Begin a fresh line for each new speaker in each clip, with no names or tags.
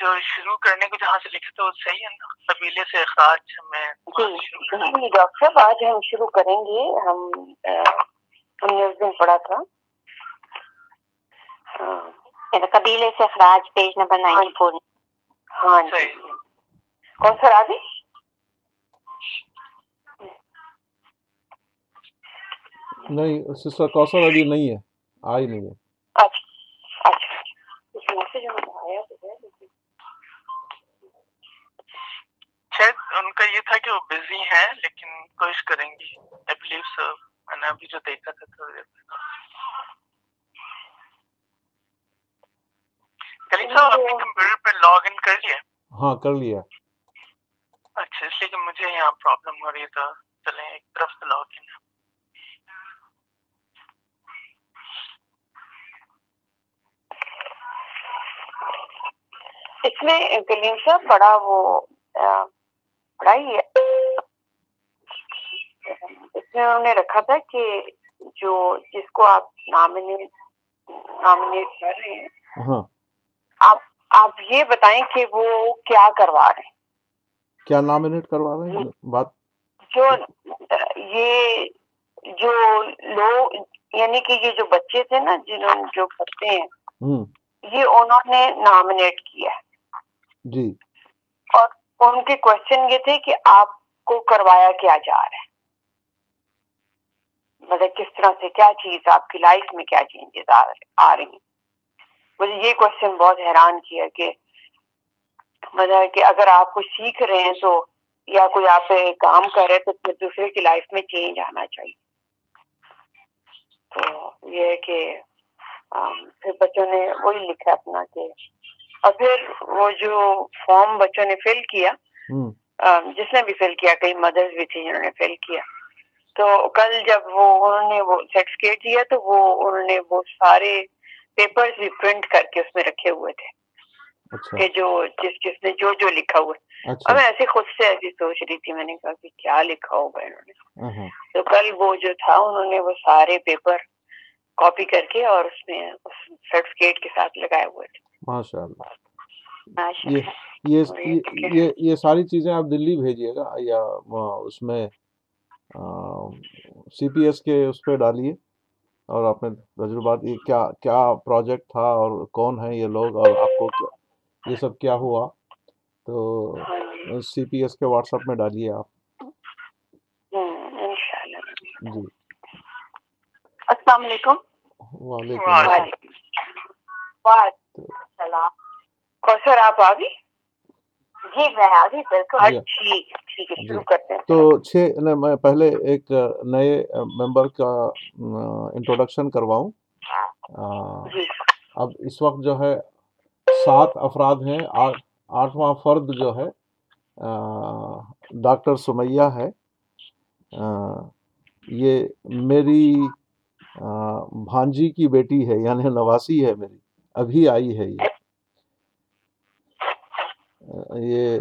جو شروع کرنے کو جہاں سے لکھے تو صحیح ہے نا قبیلے سے اخراج میں
جی ڈاکٹر صاحب آج ہم شروع کریں گے۔ ہم اس دن پڑھا تھا۔
قبیلے سے اخراج پیج نمبر نائنٹی فور۔
ہاں جی۔ کون سا راضی
نہیں سسٹر کوثر ابھی نہیں ہے آئی نہیں ہے۔
اچھا اچھا۔
شاید ان کا یہ تھا کہ وہ بزی ہیں لیکن کوشش کریں گی۔ آئی بلیو سو میں نے ابھی جو دیکھا تھا تھوڑی دیر کلیم صاحب اپنے کمپیوٹر پہ لاگ ان کر لیا۔
ہاں کر لیا۔
اچھا اس لیے کہ مجھے یہاں پرابلم ہو رہی ہے تو چلیں ایک طرف سے لاگ ان
اس میں کلیم صاحب بڑا وہ پڑھائی ہے اس میں انہوں نے رکھا تھا کہ جو جس کو آپ نامنیٹ نامنیٹ کر رہے ہیں آپ آپ یہ بتائیں کہ وہ کیا کروا رہے ہیں؟
کیا نامنیٹ کروا رہے ہیں؟ بات
جو یہ جو لوگ یعنی کہ یہ جو بچے تھے نا جنہوں جو پڑھتے ہیں یہ انہوں نے نامنیٹ کیا
جی۔
اور ان کے کوشچن یہ تھے کہ آپ کو کروایا کیا جا رہا ہے۔ مطلب کس طرح سے کیا چیز آپ کی لائف میں کیا چینجز آ رہی ہیں۔ مجھے یہ کوشچن بہت حیران کیا کہ مطلب کہ اگر آپ کچھ سیکھ رہے ہیں تو یا کوئی آپ کام کر رہے تو پھر دوسرے کی لائف میں چینج آنا چاہیے۔ تو یہ ہے کہ پھر بچوں نے وہی لکھا اپنا کہ اور پھر وہ جو فارم بچوں نے فل کیا جس نے بھی فل کیا کئی مدرس بھی تھی جنہوں نے فل کیا۔ تو کل جب وہ انہوں نے وہ سرٹیفکیٹ دیا تو وہ انہوں نے وہ سارے پیپرز بھی پرنٹ کر کے اس میں رکھے ہوئے تھے۔ کہ جو جس جس نے جو جو لکھا ہوا۔ اور میں ایسے خود سے ایسی سوچ رہی تھی میں نے کہا کہ کیا لکھا ہوگا انہوں نے۔ تو کل وہ جو تھا انہوں نے وہ سارے پیپر کاپی کر کے اور اس میں سرٹیفکیٹ کے ساتھ لگائے ہوئے تھے۔
ماشاء اللہ یہ ساری چیزیں آپ دلی بھیجیے گا یا اس میں سی پی ایس کے اس پہ ڈالیے اور اپنے تجربات یہ کیا کیا پروجیکٹ تھا اور کون ہیں یہ لوگ اور آپ کو یہ سب کیا ہوا؟ تو سی پی ایس کے واٹس ایپ میں ڈالیے آپ۔
جی۔ السلام علیکم۔
وعلیکم
آپ جی میں
تو چھ میں پہلے ایک نئے ممبر کا انٹروڈکشن کرواؤں۔ اب اس وقت جو ہے سات افراد ہیں۔ آٹھواں فرد جو ہے ڈاکٹر سمیہ ہے۔ یہ میری بھانجی کی بیٹی ہے یعنی نواسی ہے میری، ابھی آئی ہے یہ۔ یہ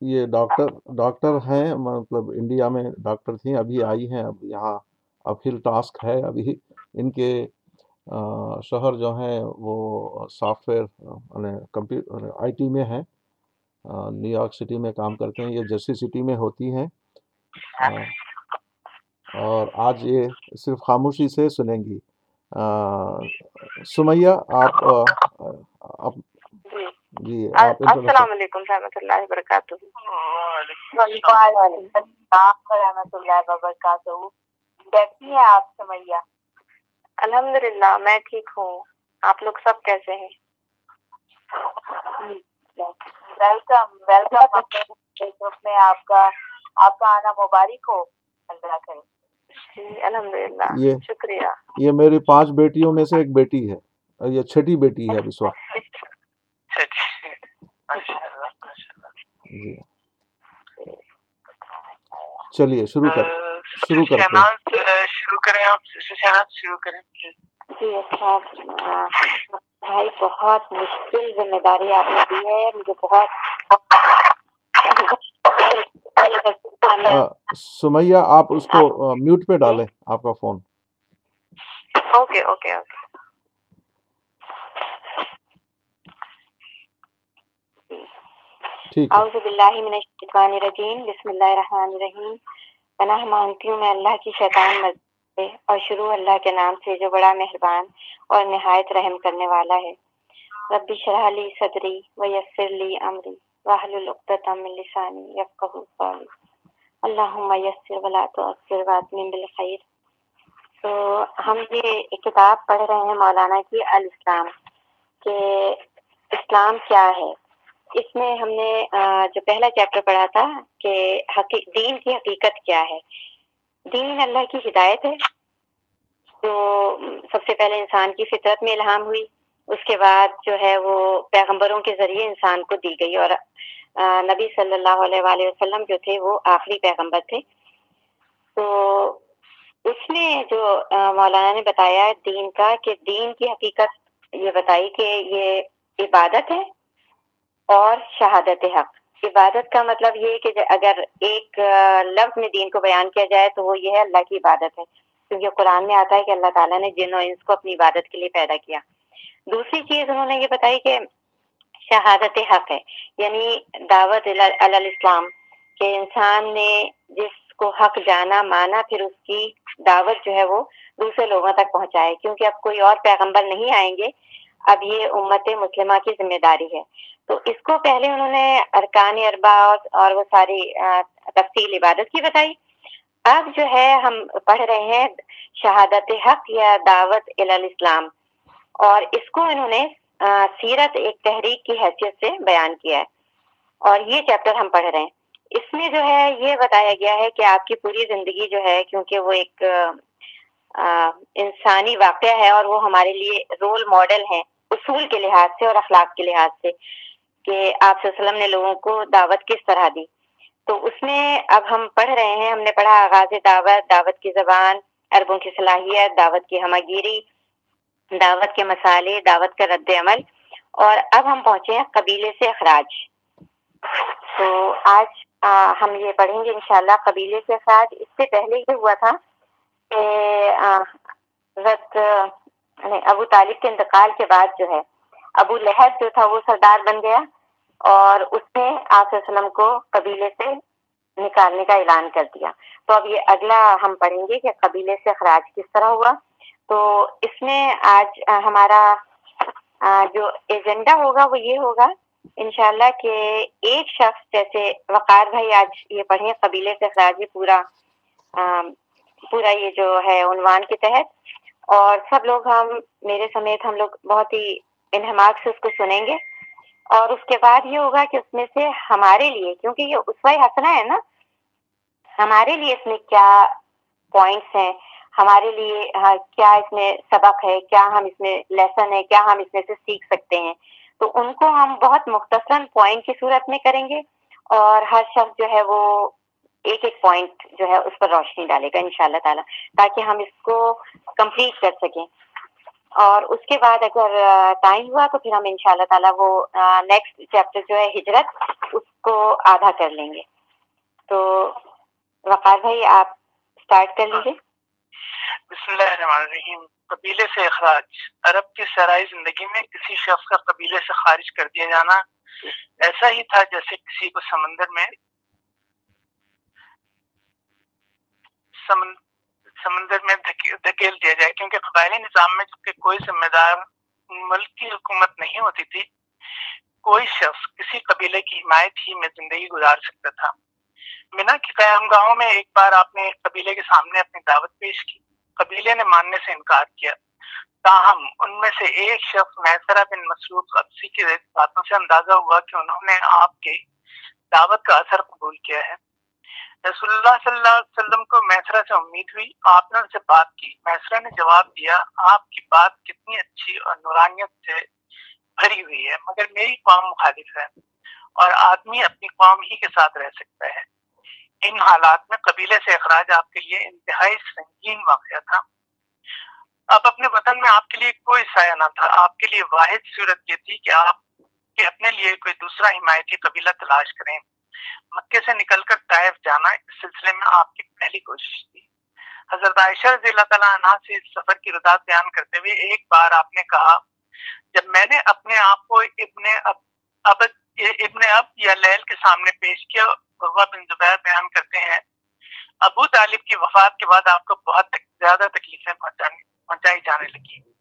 یہ ڈاکٹر ڈاکٹر ہیں مطلب انڈیا میں ڈاکٹر تھیں، ابھی آئی ہیں، اب یہاں اپیل ٹاسک ہے ابھی۔ ان کے شہر جو ہیں، وہ سافٹ ویئر یعنی کمپیوٹر یعنی آئی ٹی میں ہیں۔ نیو یارک سٹی میں کام کرتے ہیں، یہ جرسی سٹی میں ہوتی ہیں۔ اور آج یہ صرف خاموشی سے سنیں گی۔ سمیہ آپ
جی۔ السلام علیکم رحمۃ اللہ وبرکاتہ رحمۃ اللہ وبرکاتہ۔ کیسی ہیں آپ سمیہ
الحمد للہ میں ٹھیک ہوں۔ آپ لوگ سب کیسے ہیں؟
ویلکم ویلکم میں آپ کا آپ کا آنا مبارک ہو۔ اللہ کرے
جی الحمد للہ
یہ
شکریہ۔
یہ میری پانچ بیٹیوں میں سے ایک بیٹی ہے یہ چھٹی بیٹی ہے اس وقت جی۔ چلیے شروع کر شروع کرتے
شروع کریں آپ شروع کریں۔
جی اچھا بھائی بہت مشکل ذمہ داری آپ نے دی ہے مجھے بہت
سمیہ آپ اس کو میوٹ پہ ڈالیں آپ کا فون۔
Okay okay okay. اعوذ باللہ من الشیطان الرجیم بسم اللہ الرحمن الرحیم۔ پناہ مانگتی ہوں میں اللہ کی شیطان مزید اور شروع اللہ کے نام سے جو بڑا مہربان اور نہایت رحم کرنے والا ہے۔ ربی شرح لی صدری ویسر لی امری۔ واحلل عقدۃ من لسانی یفقهوا قولی اللهم یسر ولا تعسر واتمم بالخیر تو ہم یہ کتاب پڑھ رہے ہیں مولانا کی الاسلام کہ اسلام کیا ہے؟ اس میں ہم نے جو پہلا چیپٹر پڑھا تھا کہ دین کی حقیقت کیا ہے؟ دین اللہ کی ہدایت ہے۔ جو سب سے پہلے انسان کی فطرت میں الہام ہوئی۔ اس کے بعد جو ہے وہ پیغمبروں کے ذریعے انسان کو دی گئی اور نبی صلی اللہ علیہ وآلہ وسلم جو تھے وہ آخری پیغمبر تھے۔ تو اس میں جو مولانا نے بتایا دین کا کہ دین کی حقیقت یہ بتائی کہ یہ عبادت ہے اور شہادت حق۔ عبادت کا مطلب یہ کہ اگر ایک لفظ میں دین کو بیان کیا جائے تو وہ یہ ہے اللہ کی عبادت ہے۔ کیونکہ قرآن میں آتا ہے کہ اللہ تعالیٰ نے جن و انس کو اپنی عبادت کے لیے پیدا کیا۔ دوسری چیز انہوں نے یہ بتائی کہ شہادت حق ہے یعنی دعوت الاسلام کہ انسان نے جس کو حق جانا مانا، پھر اس کی دعوت جو ہے وہ دوسرے لوگوں تک پہنچائے۔ کیونکہ اب کوئی اور پیغمبر نہیں آئیں گے، اب یہ امت مسلمہ کی ذمہ داری ہے۔ تو اس کو پہلے انہوں نے ارکان اربا اور وہ ساری تفصیل عبادت کی بتائی۔ اب جو ہے، ہم پڑھ رہے ہیں شہادت حق یا دعوت الاسلام۔ اور اس کو انہوں نے سیرت ایک تحریک کی حیثیت سے بیان کیا ہے۔ اور یہ چیپٹر ہم پڑھ رہے ہیں۔ اس میں جو ہے، یہ بتایا گیا ہے کہ آپ کی پوری زندگی جو ہے، کیونکہ وہ ایک انسانی واقعہ ہے اور وہ ہمارے لیے رول ماڈل ہیں اصول کے لحاظ سے اور اخلاق کے لحاظ سے کہ آپ وسلم نے لوگوں کو دعوت کس طرح دی۔ تو اس میں اب ہم پڑھ رہے ہیں، ہم نے پڑھا آغاز دعوت دعوت کی زبان اربوں کی صلاحیت، دعوت کی ہمہ گیری دعوت کے مسالے، دعوت کا رد عمل، اور اب ہم پہنچے ہیں قبیلے سے اخراج۔ تو آج ہم یہ پڑھیں گے انشاءاللہ قبیلے سے اخراج۔ اس سے پہلے یہ ہوا تھا کہ یعنی ابو طالب کے انتقال کے بعد جو ہے، ابو لہب جو تھا وہ سردار بن گیا اور اس نے آپ وسلم کو قبیلے سے نکالنے کا اعلان کر دیا۔ تو اب یہ اگلا ہم پڑھیں گے کہ قبیلے سے اخراج کس طرح ہوا۔ تو اس میں آج ہمارا جو ایجنڈا ہوگا وہ یہ ہوگا، انشاءاللہ کہ ایک شخص جیسے وقار بھائی آج یہ پڑھیں، قبیلے سے اخراج پورا پورا یہ جو ہے عنوان کے تحت، اور سب لوگ ہم، میرے سمیت ہم لوگ بہت ہی انہماک سے اس کو سنیں گے، اور اس کے بعد یہ ہوگا کہ اس میں سے ہمارے لیے، کیونکہ یہ اسوائے ہنسنا ہے نا، ہمارے لیے اس میں کیا پوائنٹس ہیں ہمارے لیے ہاں، کیا اس میں سبق ہے؟ کیا ہم اس میں لیسن ہے؟ کیا ہم اس میں سے سیکھ سکتے ہیں؟ تو ان کو ہم بہت مختصر پوائنٹ کی صورت میں کریں گے اور ہر شخص جو ہے وہ ایک ایک پوائنٹ جو ہے اس پر روشنی ڈالے گا ان شاء اللہ تعالیٰ، تاکہ ہم اس کو کمپلیٹ کر سکیں۔ اور اس کے بعد اگر ٹائم ہوا تو پھر ہم ان شاء اللہ تعالیٰ وہ نیکسٹ چیپٹر جو ہے ہجرت، اس کو آدھا کر لیں گے۔ تو وقار بھائی، آپ اسٹارٹ کر لیجیے
بسم اللہ الرحمن الرحیم. قبیلے سے اخراج. عرب کی سرائی زندگی میں کسی شخص کا قبیلے سے خارج کر دیا جانا ایسا ہی تھا جیسے کسی کو سمندر میں سمندر میں دھکیل دیا جائے. کیونکہ قبائلی نظام میں جبکہ کوئی ذمہ دار ملک کی حکومت نہیں ہوتی تھی، کوئی شخص کسی قبیلے کی حمایت ہی میں زندگی گزار سکتا تھا۔ مینا کی قیام گاہوں میں ایک بار آپ نے ایک قبیلے کے سامنے اپنی دعوت پیش کی؟ قبیلے نے ماننے سے انکار کیا۔ تاہم، ان میں سے ایک شخص محسرہ بن مسعود قبضی کی باتوں سے اندازہ ہوا کہ انہوں نے آپ کے دعوت کا اثر قبول کیا ہے۔ رسول اللہ صلی اللہ علیہ وسلم کو محسرہ سے امید ہوئی، آپ نے ان سے بات کی۔ محسرہ نے جواب دیا، آپ کی بات کتنی اچھی اور نورانیت سے بھری ہوئی ہے، مگر میری قوم مخالف ہے اور آدمی اپنی قوم ہی کے ساتھ رہ سکتا ہے۔ ان حالات میں قبیلے سے اخراج آپ کے لیے انتہائی سنگین واقعہ تھا۔ اب اپنے وطن میں آپ کے لیے کوئی سایہ نہ تھا۔ آپ کے لیے واحد صورت یہ تھی کہ آپ کے اپنے لیے کوئی دوسرا حمایتی قبیلہ تلاش کریں۔ مکے سے نکل کر طائف جانا اس سلسلے میں آپ کی پہلی کوشش تھی۔ حضرت عائشہ رضی اللہ تعالیٰ عنہ سے اس سفر کی رداد بیان کرتے ہوئے ایک بار آپ نے کہا، جب میں نے اپنے آپ کو ابن ابد، ابن اب یا لیل کے سامنے پیش کیا عروا بن زبیر بیان کرتے ہیں۔ ابو طالب کی وفات کے بعد آپ کو بہت زیادہ تکلیفیں پہنچائی جانے لگی۔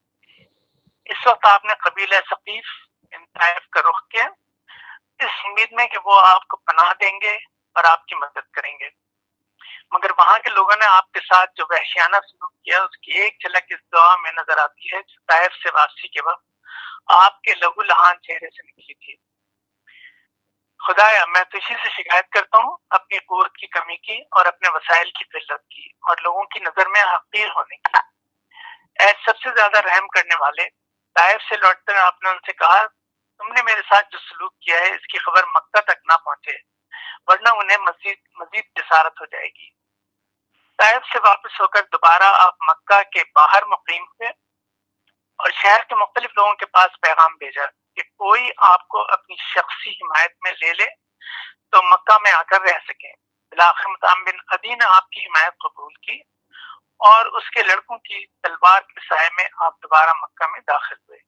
اس وقت آپ نے قبیل ثقیف طائف کا رخ کیا۔ اس امید میں کہ وہ آپ کو پناہ دیں گے اور آپ کی مدد کریں گے۔ مگر وہاں کے لوگوں نے آپ کے ساتھ جو وحشیانہ سلوک کیا، اس کی ایک جھلک اس دعا میں نظر آتی ہے جو طائف سے واپسی کے وقت آپ کے لہو لہان چہرے سے نکلی تھی۔ خدایا، میں تو اسی سے شکایت کرتا ہوں، اپنی قوت کی کمی کی اور اپنے وسائل کی قلت کی اور لوگوں کی نظر میں حقیر ہونے کی۔ اے سب سے زیادہ رحم کرنے والے، طائف سے لوٹ کر آپ نے ان سے کہا، تم نے میرے ساتھ جو سلوک کیا ہے، اس کی خبر مکہ تک نہ پہنچے، ورنہ انہیں مزید مزید جسارت ہو جائے گی۔ طائف سے واپس ہو کر دوبارہ آپ مکہ کے باہر مقیم ہوئے اور شہر کے مختلف لوگوں کے پاس پیغام بھیجا۔ کہ کوئی آپ کو اپنی شخصی حمایت میں لے لے تو مکہ میں آ کر رہ سکیں بلاخر بن ادی نے آپ کی حمایت قبول کی اور اس کے لڑکوں کی تلوار کے سائے میں آپ دوبارہ مکہ میں داخل ہوئے۔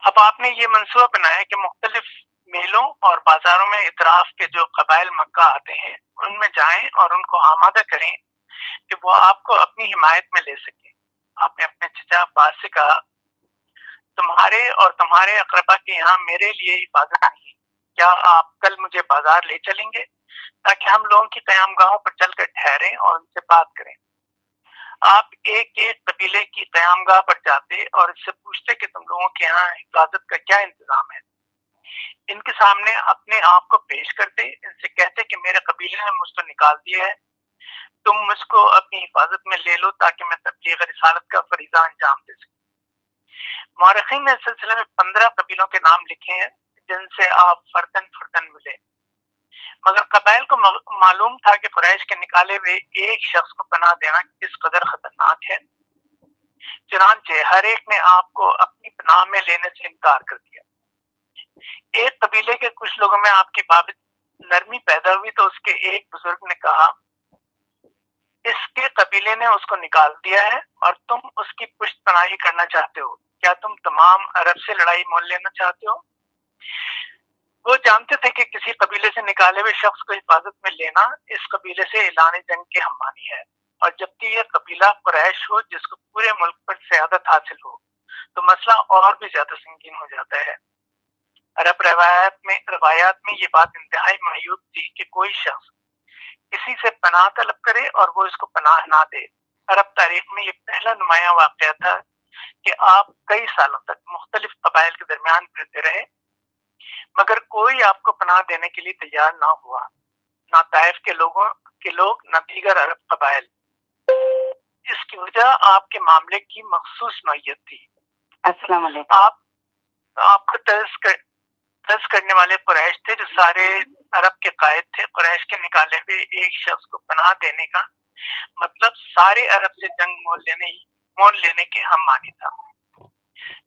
اب آپ نے یہ منصوبہ بنایا کہ مختلف میلوں اور بازاروں میں اطراف کے جو قبائل مکہ آتے ہیں، ان میں جائیں اور ان کو آمادہ کریں کہ وہ آپ کو اپنی حمایت میں لے سکیں۔ آپ نے اپنے چچا عباس سے کہا، تمہارے اور تمہارے اقربا کے یہاں میرے لیے حفاظت نہیں کیا آپ کل مجھے بازار لے چلیں گے تاکہ ہم لوگوں کی قیام گاہوں پر چل کر ٹھہریں اور ان سے بات کریں؟ آپ ایک ایک قبیلے کی قیام گاہ پر جاتے اور اس سے پوچھتے کہ تم لوگوں کے یہاں حفاظت کا کیا انتظام ہے؟ ان کے سامنے اپنے آپ کو پیش کرتے، ان سے کہتے کہ میرے قبیلے نے مجھ کو نکال دیا ہے تم مجھ کو اپنی حفاظت میں لے لو تاکہ میں تبلیغ رسالت کا فریضہ انجام دے سکوں۔ مورخین نے سلسلے میں پندرہ قبیلوں کے نام لکھے ہیں، جن سے آپ فردن فردن ملے۔ مگر قبائل کو معلوم تھا کہ قریش کے نکالے ہوئے ایک شخص کو پناہ دینا کس قدر خطرناک ہے۔ چنانچہ ہر ایک نے آپ کو اپنی پناہ میں لینے سے انکار کر دیا۔ ایک قبیلے کے کچھ لوگوں میں آپ کی بابت نرمی پیدا ہوئی تو اس کے ایک بزرگ نے کہا اس کے قبیلے نے اس کو نکال دیا ہے اور تم اس کی پشت پناہی کرنا چاہتے ہو۔ کیا تم تمام عرب سے لڑائی مول لینا چاہتے ہو؟ وہ جانتے تھے کہ کسی قبیلے سے نکالے ہوئے شخص کو حفاظت میں لینا اس قبیلے سے اعلان جنگ کے ہمانی ہے۔ اور جبکہ یہ قبیلہ قریش ہو جس کو پورے ملک پر سیادت حاصل ہو، تو مسئلہ اور بھی زیادہ سنگین ہو جاتا ہے۔ عرب روایات میں روایات میں یہ بات انتہائی معیوب تھی کہ کوئی شخص کسی سے پناہ طلب کرے اور وہ اس کو پناہ نہ دے۔ عرب تاریخ میں یہ پہلا نمایاں واقعہ تھا کہ آپ کئی سالوں تک مختلف قبائل کے درمیان پھرتے رہے مگر کوئی آپ کو پناہ دینے کے لیے تیار نہ ہوا۔ نہ طائف کے لوگوں کے لوگ نہ دیگر عرب قبائل۔ اس کی وجہ آپ کے معاملے کی مخصوص نوعیت تھی۔
السلام علیکم۔
آپ آپ کو دس کرنے والے قریش تھے جو سارے عرب کے قائد تھے۔ قریش کے نکالے ہوئے ایک شخص کو پناہ دینے کا مطلب سارے عرب سے جنگ مول لینے مول لینے کے ہم مانی تھا۔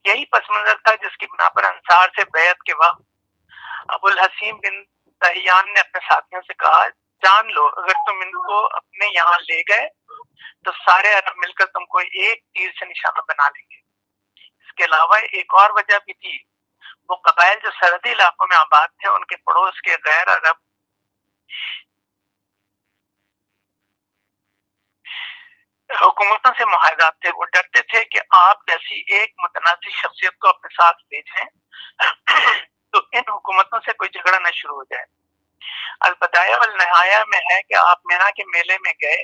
یہی پس منظر تھا جس کی بنا پر انصار سے بیعت کے وقت ابو الحسین بن تحیان نے اپنے ساتھیوں سے کہا، جان لو، اگر تم ان کو اپنے یہاں لے گئے تو سارے عرب مل کر تم کو ایک تیر سے نشانہ بنا لیں گے۔ اس کے علاوہ ایک اور وجہ بھی تھی۔ وہ قبائل جو سرحدی علاقوں میں آباد تھے، ان کے پڑوس کے غیر عرب حکومتوں سے معاہدات تھے، وہ ڈرتے تھے کہ آپ جیسی ایک متنازع شخصیت کو اپنے ساتھ بھیجیں تو ان حکومتوں سے کوئی جھگڑا نہ شروع ہو جائے۔ البدایہ والنہایا میں ہے کہ آپ مینا کے میلے میں گئے،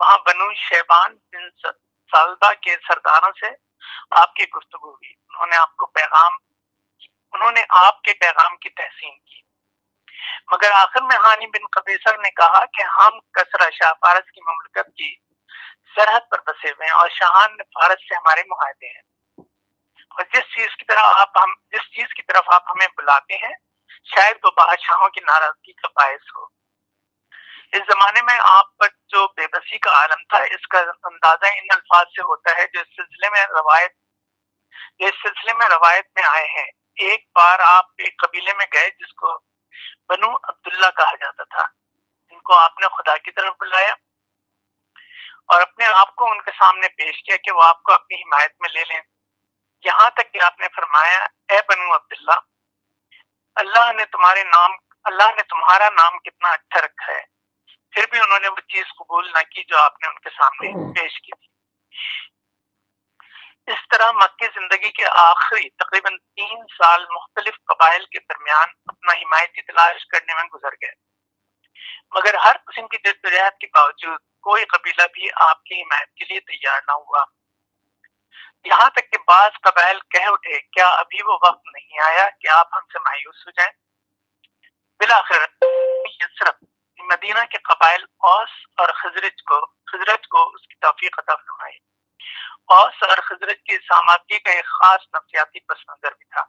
وہاں بنو شیبان بن سالبہ کے سرداروں سے آپ کی گفتگو ہوئی۔ انہوں نے آپ کو پیغام انہوں نے آپ کے پیغام کی تحسین کی۔ مگر آخر میں ہانی بن قبیصر نے کہا کہ ہم کسرا شاہ فارس کی مملکت کی سرحد پر بسے ہوئے ہیں اور شاہان نے فارس سے ہمارے معاہدے ہیں۔ اور جس چیز کی طرح آپ ہم، جس چیز کی طرف آپ ہمیں بلاتے ہیں، شاید وہ بادشاہوں کی ناراضگی کا باعث ہو۔ اس زمانے میں آپ پر جو بے بسی کا عالم تھا، اس کا اندازہ ان الفاظ سے ہوتا ہے جو اس سلسلے میں روایت، جو اس سلسلے میں روایت میں آئے ہیں۔ ایک بار آپ ایک قبیلے میں گئے جس کو بنو عبداللہ کہا جاتا تھا۔ ان کو آپ نے خدا کی طرف بلایا اور اپنے آپ کو ان کے سامنے پیش کیا کہ وہ آپ کو اپنی حمایت میں لے لیں۔ یہاں تک کہ آپ نے فرمایا اے بنو عبداللہ اللہ نے تمہارے نام اللہ نے تمہارا نام کتنا اچھا رکھا ہے۔ پھر بھی انہوں نے وہ چیز قبول نہ کی جو آپ نے ان کے سامنے پیش کی تھی۔ اس طرح مکی زندگی کے آخری تقریباً تین سال مختلف قبائل کے درمیان اپنا حمایتی تلاش کرنے میں گزر گئے۔ مگر ہر قسم کی جدوجہد کے باوجود کوئی قبیلہ بھی آپ کی حمایت کے لیے تیار نہ ہوا۔ یہاں تک کہ بعض قبائل کہہ اٹھے، کیا ابھی وہ وقت نہیں آیا کہ آپ ہم سے مایوس ہو جائیں؟ بلاخر صرف مدینہ کے قبائل اوس اور خزرج کو خزرج کو اس کی توفیق عطا فرمائی۔ اوس اور خزرت کی سامادگی کا ایک خاص نفسیاتی پس منظر بھی تھا۔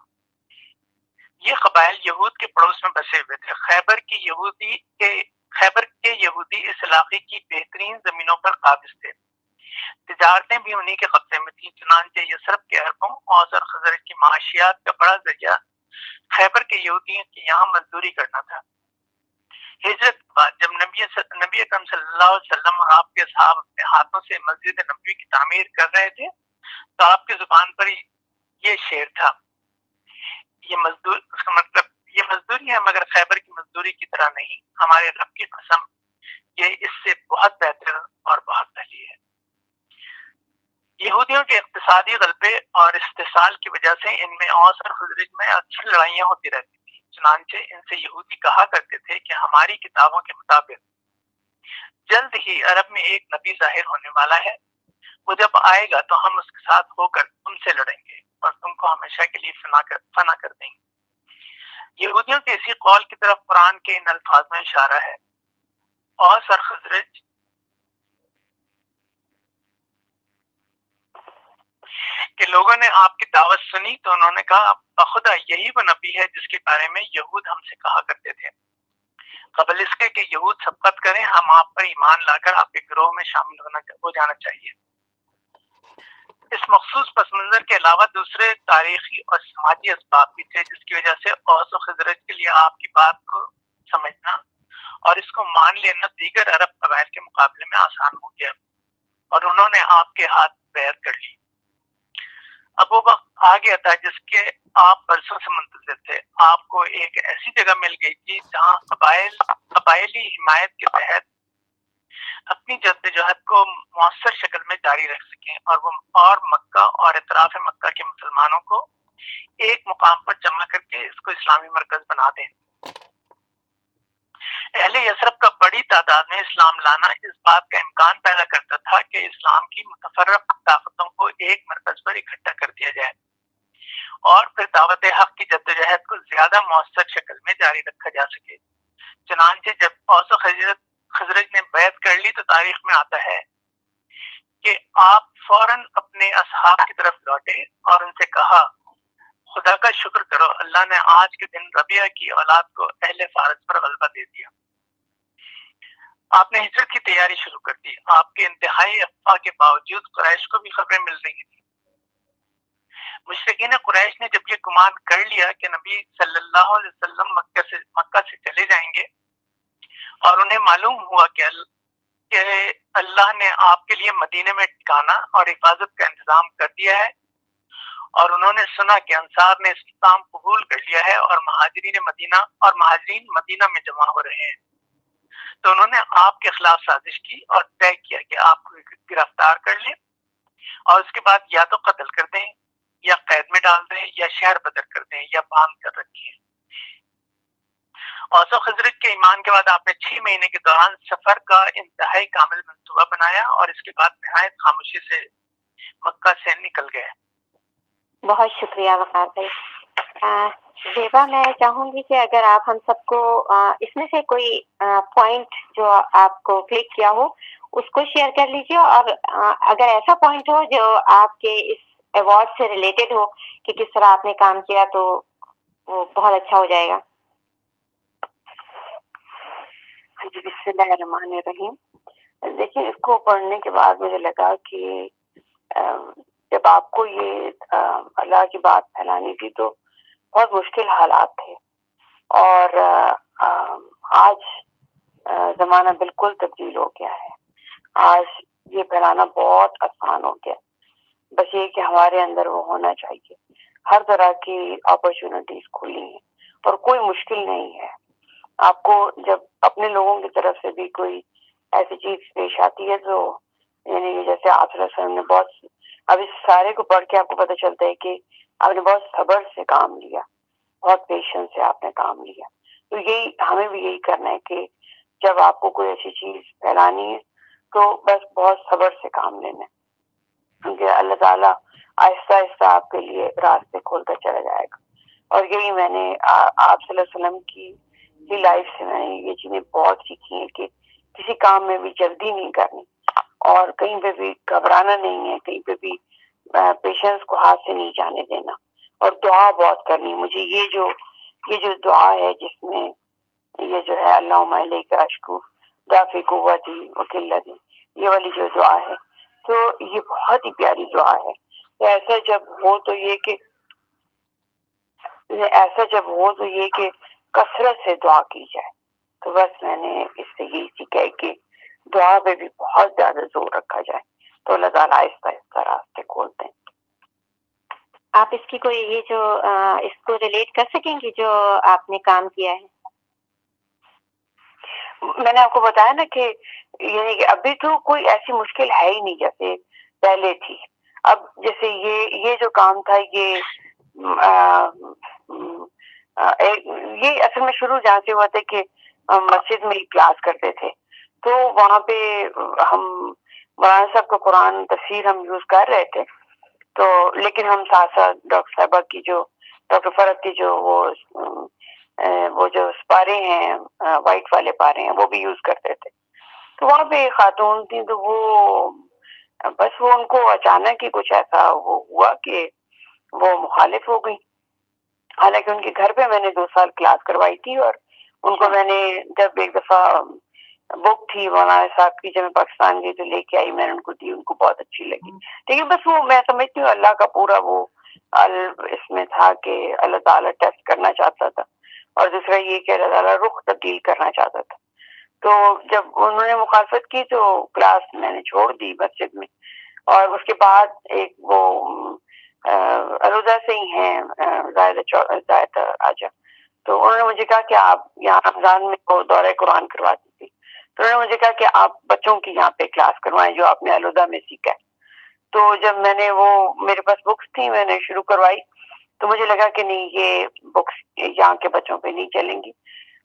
یہ قبائل یہود کے پڑوس میں بسے ہوئے تھے۔ خیبر کی یہودی کے، خیبر کے یہودی اس علاقے کی بہترین زمینوں پر قابض تھے۔ تجارتیں بھی انہی کے قبضے میں تھیں۔ چنانچہ یسرف کے عربوں اوس اور خزرت کی معاشیات کا بڑا ذریعہ خیبر کے یہودیوں کی یہاں مزدوری کرنا تھا۔ ہجرت جب نبی نبی اکرم صلی اللہ علیہ وسلم اور آپ کے صحاب اپنے ہاتھوں سے مسجد نبی کی تعمیر کر رہے تھے، تو آپ کی زبان پر یہ شعر تھا۔ یہ مزدور اس کا مطلب یہ مزدوری ہے، مگر خیبر کی مزدوری کی طرح نہیں۔ ہمارے رب کی قسم، یہ اس سے بہت بہتر اور بہت پہلی ہے۔ یہودیوں کے اقتصادی غلبے اور استحصال کی وجہ سے ان میں اوس اور خزرج میں اکثر لڑائیاں ہوتی رہتی چنانچہ ان سے یہودی کہا کرتے تھے کہ ہماری کتابوں کے مطابق جلد ہی عرب میں ایک نبی ظاہر ہونے والا ہے۔ وہ جب آئے گا تو ہم اس کے ساتھ ہو کر تم سے لڑیں گے اور تم کو ہمیشہ کے لیے فنا کر فنا کر دیں گے۔ یہودیوں کے اسی قول کی طرف قرآن کے ان الفاظ میں اشارہ ہے۔ اور سر خزرج کہ لوگوں نے آپ کی دعوت سنی تو انہوں نے کہا بخدا یہی وہ نبی ہے جس کے بارے میں یہود ہم سے کہا کرتے تھے۔ قبل اس کے کہ یہود سبقت کریں، ہم آپ پر ایمان لا کر آپ کے گروہ میں شامل ہونا، ہو جانا چاہیے۔ اس مخصوص پس منظر کے علاوہ دوسرے تاریخی اور سماجی اسباب بھی تھے، جس کی وجہ سے اوس و خزرت کے لیے آپ کی بات کو سمجھنا اور اس کو مان لینا دیگر عرب قبائل کے مقابلے میں آسان ہو گیا اور انہوں نے آپ کے ہاتھ بیر کر لی اب وہ وقت آ گیا تھا جس کے آپ برسوں سے منتظر تھے۔ آپ کو ایک ایسی جگہ مل گئی تھی جہاں قبائل، قبائلی حمایت کے تحت اپنی جدوجہد کو مؤثر شکل میں جاری رکھ سکیں اور وہ اور مکہ اور اطراف مکہ کے مسلمانوں کو ایک مقام پر جمع کر کے اس کو اسلامی مرکز بنا دیں۔ اہل یسرف کا بڑی تعداد میں اسلام لانا اس بات کا امکان پیدا کرتا تھا کہ اسلام کی متفرق طاقتوں کو ایک مرکز پر اکٹھا کر دیا جائے۔ اور پھر دعوت حق کی جدوجہد کو زیادہ مؤثر شکل میں جاری رکھا جا سکے۔ چنانچہ جب اوس خزرت خزرج نے بیعت کر لی تو تاریخ میں آتا ہے کہ آپ فوراً اپنے اصحاب کی طرف لوٹے اور ان سے کہا خدا کا شکر کرو، اللہ نے آج کے دن ربیہ کی اولاد کو اہل فارض پر غلبہ دے دیا۔ آپ نے ہجرت کی تیاری شروع کر دی۔ آپ کے انتہائی افواہ کے باوجود قریش کو بھی خبریں مل رہی تھی مشرقین قریش نے جب یہ گمان کر لیا کہ نبی صلی اللہ علیہ وسلم مکہ سے مکہ سے چلے جائیں گے، اور انہیں معلوم ہوا کہ کہ اللہ نے آپ کے لیے مدینے میں ٹھکانا اور حفاظت کا انتظام کر دیا ہے اور انہوں نے سنا کہ انصار نے اسلام قبول کر لیا ہے اور مہاجرین مدینہ اور مہاجرین مدینہ میں جمع ہو رہے ہیں۔ تو انہوں نے آپ کے خلاف سازش کی اور طے کیا کہ آپ کو گرفتار کر لیں اور اس کے بعد یا تو قتل کر دیں، یا قید میں ڈال دیں، یا شہر بدر کر دیں، یا باندھ کر رکھیں۔ اوسو خزرت کے ایمان کے بعد آپ نے چھ مہینے کے دوران سفر کا انتہائی کامل منصوبہ بنایا اور اس کے بعد نہایت خاموشی سے مکہ سے نکل گئے۔
بہت شکریہ وقار بھائی۔ زیبا، میں چاہوں گی کہ اگر آپ ہم سب کو اس میں سے کوئی پوائنٹ جو آپ کو کلک کیا ہو، اس کو شیئر کر لیجیے اور اگر ایسا پوائنٹ ہو جو آپ کے اس ایوارڈ سے ریلیٹڈ ہو کہ کس طرح آپ نے کام کیا تو وہ بہت اچھا ہو جائے گا۔
ہاں جی بسم اللہ الرحمن الرحیم۔ دیکھیے، اس کو پڑھنے کے بعد مجھے لگا کہ جب آپ کو یہ اللہ کی بات پھیلانی تھی تو بہت مشکل حالات تھے۔ اور آج زمانہ بالکل تبدیل ہو گیا ہے۔ آج یہ پھیلانا بہت آسان ہو گیا۔ بس یہ کہ ہمارے اندر وہ ہونا چاہیے۔ ہر طرح کی اپرچونیٹیز کھلی ہیں اور کوئی مشکل نہیں ہے۔ آپ کو جب اپنے لوگوں کی طرف سے بھی کوئی ایسی چیز پیش آتی ہے تو یعنی جیسے آپ نے بہت اب اس سارے کو پڑھ کے آپ کو پتہ چلتا ہے کہ آپ نے بہت صبر سے کام لیا، بہت پیشنس سے آپ نے کام لیا۔ تو یہی، ہمیں بھی یہی کرنا ہے کہ جب آپ کو کوئی ایسی چیز پھیلانی ہے، تو بس بہت صبر سے کام لینا ہے۔ کیونکہ اللہ تعالیٰ آہستہ آہستہ آپ کے لیے راستے کھولتا چلا جائے گا۔ اور یہی میں نے آپ صلی اللہ علیہ وسلم کی لائف سے میں نے یہ چیزیں بہت سیکھی ہیں کہ کسی کام میں بھی جلدی نہیں کرنی۔ اور کہیں پہ بھی گھبرانا نہیں ہے، کہیں پہ بھی پیشنس کو ہاتھ سے نہیں جانے دینا۔ اور دعا بہت کرنی مجھے یہ جو یہ جو دعا ہے جس میں یہ جو ہے اللہ علیہ کا اشکو دافی قوتی وکلتی، یہ والی جو دعا ہے، تو یہ بہت ہی پیاری دعا ہے۔ ایسا جب ہو تو یہ کہ، ایسا جب ہو تو یہ کہ کثرت سے دعا کی جائے۔ تو بس میں نے اس سے یہی سیکھا ہے کہ دعا پہ بھی بہت زیادہ زور رکھا جائے تو اللہ تعالیٰ آہستہ آہستہ راستے کھولتے ہیں۔
آپ اس کی کوئی یہ جو اس کو ریلیٹ کر سکیں گے جو آپ نے کام کیا ہے؟
میں نے آپ کو بتایا نا کہ یعنی کہ ابھی تو کوئی ایسی مشکل ہے ہی نہیں جیسے پہلے تھی۔ اب جیسے یہ یہ جو کام تھا یہ یہ اصل میں شروع جہاں سے ہوا تھا کہ مسجد میں کلاس کرتے تھے۔ تو وہاں پہ ہم مولانا صاحب کا قرآن تفسیر ہم یوز کر رہے تھے۔ تو لیکن ہم ساتھ ساتھ ڈاکٹر صاحبہ کی جو ڈاکٹر فرد کی جو وہ وہ جو پارے ہیں وائٹ والے پارے ہیں، وہ بھی یوز کرتے تھے۔ تو وہاں پہ خاتون تھی تو وہ، بس وہ ان کو اچانک ہی کچھ ایسا وہ ہوا کہ وہ مخالف ہو گئی حالانکہ ان کے گھر پہ میں نے دو سال کلاس کروائی تھی اور ان کو میں نے جب ایک دفعہ بک تھی مولانا صاحب کی جب میں پاکستان گئی تو لے کے آئی میں نے ان کو دی ان کو بہت اچھی لگی لیکن بس وہ میں سمجھتی ہوں اللہ کا پورا وہ اس میں تھا کہ اللہ تعالیٰ ٹیسٹ کرنا چاہتا تھا اور دوسرا یہ کہ اللہ تعالیٰ رخ تبدیل کرنا چاہتا تھا تو جب انہوں نے مخالفت کی تو کلاس میں نے چھوڑ دی مسجد میں اور اس کے بعد ایک وہ سے ہی ہیں آجا تو انہوں نے مجھے کہا کہ آپ یہاں رمضان میں وہ دورہ قرآن کرواتی تھی تو انہوں نے مجھے کہا کہ آپ بچوں کی یہاں پہ کلاس کروائیں جو آپ نے الوداع میں سیکھا ہے۔ تو جب میں نے وہ میرے پاس بکس تھی میں نے شروع کروائی تو مجھے لگا کہ نہیں، یہ بکس یہاں کے بچوں پہ نہیں چلیں گی۔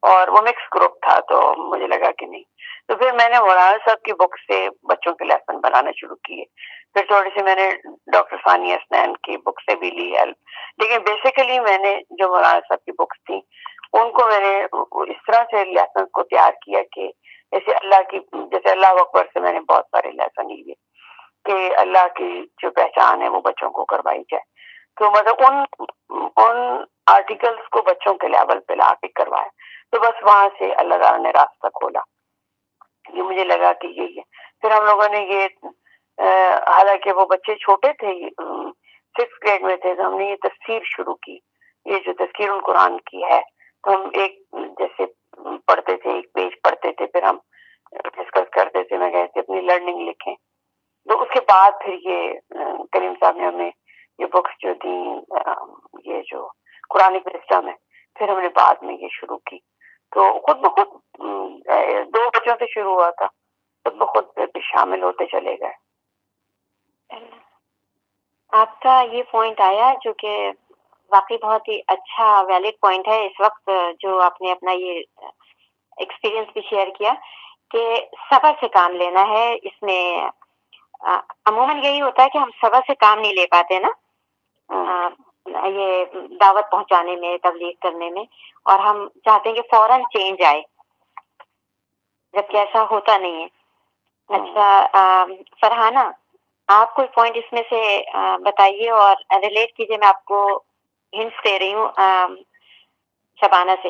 اور وہ مکس گروپ تھا تو مجھے لگا کہ نہیں۔ تو پھر میں نے مولانا صاحب کی بک سے بچوں کے لیسن بنانا شروع کیے۔ پھر تھوڑی سی میں نے ڈاکٹر ثانی اسنین کی بک سے بھی لی ہیلپ لیکن بیسیکلی میں نے جو مولانا صاحب کی بکس تھیں، ان کو میں نے اس طرح سے لیسن کو تیار کیا کہ جیسے اللہ کی جیسے اللہ اکبر سے میں نے بہت سارے لیسن لیے کہ اللہ کی جو پہچان ہے وہ بچوں کو کروائی جائے۔ تو مطلب ان ان آرٹیکلس کو بچوں کے لیول پہ لا کے کروایا۔ تو بس وہاں سے اللہ تعالیٰ نے راستہ کھولا۔ یہ مجھے لگا کہ یہی ہے۔ پھر ہم لوگوں نے یہ حالانکہ وہ بچے چھوٹے تھے سکس گریڈ میں تھے، تو ہم نے یہ تصویر شروع کی۔ یہ جو تذکیر القرآن کی ہے، تو ہم ایک جیسے پڑھتے تھے، ایک پیج پڑھتے تھے، پھر ہم ڈسکس کرتے تھے، میں کہتے اپنی لرننگ لکھیں۔ تو اس کے بعد پھر یہ کریم صاحب نے ہمیں یہ بکس جو دی یہ جو قرآن سسٹم ہے، پھر ہم نے بعد میں یہ شروع کی۔ تو خود بخود دو بچوں سے شروع ہوا تھا، خود بخود پھر شامل ہوتے چلے گئے۔
آپ کا یہ پوائنٹ آیا جو کہ واقعی بہت ہی اچھا ویلڈ پوائنٹ ہے اس وقت جو آپ نے اپنا یہ ایکسپیرینس بھی شیئر کیا کہ صبر سے کام لینا ہے۔ اس میں عموماً یہی ہوتا ہے کہ ہم صبر سے کام نہیں لے پاتے نا۔ یہ دعوت پہنچانے میں تبلیغ کرنے میں۔ اور ہم چاہتے ہیں کہ فوراً چینج آئے۔ جبکہ ایسا ہوتا نہیں ہے۔ اچھا فرحانہ آپ کوئی پوائنٹ اس میں سے بتائیے اور ریلیٹ کیجیے میں آپ کو ہنٹس دے رہی ہوں شبانہ سے۔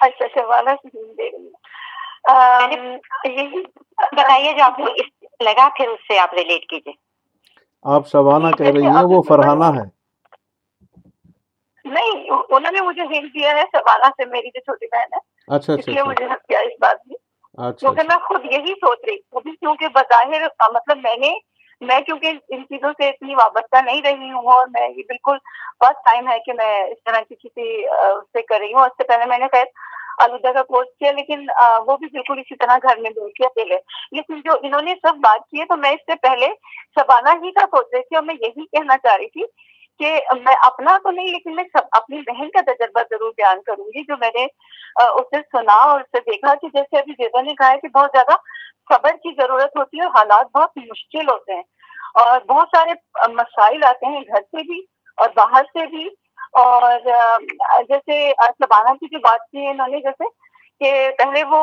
اچھا شبانہ سے۔ دے رہی ہوں
بتائیے جو آپ کو لگا پھر اس سے آپ ریلیٹ کیجیے۔
آپ شبانہ کہہ رہی ہیں وہ فرحانہ ہے۔
نہیں انہوں نے مجھے ہنٹ دیا ہے شبانہ سے میری جو چھوٹی بہن ہے۔
اچھا اچھا,
اچھا۔ مجھے کیا اس بات
اچھا، کیونکہ میں خود یہی سوچ رہی تھی کیونکہ بظاہر مطلب میں نے میں کیونکہ ان چیزوں سے اتنی وابستہ نہیں رہی ہوں اور میں یہ بالکل فرسٹ ٹائم ہے کہ میں اس طرح کی کسی سے کر رہی ہوں۔ اس سے پہلے میں نے خیر آلودہ کا کورس کیا لیکن وہ بھی بالکل اسی طرح گھر میں بیٹھ کے اکیلے۔ لیکن جو انہوں نے سب بات کی ہے تو میں اس سے پہلے شبانہ ہی کا سوچ رہی تھی اور میں یہی کہنا چاہ رہی تھی کہ میں اپنا تو نہیں، لیکن میں سب، اپنی بہن کا تجربہ ضرور بیان کروں گی، جو میں نے اس سے سنا اور اس سے دیکھا کہ جیسے ابھی دیوا نے کہا ہے کہ بہت زیادہ صبر کی ضرورت ہوتی ہے اور حالات بہت مشکل ہوتے ہیں اور بہت سارے مسائل آتے ہیں گھر سے بھی اور باہر سے بھی اور جیسے شبانہ کی جو بات کی ہے انہوں نے، جیسے کہ پہلے وہ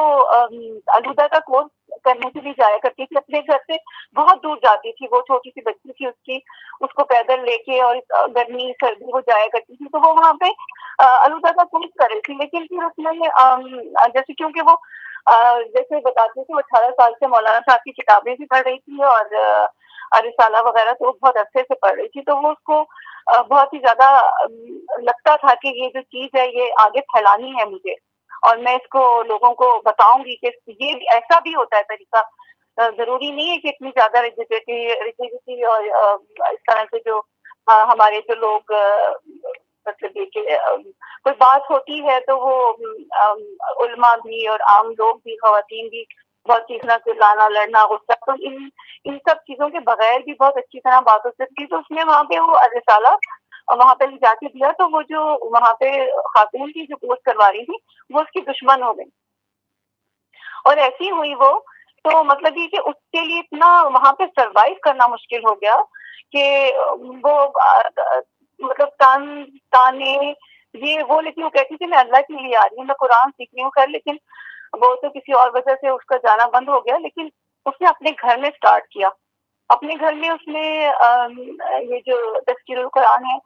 آلودہ کا کورس کرنے کے لیے جایا کرتی تھی، اپنے گھر سے بہت دور جاتی تھی، وہ چھوٹی سی بچی تھی اس کی، اس کو پیدل لے کے اور گرمی، سردی وہ جایا کرتی تھی، تو وہ وہاں پہ آلودہ کا کورس کر رہی تھی، لیکن پھر اس میں جیسے کیونکہ وہ جیسے بتاتی تھی، وہ اٹھارہ سال سے مولانا صاحب کی کتابیں بھی پڑھ رہی تھی اور رسالہ وغیرہ تو بہت عرصے سے پڑھ رہی تھی، تو وہ اس کو بہت ہی زیادہ لگتا تھا کہ یہ جو چیز ہے، یہ آگے پھیلانی ہے مجھے۔ اور میں اس کو لوگوں کو بتاؤں گی کہ یہ ایسا بھی ہوتا ہے طریقہ ضروری نہیں ہے کہ اتنی زیادہ ریجیڈیٹی اور اس طرح سے جو ہمارے جو لوگ مطلب یہ کہ کوئی بات ہوتی ہے تو وہ علماء بھی اور عام لوگ بھی، خواتین بھی بہت چیخنا چلانا لڑنا، غصہ، تو ان ان سب چیزوں کے بغیر بھی بہت اچھی طرح بات ہو سکتی تو اس نے وہاں پہ وہ رسالہ وہاں پہ جا کے دیا تو وہ جو وہاں پہ خاتون کی جو پوسٹ کروا رہی تھی، وہ اس کی دشمن ہو گئی۔ اور ایسی ہوئی وہ، تو مطلب یہ کہ اس کے لیے اتنا وہاں پہ سروائو کرنا مشکل ہو گیا کہ وہ مطلب تان تانے، یہ وہ، لیکن وہ کہتی تھی، میں اللہ کے لیے آ رہی ہوں، میں قرآن سیکھ رہی ہوں۔ خیر، لیکن وہ تو کسی اور وجہ سے اس کا جانا بند ہو گیا، لیکن اس نے اپنے گھر میں اسٹارٹ کیا۔ اپنے گھر میں اس نے یہ جو تذکیر القرآن ہے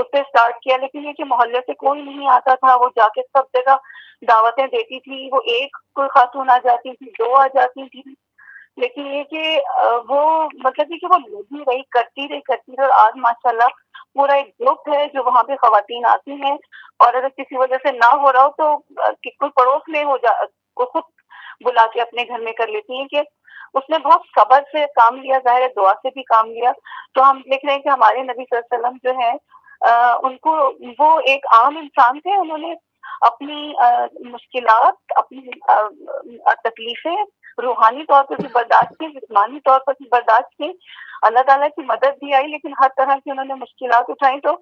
اس سے اسٹارٹ کیا، لیکن یہ کہ محلے سے کوئی نہیں آتا تھا، وہ جا کے سب جگہ دعوتیں دیتی تھی، وہ ایک کوئی خاتون آ جاتی تھی، دو آ جاتی تھی۔ لیکن یہ کہ وہ مطلب یہ کہ وہ لگی رہی، کرتی رہی کرتی رہی، اور آج ماشاء اللہ پورا ایک گروپ ہے جو وہاں پہ خواتین آتی ہیں۔ اور اگر کسی وجہ سے نہ ہو رہا ہو تو کوئی پڑوس میں ہو جا، کو خود بلا کے اپنے گھر میں کر لیتی ہیں کہ اس نے بہت صبر سے کام لیا، ظاہر ہے دعا سے بھی کام لیا۔ تو ہم دیکھ رہے ہیں کہ ہمارے نبی صلی اللہ علیہ وسلم جو ہے ان کو وہ ایک عام انسان تھے، انہوں نے اپنی مشکلات، اپنی تکلیفیں روحانی طور پر بھی برداشت کی، جسمانی طور پر بھی برداشت کی۔ اللہ تعالیٰ کی مدد بھی آئی، لیکن ہر طرح کی انہوں نے مشکلات اٹھائی۔ تو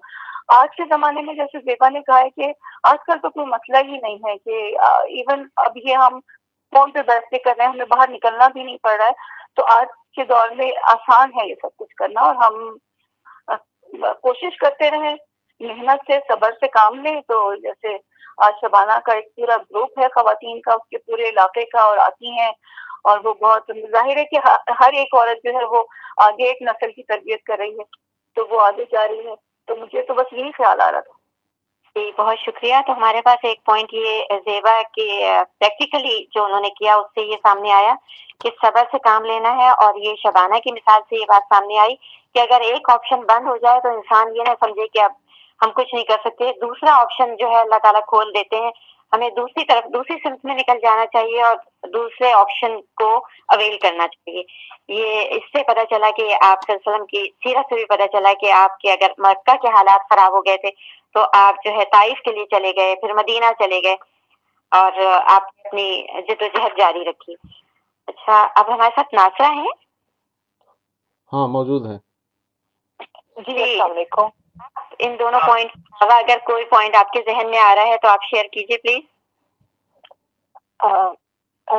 آج کے زمانے میں جیسے زیبا نے کہا ہے کہ آج کل تو کوئی مسئلہ ہی نہیں ہے کہ ایون اب یہ ہم فون پہ بیٹھ کے کر رہے ہیں، ہمیں باہر نکلنا بھی نہیں پڑ رہا ہے۔ تو آج کے دور میں آسان ہے یہ سب کچھ کرنا اور ہم کوشش کرتے رہیں محنت سے، صبر سے کام لیں تو جیسے آج شبانہ کا ایک پورا گروپ ہے، خواتین کا، اس کے پورے علاقے کا اور آتی ہیں۔ اور وہ بہت، ظاہر ہے کہ ہر ایک عورت جو ہے وہ آگے ایک نسل کی تربیت کر رہی ہے۔ تو وہ آگے جا رہی ہے۔ تو مجھے تو بس یہی خیال آ رہا تھا۔
جی بہت شکریہ۔ تو ہمارے پاس ایک پوائنٹ یہ زیبا کہ پریکٹیکلی جو انہوں نے کیا، اس سے یہ سامنے آیا کہ صبر سے کام لینا ہے۔ اور یہ شبانہ کی مثال سے یہ بات سامنے آئی کہ اگر ایک آپشن بند ہو جائے تو انسان یہ نہ سمجھے کہ اب ہم کچھ نہیں کر سکتے۔ دوسرا آپشن جو ہے، اللہ تعالیٰ کھول دیتے ہیں۔ ہمیں دوسری طرف، دوسری سمت میں نکل جانا چاہیے اور دوسرے آپشن کو اویل کرنا چاہیے۔ یہ، اس سے پتہ چلا کہ آپ وسلم کی سیرت سے بھی پتہ چلا کہ آپ کے اگر مکہ کے حالات خراب ہو گئے تھے تو آپ جو ہے طائف کے لیے چلے گئے، پھر مدینہ چلے گئے اور آپ اپنی جد و جہد جاری رکھی۔ اچھا اب ہمارے ساتھ ناصرہ ہیں؟
ہاں موجود ہے
جی السلام علیکم۔ ان دونوں پوائنٹ اگر کوئی پوائنٹ آپ کے ذہن میں آ رہا ہے تو آپ شیئر کیجیے پلیز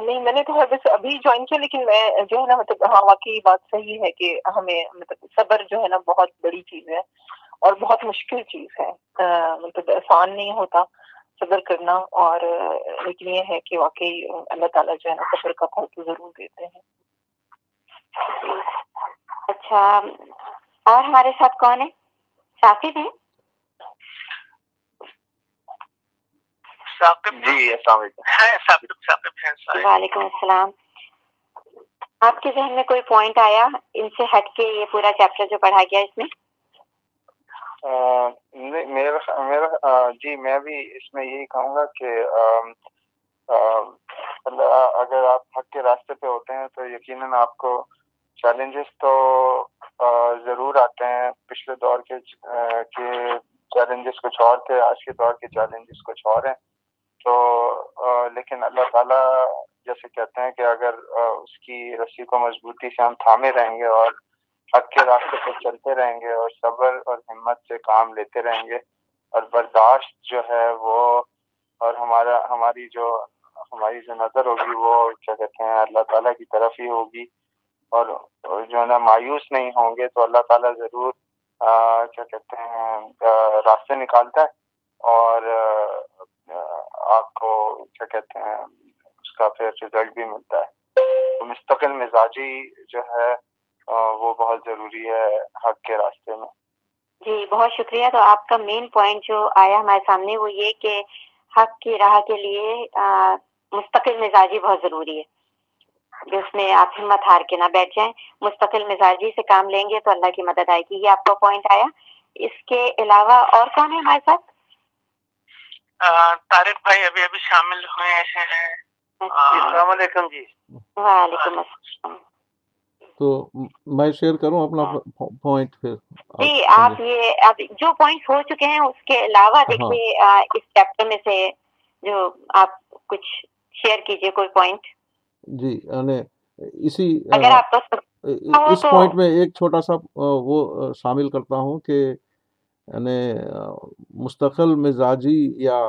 نہیں میں نے تو بس ابھی جوائن کیا لیکن میں جو ہے نا مطلب ہاں واقعی بات صحیح ہے کہ ہمیں مطلب صبر جو ہے نا بہت بڑی چیز ہے اور بہت مشکل چیز ہے۔ مطلب آسان نہیں ہوتا صبر کرنا اور لیکن یہ ہے کہ واقعی اللہ تعالیٰ جو ہے نا صبر کا پھل تو ضرور دیتے ہیں۔
اچھا۔ اور ہمارے ساتھ کون ہے؟ ثاقب ہیں؟
جی السلام علیکم۔
وعلیکم السلام۔ آپ کے ذہن میں کوئی پوائنٹ آیا؟ ان سے ہٹ کے یہ پورا چیپٹر جو پڑھا گیا اس میں؟
میرا میرا جی میں بھی اس میں یہی کہوں گا کہ اگر آپ حق کے راستے پہ ہوتے ہیں تو یقیناً آپ کو چیلنجز تو ضرور آتے ہیں۔ پچھلے دور کے چیلنجز کچھ اور تھے، آج کے دور کے چیلنجز کچھ اور ہیں۔ تو لیکن اللہ تعالیٰ جیسے کہتے ہیں کہ اگر اس کی رسی کو مضبوطی سے ہم تھامے رہیں گے اور حق کے راستے پہ چلتے رہیں گے اور صبر اور ہمت سے کام لیتے رہیں گے اور برداشت جو ہے وہ اور ہمارا، ہماری جو ہماری جو نظر ہوگی وہ کیا کہتے ہیں، اللہ تعالیٰ کی طرف ہی ہوگی۔ اور جو ہے نا مایوس نہیں ہوں گے تو اللہ تعالیٰ ضرور کیا کہتے ہیں راستے نکالتا ہے اور آپ کو کیا کہتے ہیں، اس کا پھر رزلٹ بھی ملتا ہے۔ مستقل مزاجی جو ہے وہ بہت ضروری ہے حق کے راستے میں۔
جی بہت شکریہ۔ تو آپ کا مین پوائنٹ جو آیا ہمارے سامنے وہ یہ کہ حق کی راہ کے لیے مستقل مزاجی بہت ضروری ہے۔ جس میں آپ ہمت ہار کے نہ بیٹھ جائیں۔ مستقل مزاجی سے کام لیں گے تو اللہ کی مدد آئے گی۔ یہ آپ کا پوائنٹ آیا۔ اس کے علاوہ اور کون ہے ہمارے ساتھ؟
طارق بھائی ابھی ابھی شامل ہوئے ہیں۔
اچھا۔ السلام علیکم جی۔
وعلیکم السلام۔
تو میں شیئر کروں اپنا پوائنٹ پھر۔
جی آپ یہ اب جو پوائنٹ ہو چکے ہیں اس کے علاوہ ہاں۔ دیکھیے اس چیپٹر میں سے جو آپ کچھ شیئر کیجیے کوئی پوائنٹ
جی یعنی اسی اگر آپ اس پوائنٹ میں ایک چھوٹا سا وہ شامل کرتا ہوں کہ یعنی مستقل مزاجی یا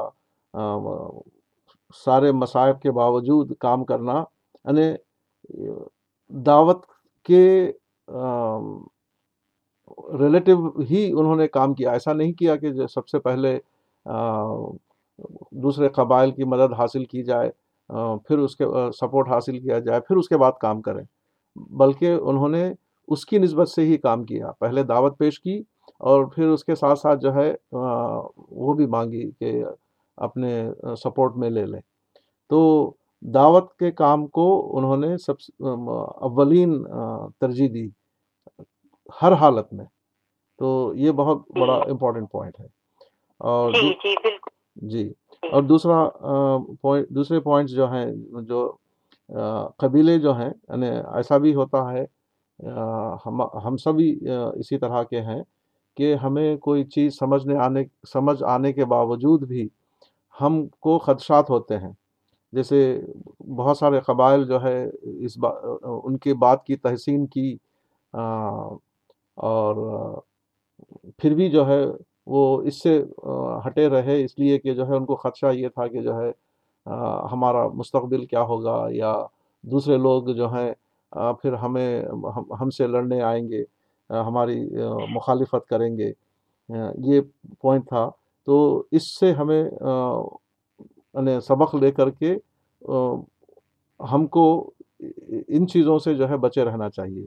سارے مصائب کے باوجود کام کرنا یعنی دعوت کے ریلیٹو ہی انہوں نے کام کیا۔ ایسا نہیں کیا کہ سب سے پہلے دوسرے قبائل کی مدد حاصل کی جائے۔ پھر اس کے سپورٹ حاصل کیا جائے پھر اس کے بعد کام کریں۔ بلکہ انہوں نے اس کی نسبت سے ہی کام کیا۔ پہلے دعوت پیش کی اور پھر اس کے ساتھ ساتھ جو ہے وہ بھی مانگی کہ اپنے سپورٹ میں لے لیں۔ تو دعوت کے کام کو انہوں نے سب اولین ترجیح دی ہر حالت میں۔ تو یہ بہت بڑا امپورٹنٹ پوائنٹ ہے۔ اور جی, اور دوسرا پوائنٹ دوسرے پوائنٹس جو ہیں، جو قبیلے جو ہیں یعنی ایسا بھی ہوتا ہے ہم ہم سبھی اسی طرح کے ہیں کہ ہمیں کوئی چیز سمجھنے آنے، سمجھ آنے کے باوجود بھی ہم کو خدشات ہوتے ہیں۔ جیسے بہت سارے قبائل جو ہے، اس با، ان کی بات کی تحسین کی اور پھر بھی جو ہے وہ اس سے ہٹے رہے اس لیے کہ جو ہے ان کو خدشہ یہ تھا کہ جو ہے ہمارا مستقبل کیا ہوگا یا دوسرے لوگ جو ہیں پھر ہمیں، ہم سے لڑنے آئیں گے ہماری مخالفت کریں گے یہ پوائنٹ تھا۔ تو اس سے ہمیں یعنی سبق لے کر کے ہم کو ان چیزوں سے جو ہے بچے رہنا چاہیے۔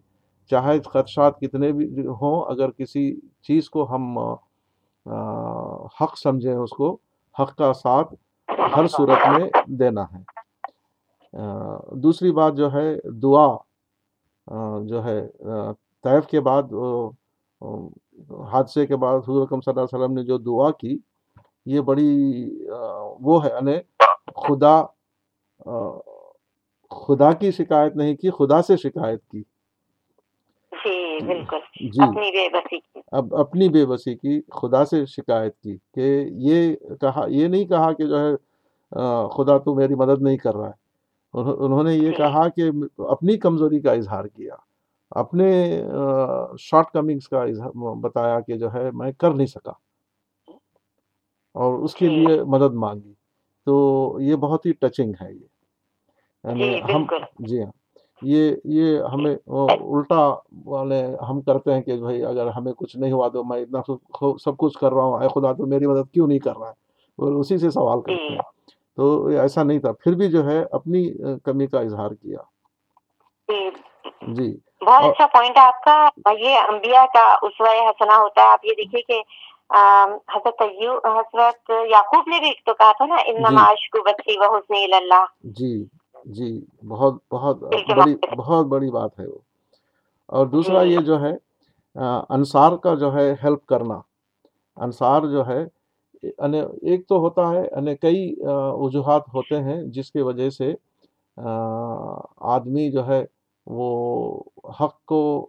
چاہے خدشات کتنے بھی ہوں، اگر کسی چیز کو ہم حق سمجھیں اس کو، حق کا ساتھ ہر صورت میں دینا ہے۔ دوسری بات جو ہے، دعا جو ہے طیف کے بعد حادثے کے بعد حضور صلی اللہ علیہ وسلم نے جو دعا کی، یہ بڑی وہ ہے یعنی خدا خدا کی شکایت نہیں کی، خدا سے شکایت کی۔
جی, جی۔
اب اپنی بے بسی کی خدا سے شکایت کی کہ یہ کہا یہ نہیں کہا کہ جو ہے خدا تو میری مدد نہیں کر رہا ہے۔ انہوں نے یہ جی۔ کہا کہ اپنی کمزوری کا اظہار کیا۔ اپنے شارٹ کمنگس کا بتایا کہ جو ہے میں کر نہیں سکا۔ اور اس کے جی۔ لیے مدد مانگی۔ تو یہ بہت ہی ٹچنگ ہے یہ۔ یعنی ہم جی ہاں۔ یہ یہ ہمیں الٹا والے ہم کرتے ہیں کہ بھائی اگر ہمیں کچھ نہیں ہوا تو میں اتنا سب کچھ کر رہا ہوں۔ اے خدا تو میری مدد کیوں نہیں کر رہا ہے؟ اور اسی سے سوال کرتے ہیں۔ تو ایسا نہیں تھا۔ پھر بھی جو ہے اپنی کمی کا اظہار کیا۔
جی۔ بہت اچھا پوائنٹ ہے آپ کا۔ یہ انبیاء کا اسوہ حسنہ ہوتا ہے۔ آپ یہ دیکھیے کہ حضرت حضرت یعقوب نے بھی تو کہا تھا نا انما عشق بچی و حسن اللہ۔
جی۔ جی بہت بہت بڑی بہت بڑی بات ہے وہ۔ اور دوسرا یہ جو ہے انصار کا جو ہے ہیلپ کرنا۔ انصار جو ہے ایک تو ہوتا ہے کئی وجوہات ہوتے ہیں جس کی وجہ سے آدمی جو ہے وہ حق کو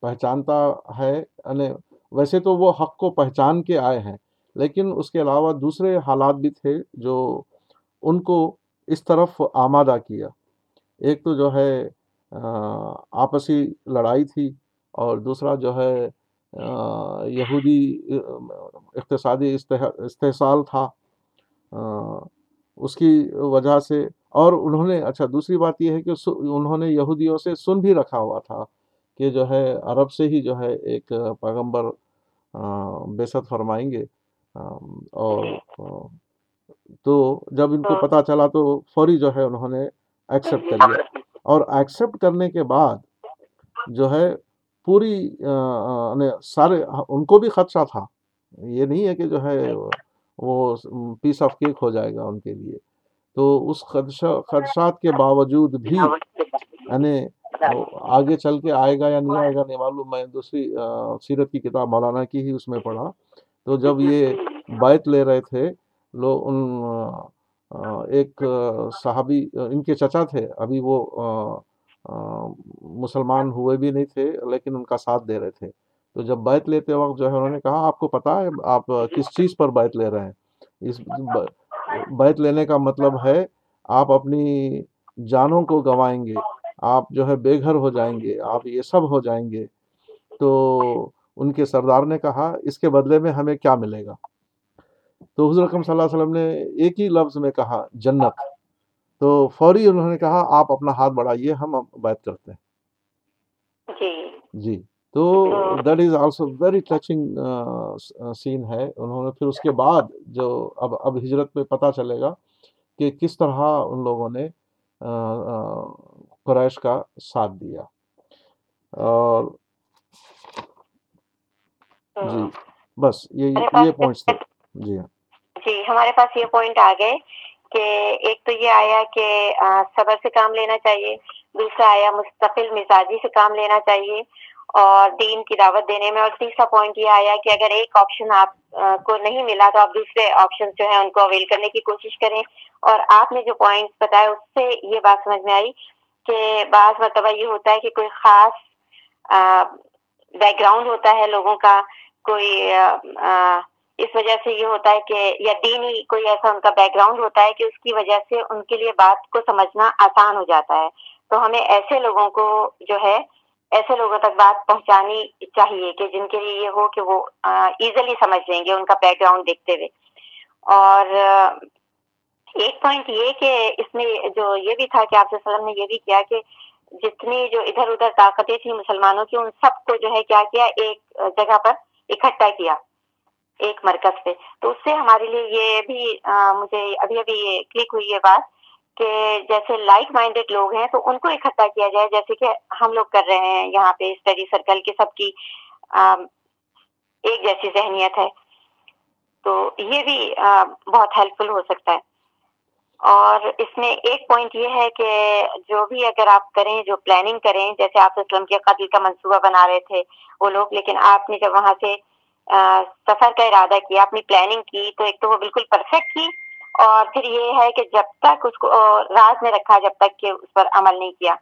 پہچانتا ہے۔ یعنی ویسے تو وہ حق کو پہچان کے آئے ہیں لیکن اس کے علاوہ دوسرے حالات بھی تھے جو ان کو اس طرف آمادہ کیا۔ ایک تو جو ہے آپسی لڑائی تھی اور دوسرا جو ہے یہودی، اقتصادی استحصال تھا۔ اس کی وجہ سے، اور انہوں نے اچھا دوسری بات یہ ہے کہ انہوں نے یہودیوں سے سن بھی رکھا ہوا تھا کہ جو ہے، عرب سے ہی جو ہے ایک پیغمبر بیست فرمائیں گے۔ اور تو جب ان کو ہاں۔ پتہ چلا تو فوری جو ہے انہوں نے ایکسیپٹ کر لیا۔ اور ایکسیپٹ کرنے کے بعد جو ہے پوری یعنی سارے ان کو بھی خدشہ تھا۔ یہ نہیں ہے کہ جو ہے وہ پیس آف کیک ہو جائے گا ان کے لیے۔ تو اس خدشات کے باوجود بھی یعنی آگے چل کے آئے گا یا نہیں آئے گا نہیں معلوم۔ میں دوسری سیرت کی کتاب مولانا کی ہی اس میں پڑھا۔ تو جب یہ بیت لے رہے تھے لوگ ان ایک صحابی ان کے چچا تھے، ابھی وہ مسلمان ہوئے بھی نہیں تھے، لیکن ان کا ساتھ دے رہے تھے۔ تو جب بیت لیتے وقت جو ہے انہوں نے کہا، آپ کو پتا ہے، آپ کس چیز پر بیت لے رہے ہیں؟ اس بیت لینے کا مطلب ہے، آپ اپنی جانوں کو گوائیں گے، آپ جو ہے بے گھر ہو جائیں گے، آپ یہ سب ہو جائیں گے۔ تو ان کے سردار نے کہا، اس کے بدلے میں ہمیں کیا ملے گا؟ تو حضور اکرم صلی اللہ علیہ وسلم نے ایک ہی لفظ میں کہا جنت۔ تو فوری انہوں نے کہا آپ اپنا ہاتھ بڑھائیے ہم بیت کرتے ہیں۔ جی, جی۔ تو that is also very touching scene ہے۔ انہوں نے پھر اس کے بعد جو اب اب ہجرت میں پتہ چلے گا کہ کس طرح ان لوگوں نے قریش کا ساتھ دیا۔ اور جی بس یہ یہ پوائنٹس تھے۔ جی۔
جی ہمارے پاس یہ پوائنٹ آ گئے کہ ایک تو یہ آیا کہ صبر سے کام لینا چاہیے، دوسرا آیا مستقل مزاجی سے کام لینا چاہیے اور دین کی دعوت دینے میں، اور تیسرا پوائنٹ یہ آیا کہ اگر ایک آپشن آپ کو نہیں ملا تو آپ دوسرے آپشن جو ہیں ان کو اویل کرنے کی کوشش کریں۔ اور آپ نے جو پوائنٹ بتایا، اس سے یہ بات سمجھ میں آئی کہ بعض مرتبہ یہ ہوتا ہے کہ کوئی خاص بیک گراؤنڈ ہوتا ہے لوگوں کا، کوئی اس وجہ سے یہ ہوتا ہے کہ یا دینی کوئی ایسا ان کا بیک گراؤنڈ ہوتا ہے کہ اس کی وجہ سے ان کے لیے بات کو سمجھنا آسان ہو جاتا ہے۔ تو ہمیں ایسے لوگوں کو جو ہے، ایسے لوگوں تک بات پہنچانی چاہیے کہ جن کے لیے یہ ہو کہ وہ ایزیلی سمجھ لیں گے ان کا بیک گراؤنڈ دیکھتے ہوئے۔ اور ایک پوائنٹ یہ کہ اس میں جو یہ بھی تھا کہ آپ وسلم نے یہ بھی کیا کہ جتنی جو ادھر ادھر طاقتیں تھیں مسلمانوں کی، ان سب کو جو ہے کیا کیا، ایک جگہ پر اکٹھا کیا۔ ایک مرکز پہ۔ تو اس سے ہمارے لیے یہ بھی مجھے ابھی ابھی کلک ہوئی ہے بات کہ جیسے لائک مائنڈیڈ لوگ ہیں تو ان کو اکٹھا کیا جائے، جیسے کہ ہم لوگ کر رہے ہیں یہاں پہ اسٹڈی سرکل کے سب کی ایک جیسی ذہنیت ہے۔ تو یہ بھی بہت ہیلپ فل ہو سکتا ہے۔ اور اس میں ایک پوائنٹ یہ ہے کہ جو بھی اگر آپ کریں، جو پلاننگ کریں، جیسے آپ اسلم کے قتل کا منصوبہ بنا رہے تھے وہ لوگ، لیکن آپ نے جب وہاں سے سفر کا ارادہ کیا، اپنی پلاننگ کی، تو ایک تو وہ بالکل پرفیکٹ کی، اور پھر یہ ہے کہ جب تک اس کو راز میں رکھا، جب تک کہ اس پر عمل نہیں کیا۔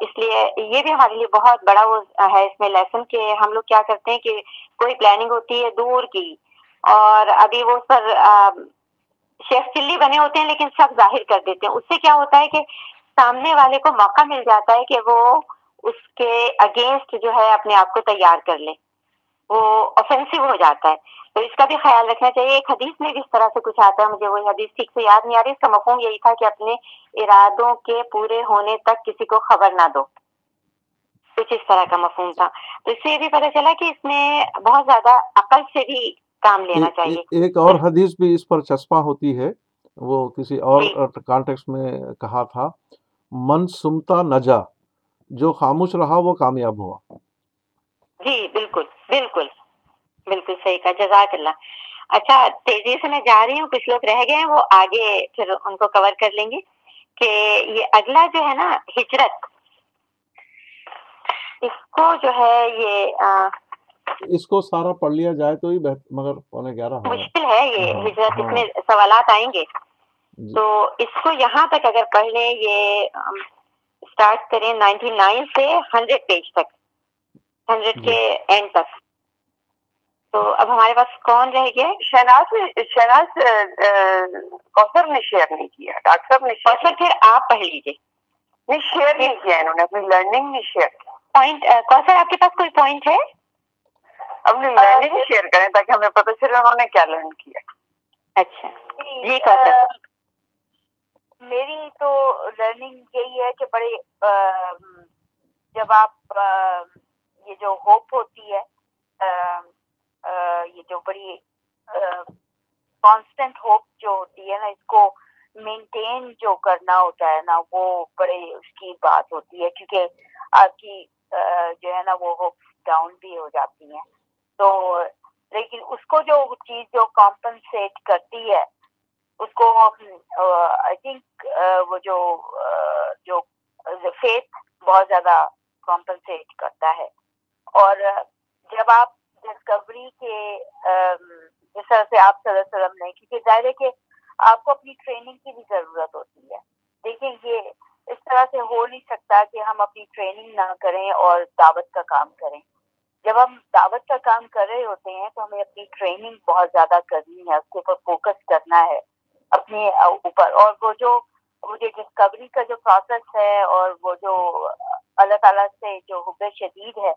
اس لیے یہ بھی ہمارے لیے بہت بڑا وہ ہے اس میں لیسن کہ ہم لوگ کیا کرتے ہیں کہ کوئی پلاننگ ہوتی ہے دور کی، اور ابھی وہ اس پر شیف چلی بنے ہوتے ہیں، لیکن سب ظاہر کر دیتے ہیں۔ اس سے کیا ہوتا ہے کہ سامنے والے کو موقع مل جاتا ہے کہ وہ اس کے اگینسٹ جو ہے اپنے آپ کو تیار کر لے۔ وہ اوفینسو ہو جاتا ہے۔ تو اس کا بھی خیال رکھنا چاہیے۔ ایک حدیث میں بھی اس طرح سے کچھ آتا ہے مجھے وہی حدیث ٹھیک سے یاد نہیں آ رہی۔ اس کا مفہوم یہی تھا کہ اپنے ارادوں کے پورے ہونے تک کسی کو خبر نہ دو۔ کچھ اس طرح کا مفہوم تھا۔ تو اس سے یہ بھی پتہ چلا کہ اس میں بہت زیادہ عقل سے بھی کام لینا چاہیے۔
ایک اور حدیث بھی اس پر چسپاں ہوتی ہے۔ وہ کسی اور کانٹیکس جی۔ میں کہا تھا من سمتا نجا جو خاموش رہا وہ کامیاب ہوا۔
جی بالکل بالکل بالکل صحیح کہا جزاک اللہ۔ اچھا تیزی سے میں جا رہی ہوں کچھ لوگ رہ گئے ہیں وہ آگے پھر ان کو کور کر لیں گے کہ یہ اگلا جو ہے نا ہجرت اس کو جو ہے یہ
اس کو سارا پڑھ لیا جائے تو ہی مگر پونے گیارہ
مشکل ہے یہ ہجرت اس میں سوالات آئیں گے۔ تو اس کو یہاں تک اگر پڑھ لیں یہ اسٹارٹ کریں نائنٹی نائن سے ہنڈریڈ پیج تک۔ ہنڈریڈ کے اینڈ تک تو اب ہمارے پاس کون رہ گیا
شہناز شہناز کوثر نے شیئر نہیں کیا ڈاکٹر صاحب نے
کوثر پھر آپ پڑھ لیجیے
نہیں شیئر نہیں کیا انہوں نے اپنی لرننگ نہیں شیئر کیا
پوائنٹ کوثر آپ کے پاس کوئی پوائنٹ ہے؟
اپنی لرننگ شیئر کریں تاکہ ہمیں پتہ چلے انہوں نے کیا لرن کیا۔
اچھا۔ جی کوثر۔
میری تو لرننگ یہی ہے کہ بڑے جب آپ یہ جو ہوپ ہوتی ہے یہ جو بڑی کانسٹنٹ ہوپ جو ہوتی ہے نا، اس کو مینٹین جو کرنا ہوتا ہے نا، وہ بڑے اس کی بات ہوتی ہے، کیونکہ آپ کی جو ہے نا، وہ ہوپ ڈاؤن بھی ہو جاتی ہیں۔ تو لیکن اس کو جو چیز جو کمپنسیٹ کرتی ہے، اس کو آئی تھنک وہ جو جو فیتھ بہت زیادہ کمپنسیٹ کرتا ہے۔ اور جب آپ ڈسکوری کے جس طرح سے آپ صلی اللہ علیہ وسلم نے، کیونکہ ظاہر ہے کہ آپ کو اپنی ٹریننگ کی بھی ضرورت ہوتی ہے۔ دیکھیں، یہ اس طرح سے ہو نہیں سکتا کہ ہم اپنی ٹریننگ نہ کریں اور دعوت کا کام کریں۔ جب ہم دعوت کا کام کر رہے ہوتے ہیں تو ہمیں اپنی ٹریننگ بہت زیادہ کرنی ہے، اس کے اوپر فوکس کرنا ہے، اپنے اوپر۔ اور وہ جو مجھے ڈسکوری کا جو پروسیس ہے اور وہ جو اللہ تعالیٰ سے جو حب شدید ہے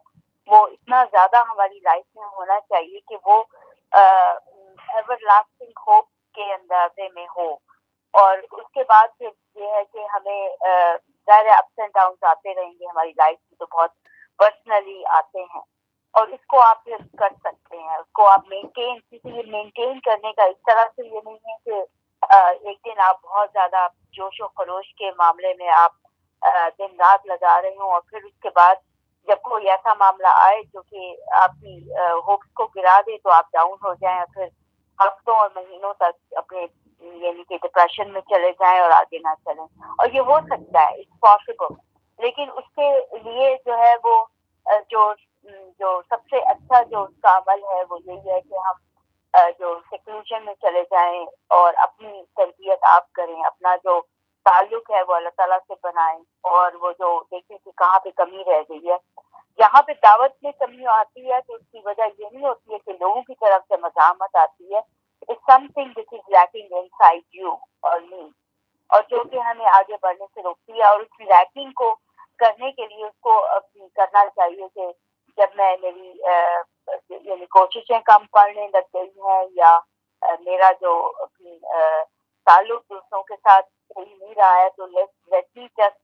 وہ اتنا زیادہ ہماری لائف میں ہونا چاہیے کہ وہ ایور لاسٹنگ ہوپ کے اندازے میں ہو۔ اور اس کے بعد پھر یہ ہے کہ ہمیں ظاہر اپس اینڈ ڈاؤن آتے رہیں گے ہماری لائف میں تو بہت پرسنلی آتے ہیں۔ اور اس کو آپ پھر کر سکتے ہیں۔ اس کو آپ مینٹین کسی مینٹین کرنے کا اس طرح سے یہ نہیں ہے کہ ایک دن آپ بہت زیادہ جوش و خروش کے معاملے میں آپ دن رات لگا رہے ہوں اور پھر اس کے بعد جب کوئی ایسا معاملہ آئے جو کہ آپ کی ہوپس کو گرا دے تو آپ ڈاؤن ہو جائیں اور پھر ہفتوں اور مہینوں تک اپنے یعنی کہ ڈپریشن میں چلے جائیں اور آگے نہ چلیں۔ اور یہ ہو سکتا ہے اٹس پاسبل لیکن اس کے لیے جو ہے وہ جو جو سب سے اچھا جو اس کا عمل ہے وہ یہی ہے کہ ہم جو سیکلوشن میں چلے جائیں اور اپنی تربیت آپ کریں، اپنا جو تعلق ہے وہ اللہ تعالیٰ سے بنائیں اور وہ جو دیکھیں کہ کہاں پہ کمی رہ گئی ہے۔ جہاں پہ دعوت میں کمی آتی ہے تو اس کی وجہ یہ نہیں ہوتی ہے کہ لوگوں کی طرف سے مزاحمت آتی ہے۔ Something this is lacking inside you اور می اور جو کہ ہمیں آگے بڑھنے سے روکتی ہے اور اس لیکنگ کو کرنے کے لیے اس کو کرنا چاہیے کہ جب میں میری یعنی کوششیں کم پڑھنے لگ گئی ہیں یا میرا جو اپنی تعلق دوسروں کے ساتھ صحیح نہیں رہا ہے تو let me just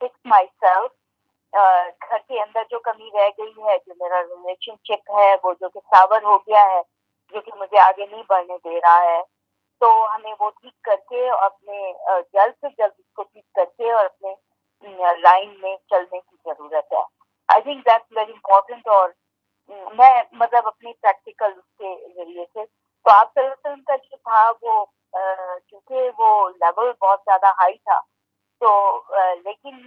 fix myself گھر کے اندر جو کمی رہ گئی ہے جو میرا ریلیشن شپ ہے وہ جو کہ ساور ہو گیا ہے جو کہ مجھے آگے نہیں بڑھنے دے رہا ہے تو ہمیں وہ ٹھیک کر کے اپنے جلد سے جلد اس کو ٹھیک کر کے اور اپنے لائن میں چلنے کی ضرورت ہے I think that's very important اور میں مطلب اپنی پریکٹیکل اس کے ذریعے سے تو آپ صلی اللہ علیہ وسلم کا جو تھا وہ کیونکہ وہ لیول بہت زیادہ ہائی تھا۔ تو لیکن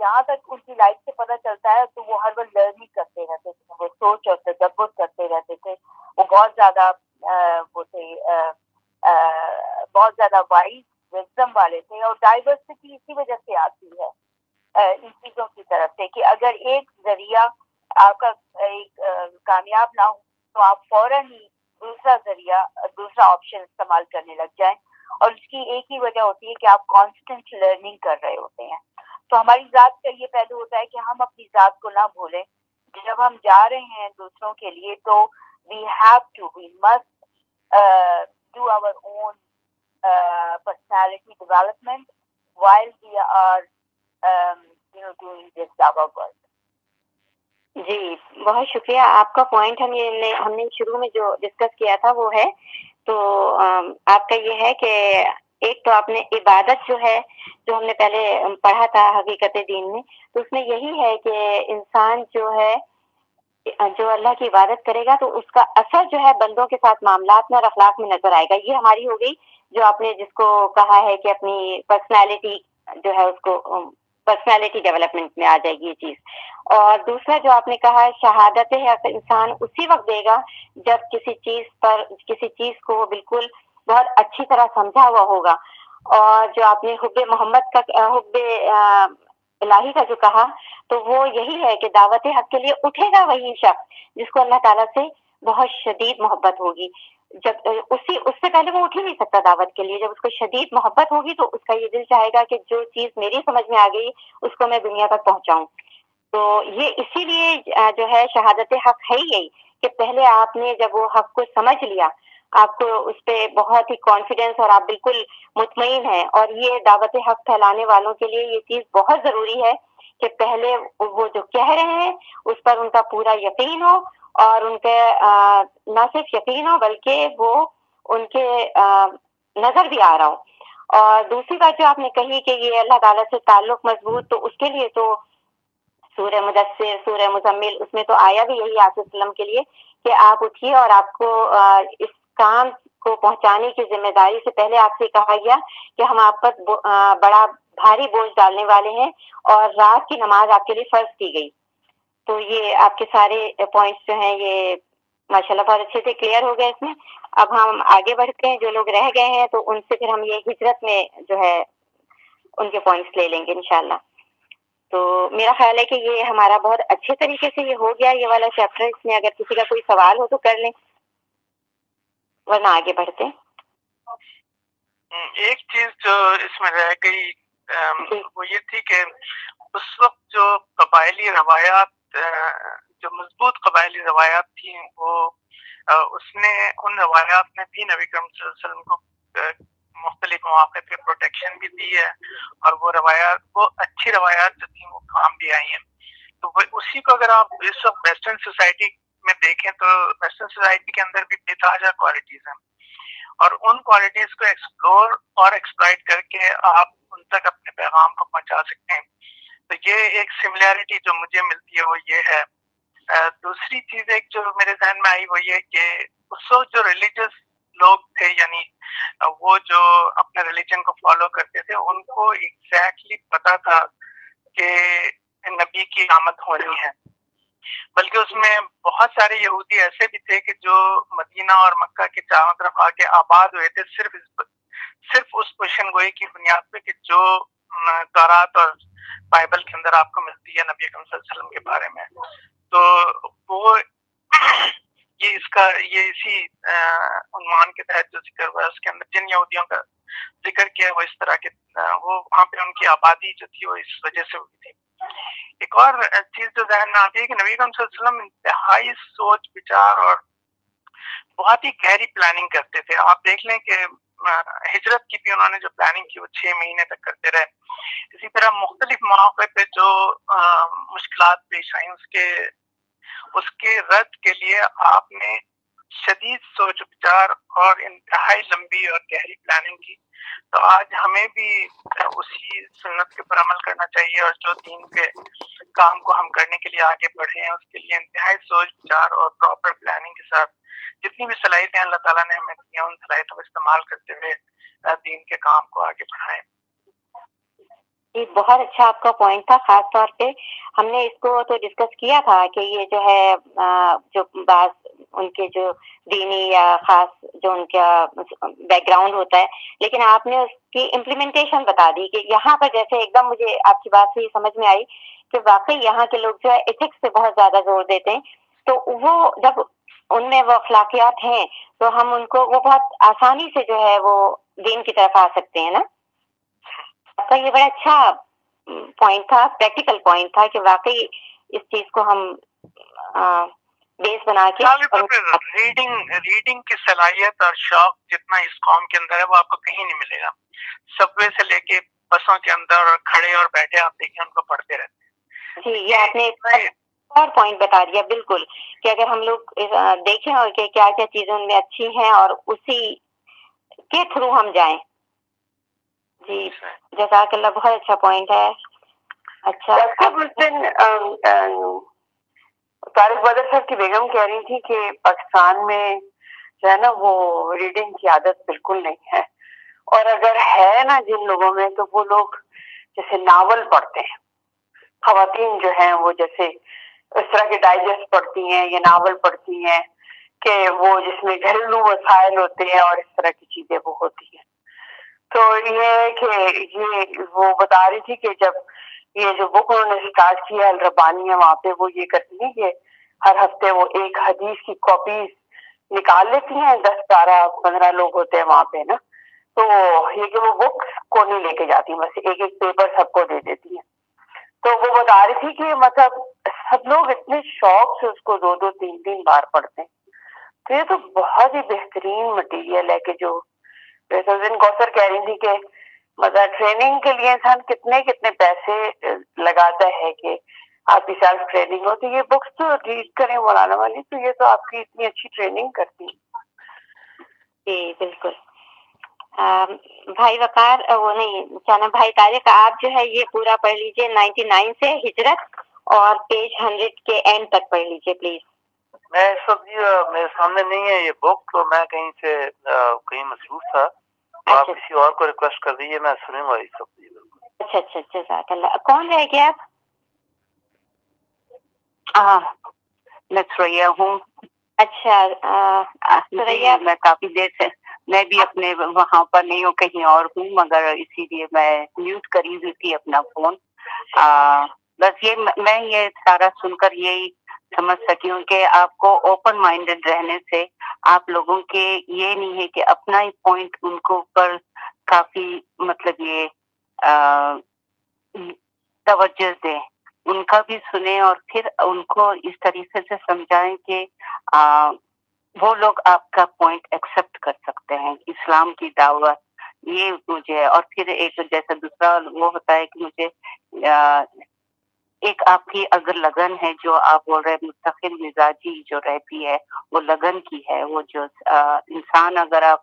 جہاں تک ان کی لائف سے پتہ چلتا ہے، تو وہ ہر وقت لرن ہی کرتے رہتے تھے۔ وہ سوچ اور تجبر کرتے رہتے تھے۔ وہ بہت زیادہ وہ تھے بہت زیادہ وائز وزم والے تھے اور ڈائیورسٹی اسی وجہ سے آتی ہے ان چیزوں کی طرف سے کہ اگر ایک ذریعہ آپ کا ایک کامیاب نہ ہو، تو آپ فوراً ہی دوسرا ذریعہ، دوسرا آپشن استعمال کرنے لگ جائیں اور اس کی ایک ہی وجہ ہوتی ہے کہ آپ کانسٹنٹ لرننگ کر رہے ہوتے ہیں۔ تو ہماری ذات کا یہ پہلو ہوتا ہے کہ ہم اپنی ذات کو نہ بھولیں۔ جب ہم جا رہے ہیں دوسروں کے لیے تو we have to we must do our own personality development while we are you know doing this work
جی بہت شکریہ۔ آپ کا پوائنٹ ہم یہ ہم نے شروع میں جو ڈسکس کیا تھا وہ ہے۔ تو آپ کا یہ ہے کہ ایک تو آپ نے عبادت جو ہے، جو ہم نے پہلے پڑھا تھا حقیقت دین میں، تو اس میں یہی ہے کہ انسان جو ہے، جو اللہ کی عبادت کرے گا تو اس کا اثر جو ہے بندوں کے ساتھ معاملات میں اور اخلاق میں نظر آئے گا۔ یہ ہماری ہو گئی جو آپ نے جس کو کہا ہے کہ اپنی پرسنالٹی جو ہے اس کو پرسنالٹی ڈیولپمنٹ میں آ جائے گی یہ چیز۔ اور دوسرا جو آپ نے کہا شہادت ہے انسان اسی وقت دے گا جب کسی چیز پر، کسی چیز کو وہ بالکل بہت اچھی طرح سمجھا ہوا ہوگا۔ اور جو آپ نے حب محمد کا، حب الہی کا جو کہا، تو وہ یہی ہے کہ دعوت حق کے لیے اٹھے گا وہی شخص جس کو اللہ تعالیٰ سے بہت شدید محبت ہوگی۔ جب اسی، اس سے پہلے وہ اٹھ ہی نہیں سکتا دعوت کے لیے۔ جب اس کو شدید محبت ہوگی تو اس کا یہ دل چاہے گا کہ جو چیز میری سمجھ میں آ گئی، اس کو میں دنیا تک پہنچاؤں۔ تو یہ اسی لیے جو ہے، شہادت حق ہے یہی کہ پہلے آپ نے جب وہ حق کو سمجھ لیا، آپ کو اس پہ بہت ہی کانفیڈینس اور آپ بالکل مطمئن ہیں۔ اور یہ دعوت حق پھیلانے والوں کے لیے یہ چیز بہت ضروری ہے کہ پہلے وہ جو کہہ رہے ہیں، اس پر ان کا پورا یقین ہو۔ اور ان کے نہ صرف یقین ہو، بلکہ وہ ان کے نظر بھی آ رہا ہو۔ اور دوسری بات جو آپ نے کہی کہ یہ اللہ تعالیٰ سے تعلق مضبوط، تو اس کے لیے تو سورہ مدثر، سورہ مزمل، اس میں تو آیا بھی یہی آصف وسلم کے لیے کہ آپ اٹھیے اور آپ کو اس کام کو پہنچانے کی ذمہ داری سے پہلے آپ سے کہا گیا کہ ہم آپ پر بڑا بھاری بوجھ ڈالنے والے ہیں اور رات کی نماز آپ کے لیے فرض کی گئی۔ تو یہ آپ کے سارے پوائنٹس جو ہیں یہ ماشاء اللہ بہت اچھے سے کلیئر ہو گئے اس میں۔ اب ہم آگے بڑھتے ہیں جو لوگ رہ گئے ہیں تو ان سے پھر ہم یہ ہجرت میں جو ہے ان کے پوائنٹس لے لیں گے انشاءاللہ۔ تو میرا خیال ہے کہ یہ ہمارا بہت اچھے طریقے سے یہ ہو گیا یہ والا چیپٹر اس میں اگر کسی کا کوئی سوال ہو تو کر لیں۔ ورنہ آگے بڑھتے
ایک چیز جو اس میں رہ گئی جی۔ وہ یہ تھی کہ اس وقت جو قبائلی روایات جو مضبوط قبائلی روایات تھیں، وہ اس نے ان روایات میں بھی نبی کرم صلی اللہ علیہ وسلم کو مختلف مواقع پہ پروٹیکشن بھی دی ہے، اور وہ روایات، وہ اچھی روایات جو تھیں، وہ کام بھی آئی ہیں۔ تو اسی کو اگر آپ اس وقت ویسٹرن سوسائٹی میں دیکھیں تو ویسٹرن سوسائٹی کے اندر بھی بے تازہ کوالٹیز ہیں۔ اور ان کوالٹیز کو ایکسپلور اور ایکسپلائٹ کر کے آپ ان تک اپنے پیغام کو پہنچا سکتے ہیں۔ تو یہ ایک سملیرٹی جو مجھے ملتی ہے وہ یہ ہے۔ دوسری چیز ایک جو میرے ذہن میں آئی وہ یہ کہ اس وقت جو ریلیجس لوگ تھے یعنی وہ جو اپنے ریلیجن کو فالو کرتے تھے، ان کو ایگزیکٹلی پتا تھا کہ نبی کی آمد ہونی ہے۔ بلکہ اس میں بہت سارے یہودی ایسے بھی تھے کہ جو مدینہ اور مکہ کے چاروں طرف آ کے آباد ہوئے تھے، صرف صرف اس پوشن گوئی کی بنیاد پہ کہ جو کارات اور بائبل کے اندر آپ کو ملتی ہے نبی اکرم صلی اللہ علیہ وسلم کے بارے میں۔ تو وہ یہ اس کا، یہ اسی عنوان کے تحت جو ذکر ہوا ہے، اس کے اندر جن یہودیوں کا ذکر کیا وہ اس طرح کے وہ وہاں پہ ان کی آبادی جو تھی وہ اس وجہ سے ہوئی تھی۔ ایک اور چیز جو ذہن میں آتی ہے کہ نبی صلی اللہ علیہ وسلم انتہائی سوچ بچار اور بہت ہی گہری پلاننگ کرتے تھے۔ آپ دیکھ لیں کہ ہجرت کی بھی انہوں نے جو پلاننگ کی وہ چھ مہینے تک کرتے رہے۔ اسی طرح مختلف مواقع پہ جو مشکلات پیش آئیں، اس کے اس کے رد کے لیے آپ نے شدید سوچ بچار اور انتہائی لمبی اور گہری پلاننگ کی۔ تو آج ہمیں بھی اسی سنت کے پر عمل کرنا چاہیے اور جو دین کے کام کو ہم کرنے کے لیے آگے بڑھے ہیں، اس کے لیے انتہائی سوچ بچار اور پراپر پلاننگ کے ساتھ جتنی بھی صلاحیتیں اللہ تعالیٰ نے ہمیں دی ہیں ان صلاحیتوں کا استعمال کرتے ہوئے دین کے کام کو آگے بڑھائیں
جی، بہت اچھا آپ کا پوائنٹ تھا، خاص طور پہ ہم نے اس کو تو ڈسکس کیا تھا کہ یہ جو ہے جو بعض ان کے جو دینی یا خاص جو ان کا بیک گراؤنڈ ہوتا ہے، لیکن آپ نے اس کی امپلیمنٹیشن بتا دی کہ یہاں پر جیسے ایک دم مجھے آپ کی بات سے یہ سمجھ میں آئی کہ واقعی یہاں کے لوگ جو ہے ایتھکس پہ بہت زیادہ زور دیتے ہیں۔ تو وہ جب ان میں وہ اخلاقیات ہیں تو ہم ان کو وہ بہت آسانی سے جو ہے وہ دین کی طرف آ سکتے ہیں نا۔ آپ کا یہ بڑا اچھا پوائنٹ تھا پریکٹیکل پوائنٹ تھا کہ واقعی اس چیز کو ہم بیس بنا کے
ریڈنگ ریڈنگ کی صلاحیت اور شوق جتنا اس قوم کے اندر ہے وہ آپ کو کہیں نہیں ملے گا۔ سب وے سے لے کے بسوں کے اندر اور کھڑے اور بیٹھے آپ دیکھیں ان کو پڑھتے رہتے
جی یہ آپ نے اور پوائنٹ بتا دیا، بالکل، کہ اگر ہم لوگ دیکھیں اور کہ کیا کیا چیزیں ان میں اچھی ہیں اور اسی کے تھرو ہم جائیں۔ جی جزاک اللہ، بہت اچھا پوائنٹ ہے۔ اچھا۔
اس دن طارق بدر صاحب کی بیگم کہہ رہی تھی کہ پاکستان میں جو ہے نا وہ ریڈنگ کی عادت بالکل نہیں ہے۔ اور اگر ہے نا جن لوگوں میں، تو وہ لوگ جیسے ناول پڑھتے ہیں۔ خواتین جو ہیں وہ جیسے اس طرح کے ڈائجسٹ پڑھتی ہیں یا ناول پڑھتی ہیں کہ وہ جس میں گھریلو وسائل ہوتے ہیں اور اس طرح کی چیزیں وہ ہوتی ہیں۔ تو یہ کہ یہ وہ بتا رہی تھی کہ جب یہ جو بک انہوں نے اسٹارٹ کیا الربانی ہے وہاں پہ وہ یہ کرتی ہیں کہ ہر ہفتے وہ ایک حدیث کی کاپیز نکال لیتی ہیں۔ دس، بارہ، پندرہ لوگ ہوتے ہیں وہاں پہ، نا؟ تو یہ کہ وہ بکس کو نہیں لے کے جاتی، بس ایک ایک پیپر سب کو دے دیتی ہیں۔ تو وہ بتا رہی تھی کہ مطلب سب لوگ اتنے شوق سے اس کو دو دو تین تین بار پڑھتے ہیں۔ تو یہ تو بہت ہی بہترین مٹیریل ہے کہ جو کوثر کہہ رہی تھی کہ مطلب ٹریننگ کے لیے انسان کتنے کتنے پیسے لگاتا ہے کہ آپ کی سیلف ٹریننگ ہو۔ تو یہ بکس تو ریڈ کریں مولانا والی، تو یہ تو آپ کی اتنی اچھی ٹریننگ کرتی
جی بالکل۔ بھائی وقار وہ نہیں کیا نام بھائی طارق آپ جو ہے یہ پورا پڑھ لیجیے نائنٹی نائن سے ہجرت اور پیج ہنڈریڈ کے اینڈ تک پڑھ لیجیے پلیز
میں سب میرے سامنے نہیں ہے یہ بک تو میں کہیں سے کہیں مصروف تھا۔ آپ اچھا۔ کسی اور کو ریکویسٹ کر دیجیے میں سنوں گا یہ سب۔
اچھا اچھا جزاک اللہ۔ کون رہ گیا
آپ؟ میں سریا ہوں۔
اچھا
جی، میں کافی دیر سے میں بھی اپنے وہاں پر نہیں ہوں، کہیں اور ہوں، مگر اسی لیے میں میوٹ کری ہوئی تھی اپنا فون بس یہ میں یہ سارا سن کر یہی سمجھ سکی ہوں کہ آپ کو اوپن مائنڈیڈ رہنے سے آپ لوگوں کے یہ نہیں ہے کہ اپنا ہی پوائنٹ ان کو اوپر کافی مطلب یہ توجہ دیں، ان کا بھی سنیں اور پھر ان کو اس طریقے سے سمجھائیں کہ وہ لوگ آپ کا پوائنٹ ایکسپٹ کر سکتے ہیں۔ اسلام کی دعوت یہ مجھے، اور پھر ایک جیسا دوسرا وہ ہوتا ہے کہ مجھے ایک آپ کی اگر لگن ہے جو آپ بول رہے مستقل مزاجی جو رہتی ہے، وہ لگن کی ہے۔ وہ جو انسان اگر آپ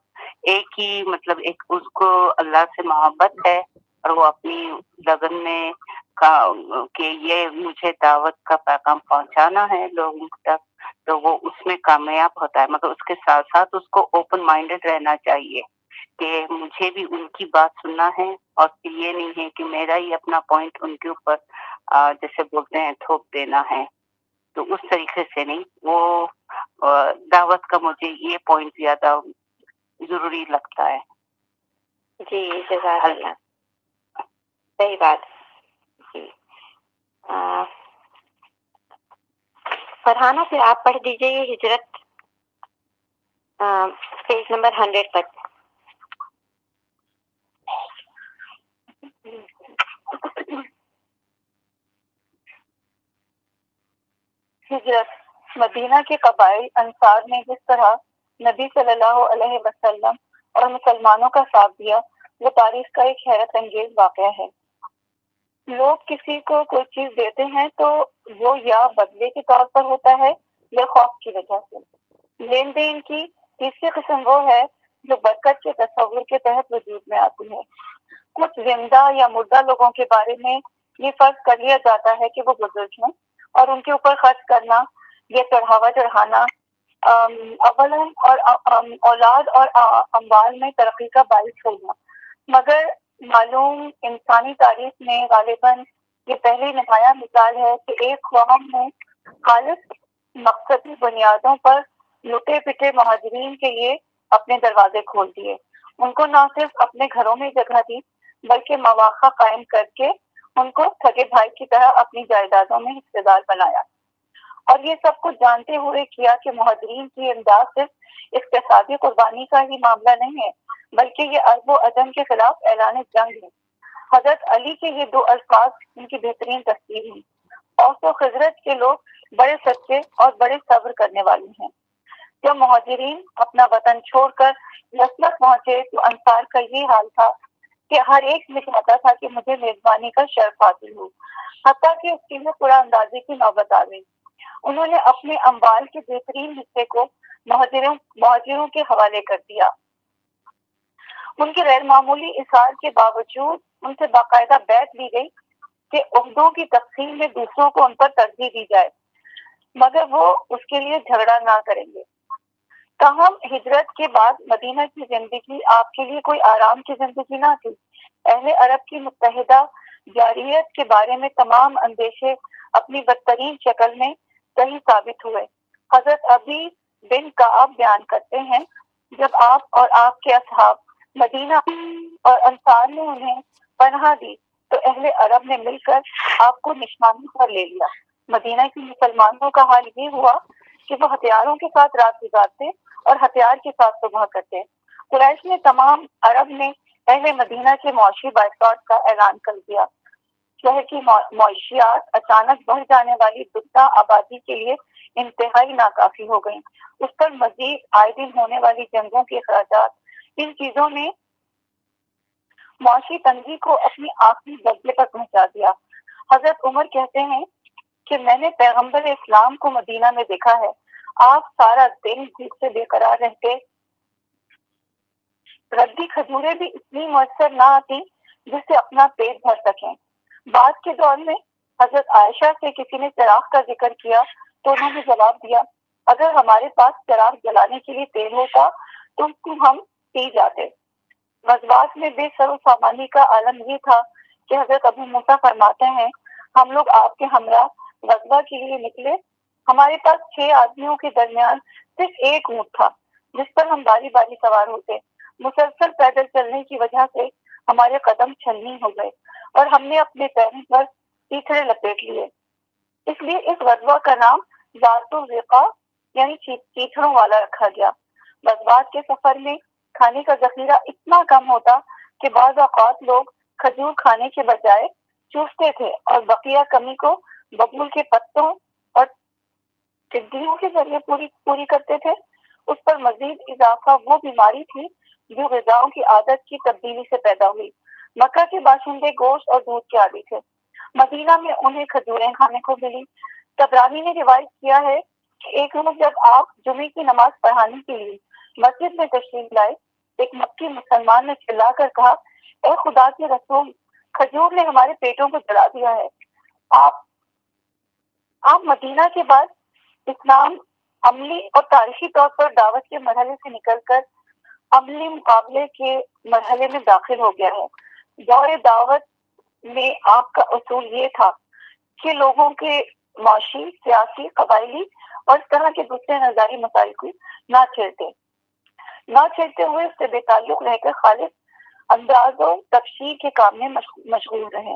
ایک ہی مطلب ایک اس کو اللہ سے محبت ہے اور وہ اپنی لگن میں کہ یہ مجھے دعوت کا پیغام پہنچانا ہے لوگوں تک تو وہ اس میں کامیاب ہوتا ہے۔ مگر اس کے ساتھ ساتھ اس کو اوپن مائنڈیڈ رہنا چاہیے کہ مجھے بھی ان کی بات سننا ہے اور یہ نہیں ہے کہ میرا ہی اپنا پوائنٹ ان کے اوپر جیسے بولتے ہیں تھوپ دینا ہے۔ تو اس طریقے سے نہیں وہ دعوت کا مجھے یہ پوائنٹ زیادہ ضروری لگتا ہے۔
جی صحیح بات۔ جی۔ فرحانہ پھر آپ پڑھ دیجیے یہ ہجرت پیج نمبر ہنڈریڈ تک۔
ہجرت، مدینہ کے قبائل، انصار نے جس طرح نبی صلی اللہ علیہ وسلم اور مسلمانوں کا ساتھ دیا وہ تاریخ کا ایک حیرت انگیز واقعہ ہے۔ لوگ کسی کو کوئی چیز دیتے ہیں تو وہ یا بدلے کے طور پر ہوتا ہے یا خوف کی وجہ سے۔ لین دین کی تیسری قسم وہ ہے جو برکت کے تصور کے تحت وجود میں آتی ہے۔ کچھ زندہ یا مردہ لوگوں کے بارے میں یہ فرض کر لیا جاتا ہے کہ وہ بزرگ ہیں اور ان کے اوپر خرچ کرنا یہ چڑھاوا چڑھانا اول اور اولاد اور اموال میں ترقی کا باعث ہوگا مگر معلوم انسانی تاریخ میں غالباً یہ پہلی نمایاں مثال ہے کہ ایک قوم نے خالص مقصدی بنیادوں پر لٹے پٹے مہاجرین کے لیے اپنے دروازے کھول دیے۔ ان کو نہ صرف اپنے گھروں میں جگہ دی، بلکہ مواقع قائم کر کے ان کو تھگے بھائی کی طرح اپنی جائیدادوں میں حصے دار بنایا۔ اور یہ سب کچھ جانتے ہوئے کیا کہ مہاجرین کی امداد صرف اقتصادی قربانی کا ہی معاملہ نہیں ہے بلکہ یہ ارب و عدم کے خلاف اعلان جنگ ہے۔ حضرت علی کے یہ دو الفاظ ان کی بہترین تصویر ہیں۔ اور تو خزرت کے لوگ بڑے سچے اور بڑے صبر کرنے والے ہیں۔ جب مہاجرین اپنا وطن چھوڑ کر لسلت پہنچے تو انصار کا یہ حال تھا کہ ہر ایک میں چاہتا تھا کہ مجھے میزبانی کا شرف حاصل ہو، حتیٰ کہ اس کے لیے پورا اندازے کی نوبت آ گئی۔ انہوں نے اپنے اموال کے بہترین حصے کو مہاجروں مہاجروں کے حوالے کر دیا۔ ان کے غیر معمولی اثار کے باوجود ان سے باقاعدہ بیت لی گئی کہ عہدوں کی تقسیم میں دوسروں کو ان پر ترجیح دی جائے، مگر وہ اس کے لیے جھگڑا نہ کریں گے۔ تاہم، ہجرت کے بعد مدینہ کی زندگی آپ کے لیے کوئی آرام کی زندگی نہ تھی۔ اہل عرب کی متحدہ جاریت کے بارے میں تمام اندیشے اپنی بدترین شکل میں صحیح ثابت ہوئے۔ حضرت ابھی بن کا آپ بیان کرتے ہیں، جب آپ اور آپ کے اصحاب مدینہ اور انصار نے انہیں پناہ دی۔ تو اہل عرب نے مل کر آپ کو نشانی پر لے لیا۔ مدینہ کی مسلمانوں کا حال یہ ہوا کہ وہ ہتھیاروں کے ساتھ رات گزارتے اور ہتھیار کے ساتھ صبح کرتے۔ قریش نے تمام عرب نے اہل مدینہ کے معاشی بائیکاٹ کا اعلان کر دیا۔ شہر کی معاشیات اچانک بڑھ جانے والی دکھتا آبادی کے لیے انتہائی ناکافی ہو گئی اس پر مزید آئے دن ہونے والی جنگوں کے اخراجات ان چیزوں نے معاشی تنگی کو اپنی آخری درجے پر پہنچا دیا۔ حضرت عمر کہتے ہیں کہ میں نے پیغمبر اسلام کو مدینہ میں دیکھا ہے۔ آپ سارا دن بھوک سے بے قرار رہتے۔ ردی کھجورے بھی اتنی مؤثر نہ آتی جس سے اپنا پیٹ بھر سکیں۔ بعد کے دور میں حضرت عائشہ سے کسی نے چراغ کا ذکر کیا تو انہوں نے جواب دیا، اگر ہمارے پاس چراغ جلانے کے لیے تیل ہوتا تو ہم پی جاتے۔ غزبات میں بے سر و سامانی کا عالم یہ تھا کہ حضرت ابو موسا فرماتے ہیں، ہم لوگ آپ کے ہمراہ غزبہ کے لیے نکلے۔ ہمارے پاس چھ آدمیوں کے درمیان صرف ایک اونٹ تھا، جس پر ہم باری باری سوار ہوتے۔ مسلسل پیدل چلنے کی وجہ سے ہمارے قدم چھلنی ہو گئے اور ہم نے اپنے پیروں پر تیسرے لپیٹ لیے۔ اس لیے اس غزوہ کا نام ذات الرقا یعنی چیتڑوں والا رکھا گیا۔ غزوات کے سفر میں کھانے کا ذخیرہ اتنا کم ہوتا کہ بعض اوقات لوگ کھجور کھانے کے بجائے چوستے تھے اور بقیہ کمی کو ببول کے پتوں اور ٹڈیوں کے ذریعے پوری پوری کرتے تھے۔ اس پر مزید اضافہ وہ بیماری تھی جو غذاؤں کی عادت کی تبدیلی سے پیدا ہوئی۔ مکہ کے باشندے گوشت اور دودھ کے عادی تھے۔ مدینہ میں انہیں کھجوریں کھانے کو ملی۔ تبرانی نے روایت کیا ہے کہ ایک روز جب آپ جمعے کی نماز پڑھانے کے لیے مسجد میں تشریف لائے ایک مکی مسلمان نے چلا کر کہا، اے خدا کے رسول، کھجور نے ہمارے پیٹوں کو جلا دیا ہے۔ آپ آپ مدینہ کے بعد اسلام عملی اور تاریخی طور پر دعوت کے مرحلے سے نکل کر عملی مقابلے کے مرحلے میں داخل ہو گیا ہے۔ دور دعوت میں آپ کا اصول یہ تھا کہ لوگوں کے معاشی، سیاسی، قبائلی اور اس طرح کے دوسرے نظاری مسائل کو نہ چھیڑتے۔ نہ چھیڑتے ہوئے اس سے بے تعلق رہ کر خالص انداز و تفشیر کے کام میں مشغول رہے۔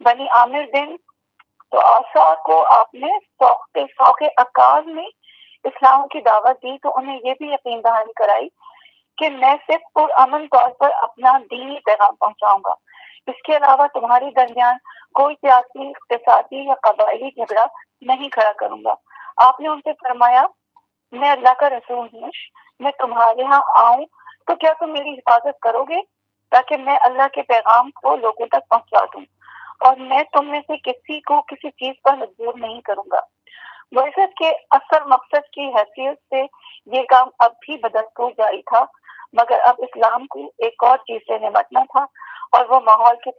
بنی عامر دن تو آسا کو آپ نے سوق اکاز میں اسلام کی دعوت دی تو انہیں یہ بھی یقین دہانی کرائی کہ میں صرف پر امن طور پر اپنا دینی پیغام پہنچاؤں گا۔ اس کے علاوہ تمہارے درمیان کوئی سیاسی، اقتصادی یا قبائلی جھگڑا نہیں کھڑا کروں گا۔ آپ نے ان سے فرمایا، میں اللہ کا رسول ہوں میں تمہارے یہاں آؤں تو کیا تم میری حفاظت کرو گے تاکہ میں اللہ کے پیغام کو لوگوں تک پہنچا دوں؟ اور میں تم میں سے کسی کو کسی چیز پر مجبور نہیں کروں گا۔ ویسے کے اصل مقصد کی حیثیت سے یہ کام اب بھی بدستور جاری تھا، مگر اب اسلام کو ایک اور چیز سے نمٹنا تھا اور وہ ماحول کے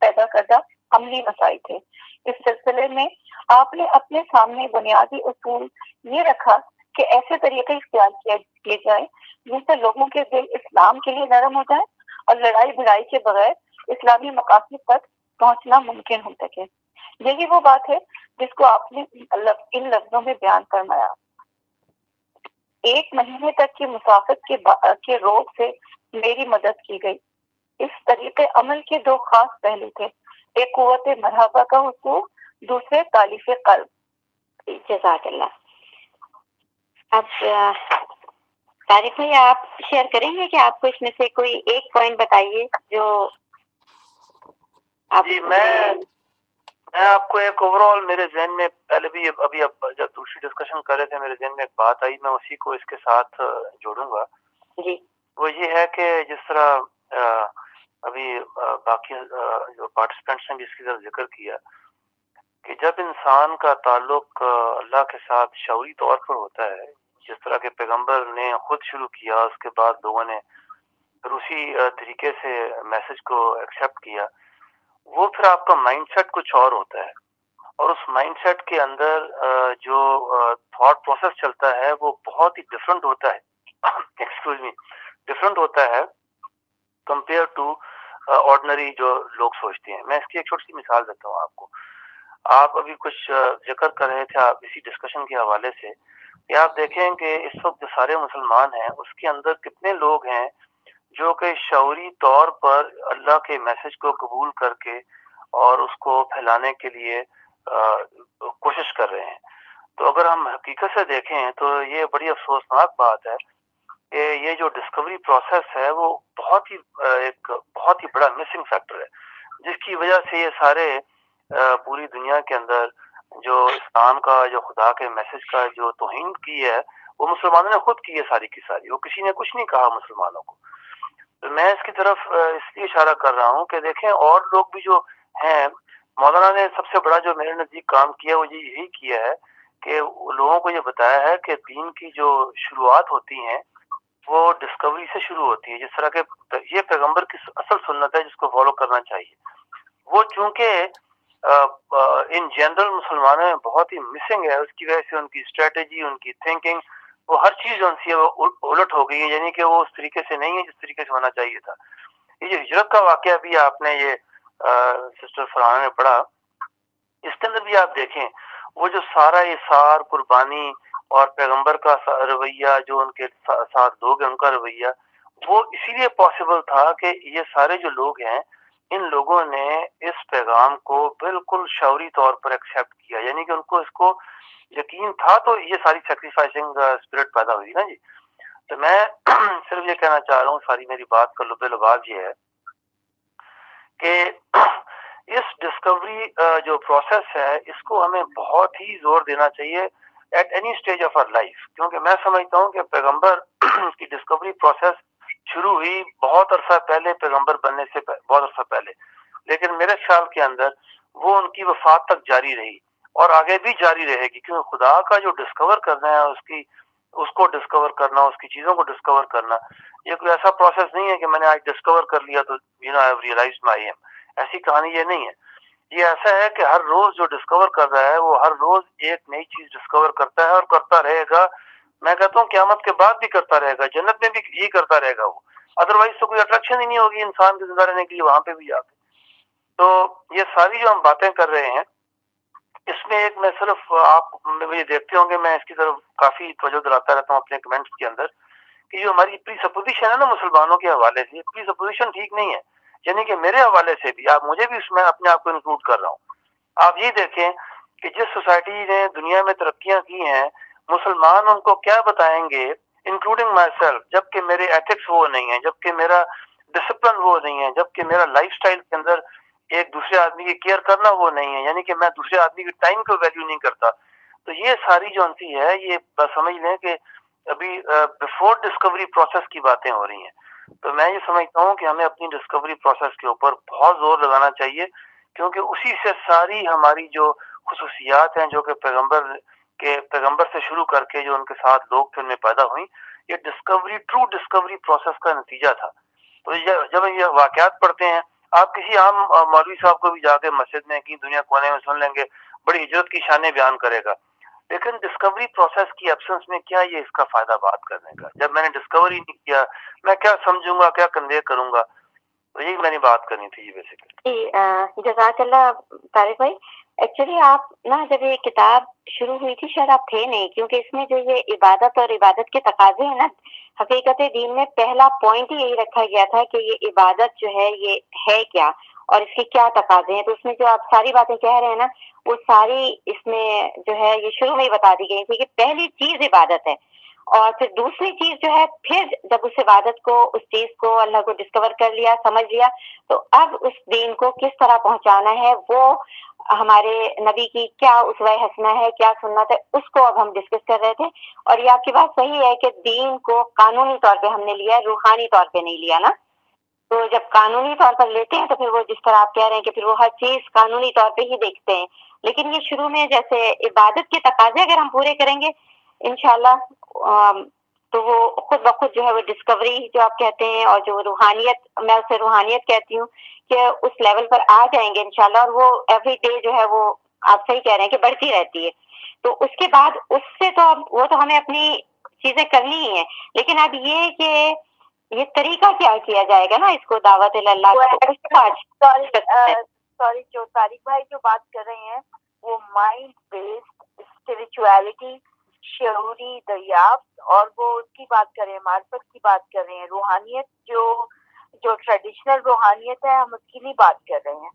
پیدا کردہ عملی مسائل تھے۔ اس سلسلے میں آپ نے اپنے سامنے بنیادی اصول یہ رکھا کہ ایسے طریقے اختیار کیے جائیں جن سے لوگوں کے دل اسلام کے لیے نرم ہو جائے اور لڑائی بھڑائی کے بغیر اسلامی مقاصد تک پہنچنا ممکن ہو سکے۔ یہی وہ بات ہے جس کو آپ نے ان لفظوں میں بیان فرمایا۔ ایک مہینے تک کی مسافت کے روگ سے میری مدد کی گئی۔ اس طریقے عمل کے دو خاص پہلو تھے۔ ایک قوت مرحبا کا حصول، دوسرے تالیف قلب۔
جزاک اللہ۔ اب طارق بھائی آپ شیئر کریں گے کہ آپ کو اس میں سے کوئی ایک پوائنٹ بتائیے جو
جی میں میں آپ کو ایک اوور آل میرے ذہن میں پہلے بھی ابھی اب جب دوسری ڈسکشن کر رہے تھے میرے ذہن میں ایک بات آئی میں اسی کو اس کے ساتھ جوڑوں گا۔ جی۔ وہ یہ ہے کہ جس طرح ابھی باقی جو پارٹیسپینٹس نے بھی اس کی طرف ذکر کیا کہ جب انسان کا تعلق اللہ کے ساتھ شعوری طور پر ہوتا ہے جس طرح کے پیغمبر نے خود شروع کیا، اس کے بعد لوگوں نے پھر اسی طریقے سے میسج کو ایکسیپٹ کیا۔ وہ پھر آپ کا مائنڈ سیٹ کچھ اور ہوتا ہے۔ اور اس مائنڈ سیٹ کے اندر جو تھاٹ پروسیس چلتا ہے، وہ بہت ہی ڈفرنٹ ہوتا ہے۔ ایکسکیوز می ڈفرنٹ ہوتا ہے کمپیئر ٹو آرڈنری جو لوگ سوچتے ہیں۔ میں اس کی ایک چھوٹی سی مثال دیتا ہوں آپ کو۔ آپ ابھی کچھ ذکر کر رہے تھے آپ اسی ڈسکشن کے حوالے سے۔ کہ آپ دیکھیں کہ اس وقت جو سارے مسلمان ہیں، اس کے اندر کتنے لوگ ہیں جو کہ شعوری طور پر اللہ کے میسج کو قبول کر کے اور اس کو پھیلانے کے لیے کوشش کر رہے ہیں۔ تو اگر ہم حقیقت سے دیکھیں تو یہ بڑی افسوسناک بات ہے کہ یہ جو ڈسکوری پروسیس ہے، وہ بہت ہی ایک بہت ہی بڑا مسنگ فیکٹر ہے۔ جس کی وجہ سے یہ سارے پوری دنیا کے اندر جو اسلام کا، جو خدا کے میسج کا جو توہین کی ہے، وہ مسلمانوں نے خود کی ہے ساری کی ساری۔ وہ کسی نے کچھ نہیں کہا مسلمانوں کو۔ میں اس کی طرف اس لیے اشارہ کر رہا ہوں کہ دیکھیں، اور لوگ بھی جو ہیں، مولانا نے سب سے بڑا جو میرے نزدیک کام کیا وہ یہی کیا ہے کہ لوگوں کو یہ بتایا ہے کہ دین کی جو شروعات ہوتی ہیں، وہ ڈسکوری سے شروع ہوتی ہے جس طرح کے یہ پیغمبر کی اصل سنت ہے، جس کو فالو کرنا چاہیے۔ وہ چونکہ ان جنرل مسلمانوں میں بہت ہی مسنگ ہے، اس کی وجہ سے ان کی اسٹریٹجی ان کی تھنکنگ وہ ہر چیز ان سے الٹ ہو گئی ہے یعنی کہ وہ اس طریقے سے نہیں ہے جس طریقے سے ہونا چاہیے تھا۔ یہ جو ہجرت کا واقعہ بھی آپ نے یہ سسٹر فرحانہ نے پڑھا، اس کے اندر بھی آپ دیکھیں، وہ جو سارا اثار قربانی اور پیغمبر کا رویہ جو ان کے ساتھ لوگ ہیں ان کا رویہ، وہ اسی لیے پاسبل تھا کہ یہ سارے جو لوگ ہیں ان لوگوں نے اس پیغام کو بالکل شعوری طور پر ایکسیپٹ کیا یعنی کہ ان کو اس کو یقین تھا تو یہ ساری سیکریفائسنگ اسپرٹ uh, پیدا ہوئی نا جی۔ تو میں صرف یہ کہنا چاہ رہا ہوں، ساری میری بات کا لب لباس یہ ہے کہ اس ڈسکوری uh, جو پروسیس ہے، اس کو ہمیں بہت ہی زور دینا چاہیے at any stage of our life کیونکہ میں سمجھتا ہوں کہ پیغمبر کی ڈسکوری پروسیس شروع ہوئی بہت عرصہ پہلے، پیغمبر بننے سے بہت عرصہ پہلے۔ لیکن میرے خیال کے اندر وہ ان کی وفات تک جاری رہی اور آگے بھی جاری رہے گی، کیونکہ خدا کا جو ڈسکور کرنا ہے، اس کی اس کو ڈسکور کرنا، اس کی چیزوں کو ڈسکور کرنا، یہ کوئی ایسا پروسیس نہیں ہے کہ میں نے آج ڈسکور کر لیا تو you know I realize my M ایسی کہانی یہ نہیں ہے۔ یہ ایسا ہے کہ ہر روز جو ڈسکور کر رہا ہے، وہ ہر روز ایک نئی چیز ڈسکور کرتا ہے اور کرتا رہے گا۔ میں کہتا ہوں قیامت کے بعد بھی کرتا رہے گا، جنت میں بھی یہی کرتا رہے گا وہ۔ ادروائز تو کوئی اٹریکشن ہی نہیں ہوگی انسان کے زندہ رہنے کے لیے، وہاں پہ بھی جا کے تو یہ ساری جو ہم باتیں کر رہے ہیں، اس میں ایک میں صرف آپ مجھے دیکھتے ہوں گے، میں اس کی طرف کافی توجہ دلاتا رہتا ہوں اپنے کمنٹس کے اندر، کہ جو ہماری پری سپوزیشن ہے نا مسلمانوں کے حوالے سے پری سپوزیشن ٹھیک نہیں ہے۔ یعنی کہ میرے حوالے سے بھی، آپ مجھے بھی اس میں اپنے آپ کو انکلوڈ کر رہا ہوں۔ آپ یہ دیکھیں کہ جس سوسائٹی نے دنیا میں ترقیاں کی ہیں مسلمان ان کو کیا بتائیں گے انکلوڈنگ مائی سیلف جبکہ میرے ایتھکس وہ نہیں ہیں جبکہ میرا ڈسپلن وہ نہیں ہے جبکہ میرا لائف سٹائل کے اندر ایک دوسرے آدمی کی کیئر کرنا وہ نہیں ہے یعنی کہ میں دوسرے آدمی کی ٹائم کو ویلیو نہیں کرتا۔ تو یہ ساری جو سی ہے، یہ سمجھ لیں کہ ابھی بفور ڈسکوری پروسیس کی باتیں ہو رہی ہیں۔ تو میں یہ سمجھتا ہوں کہ ہمیں اپنی ڈسکوری پروسیس کے اوپر بہت زور لگانا چاہیے، کیونکہ اسی سے ساری ہماری جو خصوصیات ہیں، جو کہ پیغمبر کے پیغمبر سے شروع کر کے جو ان کے ساتھ لوگ پھر میں پیدا ہوئی یہ ڈسکوری ٹرو ڈسکوری پروسیس کا نتیجہ تھا۔ تو جب یہ واقعات پڑھتے ہیں، آپ کسی عام مولوی صاحب کو بھی جا کے مسجد میں کی دنیا کونے میں سن لیں گے، بڑی ہجرت کی شانیں بیان کرے گا۔ لیکن ڈسکوری پروسیس کی ایبسنس میں کیا یہ اس کا فائدہ بات کرنے کا؟ جب میں نے ڈسکوری نہیں کیا، میں کیا سمجھوں گا، کیا کنوے کروں گا؟ تو یہی میں نے بات کرنی تھی جی یہ بیسیکلی
جی، جزاک اللہ طارق بھائی ایکچولی آپ نا جب یہ کتاب شروع ہوئی تھی، شاید آپ تھے نہیں، کیونکہ اس میں جو یہ عبادت اور عبادت کے تقاضے ہیں نا، حقیقت دین میں پہلا پوائنٹ ہی یہی رکھا گیا تھا کہ یہ عبادت جو ہے، یہ ہے کیا اور اس کے کیا تقاضے ہیں۔ تو اس میں جو آپ ساری باتیں کہہ رہے ہیں نا، وہ ساری اس میں جو ہے، یہ شروع میں ہی بتا دی گئی تھی کہ پہلی چیز عبادت ہے اور پھر دوسری چیز جو ہے، پھر جب اس عبادت کو، اس چیز کو اللہ کو ڈسکور کر لیا، سمجھ لیا، تو اب اس دین کو کس طرح پہنچانا ہے، وہ ہمارے نبی کی کیا اس حسنا ہے، کیا سنت ہے، اس کو اب ہم ڈسکس کر رہے تھے۔ اور یہ آپ کی بات صحیح ہے کہ دین کو قانونی طور پہ ہم نے لیا روحانی طور پہ نہیں لیا نا۔ تو جب قانونی طور پر لیتے ہیں تو پھر وہ جس طرح آپ کہہ رہے ہیں کہ پھر وہ ہر چیز قانونی طور پہ ہی دیکھتے ہیں۔ لیکن یہ شروع میں جیسے عبادت کے تقاضے اگر ہم پورے کریں گے، انشاءاللہ تو وہ خود بخود جو ہے وہ ڈسکوری جو آپ کہتے ہیں اور جو روحانیت میں اسے روحانیت کہتی ہوں کہ اس لیول پر آ جائیں گے انشاءاللہ اور وہ ایوری ڈے جو ہے وہ آپ صحیح کہہ رہے ہیں کہ بڑھتی رہتی ہے۔ تو اس کے بعد اس سے تو وہ تو ہمیں اپنی چیزیں کرنی ہی ہیں۔ لیکن اب یہ کہ یہ طریقہ کیا کیا جائے گا نا اس کو دعوت اللہ
سوری جو طارق بھائی جو بات کر رہے ہیں وہ مائنڈ بیسڈ اسپرچویلٹی شعوری دریافت اور وہ اس کی بات کر رہے ہیں معرفت کی بات کر رہے ہیں روحانیت جو جو ٹریڈیشنل روحانیت ہے ہم اس کی نہیں بات کر رہے ہیں۔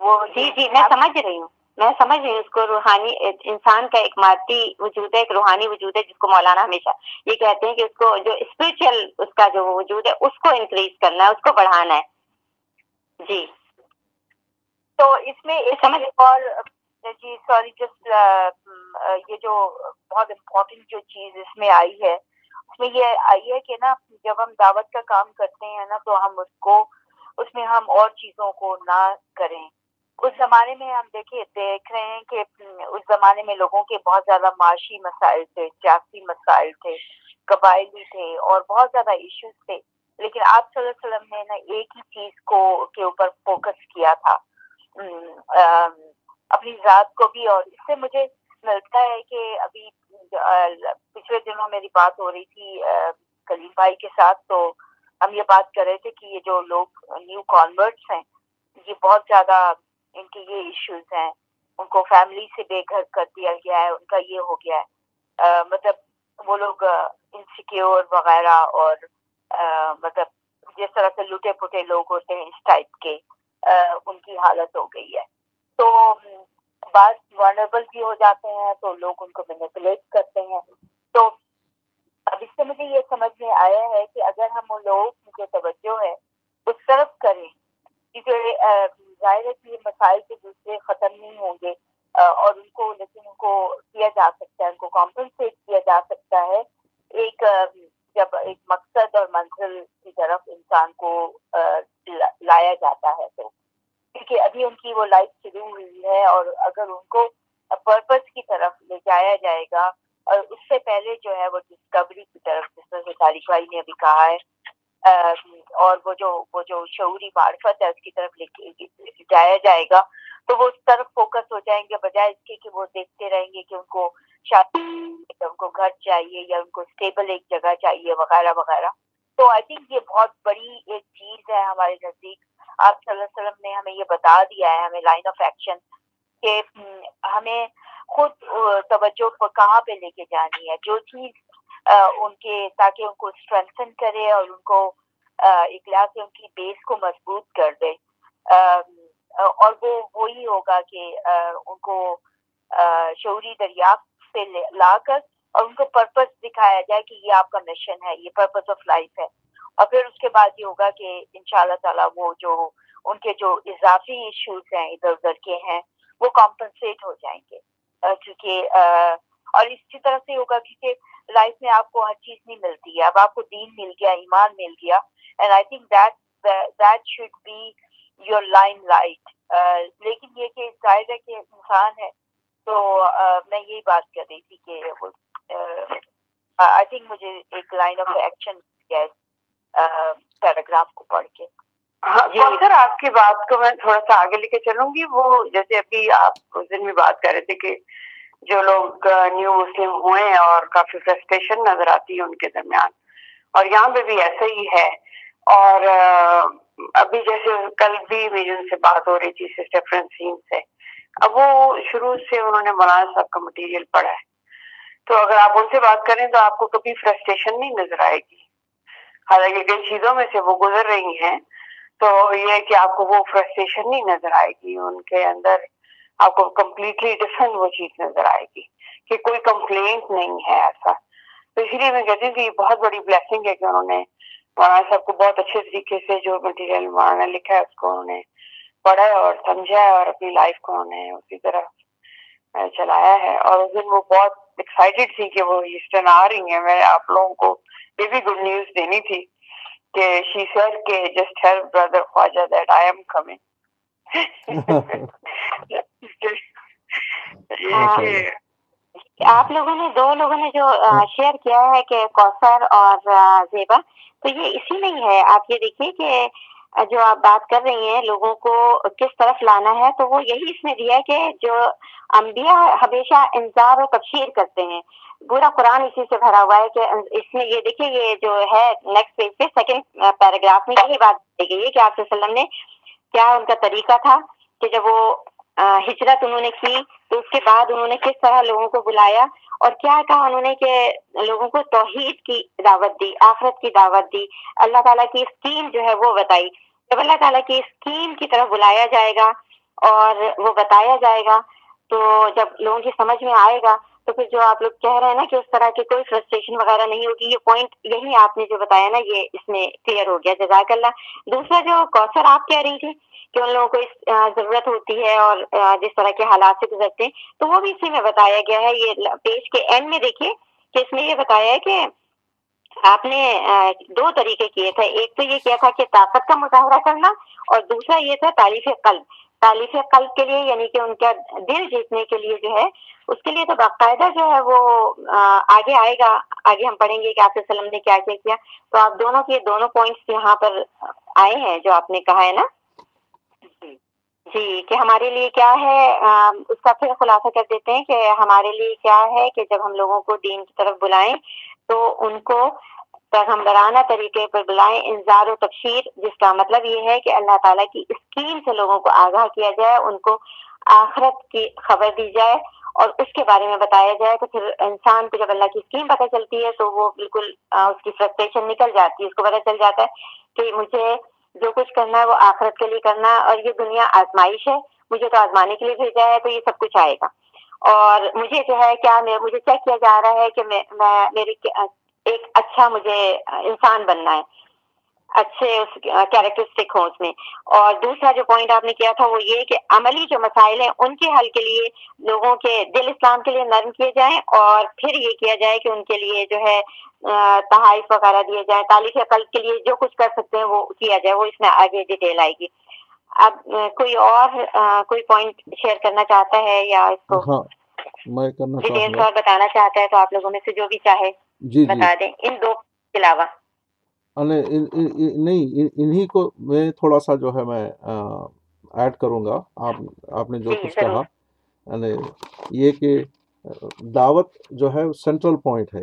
وہ جی جی میں سمجھ رہی ہوں۔ میں سمجھ رہی ہوں اس کو روحانی انسان کا ایک مادی وجود ہے ایک روحانی وجود ہے جس کو مولانا ہمیشہ یہ کہتے ہیں کہ اس کو جو اسپرچل اس کا جو وجود ہے اس کو انکریز کرنا ہے اس کو بڑھانا ہے۔ جی۔
تو اس میں سمجھ اور جی سوری جسٹ یہ جو بہت امپورٹنٹ جو چیز اس میں آئی ہے، اس میں یہ آئی ہے کہ نا، جب ہم دعوت کا کام کرتے ہیں نا، تو ہم اس کو، اس میں ہم اور چیزوں کو نہ کریں۔ اس زمانے میں ہم دیکھے دیکھ رہے ہیں کہ اس زمانے میں لوگوں کے بہت زیادہ معاشی مسائل تھے، سیاسی مسائل تھے، قبائلی تھے، اور بہت زیادہ ایشوز تھے۔ لیکن آپ صلی اللہ علیہ وسلم نے نا، ایک ہی چیز کو، کے اوپر فوکس کیا تھا۔ اپنی ذات کو بھی، اور اس سے مجھے ملتا ہے کہ ابھی پچھلے دنوں میری بات ہو رہی تھی کلیم بھائی کے ساتھ، تو ہم یہ بات کر رہے تھے کہ یہ جو لوگ نیو کانورٹس ہیں، یہ بہت زیادہ ان کے یہ ایشوز ہیں، ان کو فیملی سے بے گھر کر دیا گیا ہے، ان کا یہ ہو گیا ہے۔ مطلب وہ لوگ انسیکیور وغیرہ، اور مطلب جس طرح سے لوٹے پھوٹے لوگ ہوتے ہیں اس ٹائپ کے ان کی حالت ہو گئی ہے۔ تو بعض وارنیبل بھی ہو جاتے ہیں، تو لوگ ان کو مینیپولیٹ کرتے ہیں۔ تو اب اس سے مجھے یہ سمجھ میں آیا ہے کہ اگر ہم ان لوگوں کی جو توجہ ہے، اس طرف کریں، کیونکہ ظاہر ہے کہ یہ مسائل کے دوسرے ختم نہیں ہوں گے اور ان کو، لیکن ان کو کیا جا سکتا ہے، ان کو کمپنسیٹ کیا جا سکتا ہے۔ ایک جب ایک مقصد اور منزل کی طرف انسان کو لایا جاتا ہے تو۔ کیونکہ ابھی ان کی وہ لائف شروع ہوئی ہے اور اگر ان کو پرپز کی طرف لے جایا جائے گا اور اس سے پہلے جو ہے وہ ڈسکوری کی طرف، جس طرح سے تاریخ بھائی نے ابھی کہا ہے اور وہ جو وہ جو شعوری معرفت ہے اس کی طرف لے جایا جائے گا، تو وہ اس طرف فوکس ہو جائیں گے، بجائے اس کے کہ وہ دیکھتے رہیں گے کہ ان کو شادی، ان کو گھر چاہیے یا ان کو اسٹیبل ایک جگہ چاہیے، وغیرہ وغیرہ۔ تو آئی تھنک یہ بہت بڑی ایک چیز ہے ہمارے نزدیک۔ آپ صلی اللہ علیہ وسلم نے ہمیں یہ بتا دیا ہے، ہمیں لائن آف ایکشن کہ ہمیں خود توجہ کہاں پہ لے کے جانی ہے؟ جو چیز ان کے، تاکہ ان کو اسٹرینتھن کرے اور ان کو اخلا سے ان کی بیس کو مضبوط کر دے۔ اور وہ، وہی ہوگا کہ ان کو شعوری دریافت سے لا کر اور ان کو پرپز دکھایا جائے کہ یہ آپ کا مشن ہے، یہ پرپز آف لائف ہے۔ اور پھر اس کے بعد یہ ہوگا کہ ان شاء اللہ تعالیٰ وہ جو ان کے جو اضافی ایشوز ہیں، ادھر ادھر کے ہیں، وہ کمپنسیٹ ہو جائیں گے۔ کیونکہ اور اسی طرح سے ہوگا کیونکہ لائف میں آپ کو ہر چیز نہیں ملتی ہے۔ اب آپ کو دین مل گیا، ایمان مل گیا and I think that that should be your line light لیکن یہ کہ ظاہر ہے کہ انسان ہے تو میں یہی بات کر رہی تھی کہ آئی تھنک مجھے ایک لائن آف ایکشن پیراگراف کو پڑھ کے.
ہاں سر آپ کی بات کو میں تھوڑا سا آگے لے کے چلوں گی. وہ جیسے ابھی آپ اس دن بھی بات کر رہے تھے کہ جو لوگ نیو مسلم ہوئے اور کافی فرسٹریشن نظر آتی ہے ان کے درمیان. اور یہاں پہ بھی ایسا ہی ہے. اور ابھی جیسے کل بھی میری ان سے بات ہو رہی تھی سسٹر فرنسین سے. اب وہ شروع سے انہوں نے مولانا صاحب کا مٹیریل پڑھا ہے. تو اگر آپ ان سے بات کریں تو آپ کو کبھی فرسٹریشن نہیں نظر آئے گی۔ حالانکہ کئی چیزوں میں سے وہ گزر رہی ہیں، تو یہ ہے کہ آپ کو وہ فرسٹریشن نہیں نظر آئے گی، ان کے اندر آپ کو کمپلیٹلی ڈفرنٹ وہ چیز نظر آئے گی کہ کوئی کمپلینٹ نہیں ہے ایسا۔ تو اسی لیے میں کہتی ہوں کہ یہ بہت بڑی بلیسنگ ہے کہ انہوں نے مولانا صاحب کو بہت اچھے طریقے سے جو مٹیریل مولانا لکھا ہے اس کو انہوں نے پڑھا ہے اور سمجھا ہے اور اپنی لائف کو انہوں نے اسی طرح چلایا ہے اور اس دن وہ بہت ایکسائٹیڈ تھی کہ وہ ایسٹرن آ رہی ہیں۔ میں آپ لوگوں کو یہ بھی گڈ نیوز دینی تھی کہ شی سر کے just help brother Khwaja that I am coming
آپ لوگوں نے دو لوگوں نے جو شیئر کیا ہے کہ کوثر اور زیبا تو یہ اسی میں ہی ہے۔ آپ یہ دیکھیے کہ جو آپ بات کر رہی ہیں، لوگوں کو کس طرف لانا ہے، تو وہ یہی اس میں دیا کہ جو انبیاء ہمیشہ انتظار و تبشیر کرتے ہیں۔ پورا قرآن اسی سے بھرا ہوا ہے کہ اس میں یہ دیکھیے، یہ جو ہے نیکسٹ پیج پہ سیکنڈ پیراگراف میں یہی بات دی گئی ہے کہ آپ وسلم نے کیا ان کا طریقہ تھا کہ جب وہ ہجرت انہوں نے کی، تو اس کے بعد انہوں نے کس طرح لوگوں کو بلایا اور کیا کہا انہوں نے کہ لوگوں کو توحید کی دعوت دی، آخرت کی دعوت دی۔ اللہ تعالیٰ کی اسکیم جو ہے وہ بتائی۔ جب اللہ تعالیٰ کی اسکیم کی طرف بلایا جائے گا اور وہ بتایا جائے گا، تو جب لوگوں کی سمجھ میں آئے گا، تو پھر جو آپ لوگ کہہ رہے ہیں نا کہ اس طرح کی کوئی فرسٹریشن وغیرہ نہیں ہوگی، یہ پوائنٹ یہی آپ نے جو بتایا نا، یہ اس میں کلیئر ہو گیا، جزاک اللہ۔ دوسرا جو کوثر آپ کہہ رہی تھی کہ ان لوگوں کو اس ضرورت ہوتی ہے اور جس طرح کے حالات سے گزرتے ہیں، تو وہ بھی اسی میں بتایا گیا ہے۔ یہ پیج کے اینڈ میں دیکھیے کہ اس میں یہ بتایا ہے کہ آپ نے دو طریقے کیے تھے۔ ایک تو یہ کیا تھا کہ طاقت کا مظاہرہ کرنا اور دوسرا یہ تھا تعریف قلب۔ تعلیف قلب کے لیے یعنی کہ ان کا دل جیتنے کے لیے جو ہے، اس کے لیے تو باقاعدہ جو ہے وہ آگے آئے گا۔ آگے ہم پڑھیں گے کہ آپ وسلم نے کیا کیا۔ کیا تو آپ دونوں کے دونوں پوائنٹس یہاں پر آئے ہیں جو آپ نے کہا ہے نا؟ جی کہ ہمارے لیے کیا ہے اس کا پھر خلاصہ کر دیتے ہیں کہ ہمارے لیے کیا ہے کہ جب ہم لوگوں کو دین کی طرف بلائیں تو ان کو پیغمبرانہ طریقے پر بلائیں انظار و تبشیر، جس کا مطلب یہ ہے کہ اللہ تعالیٰ کی اسکیم سے لوگوں کو آگاہ کیا جائے، ان کو آخرت کی خبر دی جائے اور اس کے بارے میں بتایا جائے، تو پھر انسان کو جب اللہ کی اسکیم پتہ چلتی ہے تو وہ بالکل اس کی فرسٹریشن نکل جاتی ہے، اس کو پتہ چل جاتا ہے کہ مجھے جو کچھ کرنا ہے وہ آخرت کے لیے کرنا ہے اور یہ دنیا آزمائش ہے، مجھے تو آزمانے کے لیے بھیجا ہے تو یہ سب کچھ آئے گا۔ اور مجھے جو ہے، کیا مجھے چیک کیا جا رہا ہے کہ میں میری ایک اچھا مجھے انسان بننا ہے۔ اچھے کیریکٹرسٹک ہوں اس میں۔ اور دوسرا جو پوائنٹ آپ نے کیا تھا وہ یہ کہ عملی جو مسائل ہیں ان کے حل کے لیے لوگوں کے دل اسلام کے لیے نرم کیے جائیں اور پھر یہ کیا جائے کہ ان کے لیے جو ہے تحائف وغیرہ دیے جائیں۔ تعلیف قلب کے لیے جو کچھ کر سکتے ہیں وہ کیا جائے وہ اس میں آگے ڈیٹیل آئے گی۔ اب کوئی اور کوئی پوائنٹ شیئر کرنا چاہتا ہے یا اس کو
ہاں میں کرنا
ڈیٹیلس اور بتانا چاہتا ہے تو آپ لوگوں میں سے جو بھی چاہے جی, جی۔ بتا دیں۔ ان دو کے علاوہ۔
نہیں انہی کو میں تھوڑا سا جو ہے میں ایڈ کروں گا۔ آپ آپ نے جو جی، کچھ کہا یہ کہ دعوت جو ہے سینٹرل پوائنٹ ہے۔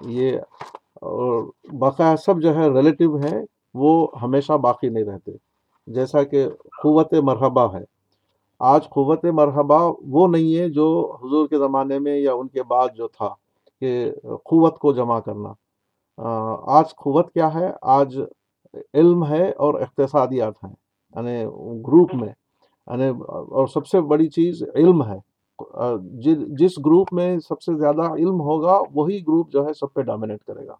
یہ اور باقاعدہ سب جو ہے ریلیٹیو ہیں وہ ہمیشہ باقی نہیں رہتے۔ جیسا کہ قوت مرحبہ ہے۔ آج قوت مرحبہ وہ نہیں ہے جو حضور کے زمانے میں یا ان کے بعد جو تھا کہ قوت کو جمع کرنا۔ آج قوت کیا ہے؟ آج علم ہے اور اقتصادیات ہیں یعنی گروپ میں یعنی اور سب سے بڑی چیز علم ہے۔ جس گروپ میں سب سے زیادہ علم ہوگا وہی گروپ جو ہے سب پہ ڈومینیٹ کرے گا۔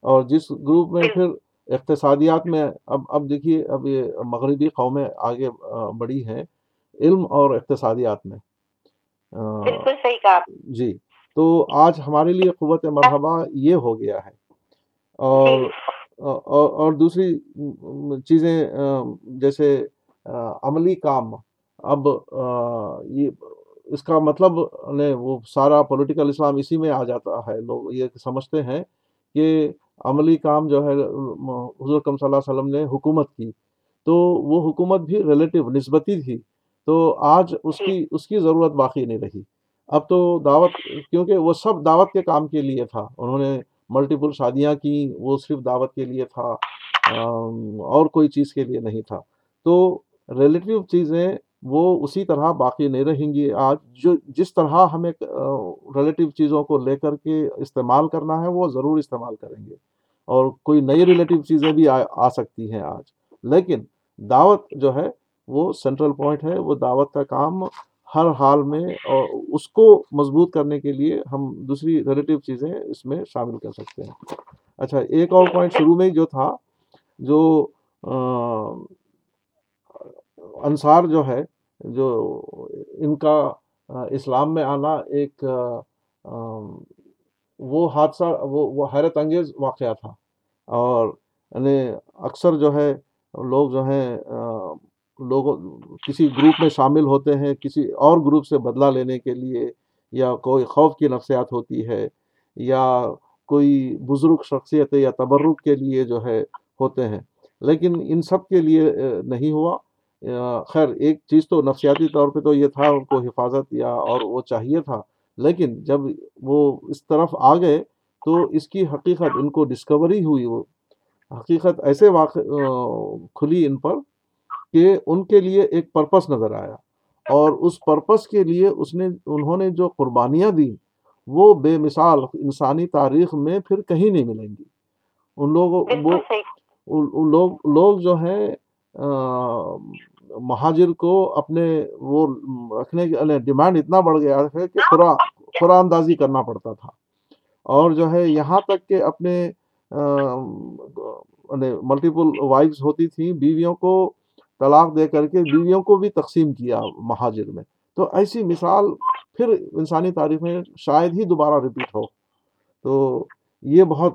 اور جس گروپ میں پھر اقتصادیات میں اب اب دیکھیے اب یہ مغربی قومیں آگے بڑی ہیں علم اور اقتصادیات میں۔ جی۔ تو آج ہمارے لیے قوت مرحبہ یہ ہو گیا ہے۔ اور اور دوسری چیزیں جیسے عملی کام۔ اب یہ اس کا مطلب نے وہ سارا پولیٹیکل اسلام اسی میں آ جاتا ہے۔ لوگ یہ سمجھتے ہیں کہ عملی کام جو ہے حضور کم صلی اللہ علیہ وسلم نے حکومت کی۔ تو وہ حکومت بھی ریلیٹیو نسبتی تھی۔ تو آج اس کی اس کی ضرورت باقی نہیں رہی۔ اب تو دعوت، کیونکہ وہ سب دعوت کے کام کے لیے تھا۔ انہوں نے ملٹیپل شادیاں کی وہ صرف دعوت کے لیے تھا اور کوئی چیز کے لیے نہیں تھا۔ تو ریلیٹیو چیزیں وہ اسی طرح باقی نہیں رہیں گی۔ آج جو، جس طرح ہمیں ریلیٹیو چیزوں کو لے کر کے استعمال کرنا ہے، وہ ضرور استعمال کریں گے۔ اور کوئی نئی ریلیٹیو چیزیں بھی آ سکتی ہیں آج۔ لیکن دعوت جو ہے، وہ سینٹرل پوائنٹ ہے، وہ دعوت کا کام ہر حال میں اور اس کو مضبوط کرنے کے لیے ہم دوسری ریلیٹیو چیزیں اس میں شامل کر سکتے ہیں۔ اچھا ایک اور پوائنٹ شروع میں جو تھا، جو انصار جو ہے، جو ان کا اسلام میں آنا ایک وہ حادثہ، وہ وہ حیرت انگیز واقعہ تھا۔ اور یعنی اکثر جو ہے، لوگ جو ہیں لوگوں، کسی گروپ میں شامل ہوتے ہیں، کسی اور گروپ سے بدلہ لینے کے لیے، یا کوئی خوف کی نفسیات ہوتی ہے، یا کوئی بزرگ شخصیت یا تبرک کے لیے جو ہے ہوتے ہیں۔ لیکن ان سب کے لیے نہیں ہوا۔ خیر، ایک چیز تو نفسیاتی طور پہ تو یہ تھا، ان کو حفاظت یا اور وہ چاہیے تھا۔ لیکن جب وہ اس طرف آ گئے، تو اس کی حقیقت ان کو ڈسکوری ہوئی۔ وہ حقیقت ایسے واقع کھلی ان پر کہ ان کے لیے ایک پرپس نظر آیا۔ اور اس پرپس کے لیے اس نے انہوں نے جو قربانیاں دی وہ بے مثال انسانی تاریخ میں پھر کہیں نہیں ملیں گی۔ ان لوگوں وہ لوگ لوگ جو ہیں مہاجر کو اپنے وہ رکھنے کے ڈیمانڈ اتنا بڑھ گیا ہے کہ خورا خورا اندازی کرنا پڑتا تھا۔ اور جو ہے یہاں تک کہ اپنے ملٹیپل وائفز ہوتی تھیں بیویوں کو طلاق دے کر کے بیویوں کو بھی تقسیم کیا مہاجر میں۔ تو ایسی مثال پھر انسانی تاریخ میں شاید ہی دوبارہ ریپیٹ ہو۔ تو یہ بہت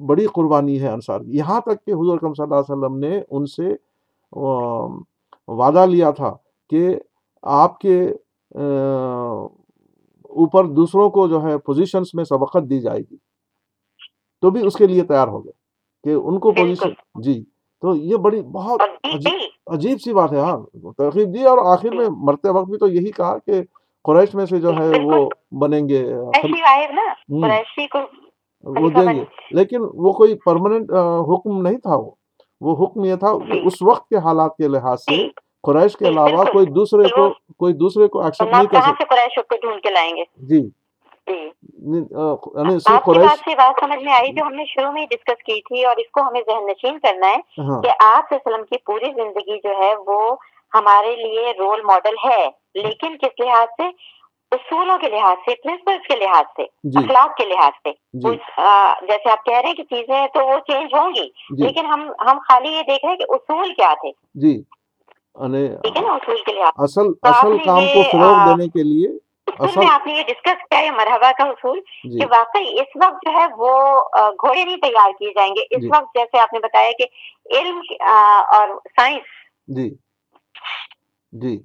بڑی قربانی ہے انصار کی۔ یہاں تک کہ حضور صلی اللہ علیہ وسلم نے ان سے وعدہ لیا تھا کہ آپ کے اوپر دوسروں کو جو ہے پوزیشنز میں سبقت دی جائے گی۔ تو بھی اس کے لیے تیار ہو گئے کہ ان کو پوزیشن جی۔ تو یہ بڑی بہت عجیب سی بات ہے ہاں ترغیب دی اور آخر میں مرتے وقت بھی تو یہی کہا کہ قریش میں سے جو ہے وہ بنیں گے وہ دیں گے۔ لیکن وہ کوئی پرماننٹ حکم نہیں تھا وہ۔ وہ حکم یہ تھا کہ اس وقت کے حالات کے لحاظ سے قریش کے علاوہ کوئی دوسرے کو کوئی دوسرے کو ایکسپٹ نہیں کر
سکتے ڈھونڈ کے لائیں گے
جی
یعنی بات سمجھ میں آئی جو ہم نے شروع میں ڈسکس کی تھی اور اس کو ہمیں ذہن نشین کرنا ہے ہاں۔ کہ آپ وسلم کی پوری زندگی جو ہے وہ ہمارے لیے رول ماڈل ہے لیکن کس لحاظ سے اصولوں کے لحاظ سے پرنسپلس کے لحاظ سے جی۔ اخلاق کے لحاظ سے جی۔ جیسے آپ کہہ رہے ہیں کہ چیزیں تو وہ چینج ہوں گی جی۔ لیکن ہم ہم خالی یہ دیکھ رہے ہیں کہ اصول کیا تھے
جی ٹھیک ہے نا اصول کے لحاظ اصل اصل کام کو فروغ دینے کے لیے
اصل میں آپ نے یہ ڈسکس کیا ہے مرحبا کا اصول کہ واقعی اس وقت جو ہے وہ گھوڑے نہیں تیار کیے جائیں گے۔ اس وقت جیسے آپ نے بتایا کہ علم اور سائنس
جی۔ جی۔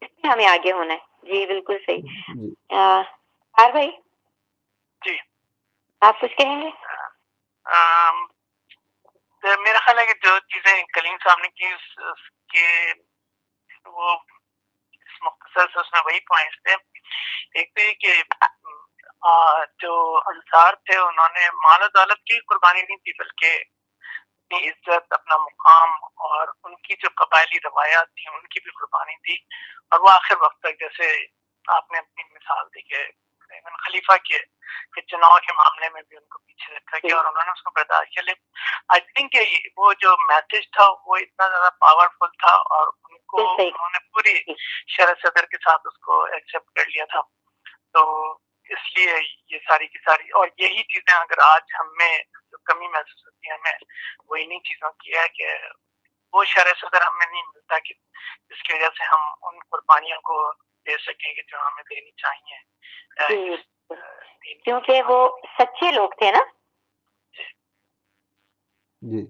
اس میں ہمیں آگے ہونا ہے۔ جی بالکل صحیح۔ جی۔ بھائی؟
جی۔
آپ کچھ کہیں گے؟
میرا خیال ہے کہ جو چیزیں کلیم صاحب نے کی وہ مختصر سے اس میں وہی پوائنٹس تھے۔ ایک تو یہ کہ جو انصار تھے، انہوں نے مال دولت کی قربانی نہیں دی، بلکہ اپنی عزت، اپنا مقام اور ان کی جو قبائلی روایات تھی ان کی بھی قربانی دی۔ اور وہ آخر وقت تک، جیسے آپ نے اپنی مثال دی کہ خلیفہ کے چناؤ کے معاملے میں بھی ان کو پیچھے رکھا گیا اور انہوں نے اس کو برداشت کیا۔ لیکن آئی تھنک وہ جو میسج تھا وہ اتنا زیادہ پاورفل تھا اور ان کو انہوں نے پوری شرح صدر کے ساتھ اس کو ایکسپٹ کر لیا تھا۔ تو اس لیے یہ ساری کی ساری اور یہی چیزیں اگر آج ہمیں جو کمی محسوس ہوتی ہے ہمیں وہ انہیں چیزوں کی ہے کہ وہ شرح صدر ہمیں نہیں ملتا کہ جس کی وجہ سے ہم ان قربانیوں کو دے سکیں کہ جو ہمیں دینی چاہیے۔
کیونکہ وہ سچے لوگ تھے نا۔
جی۔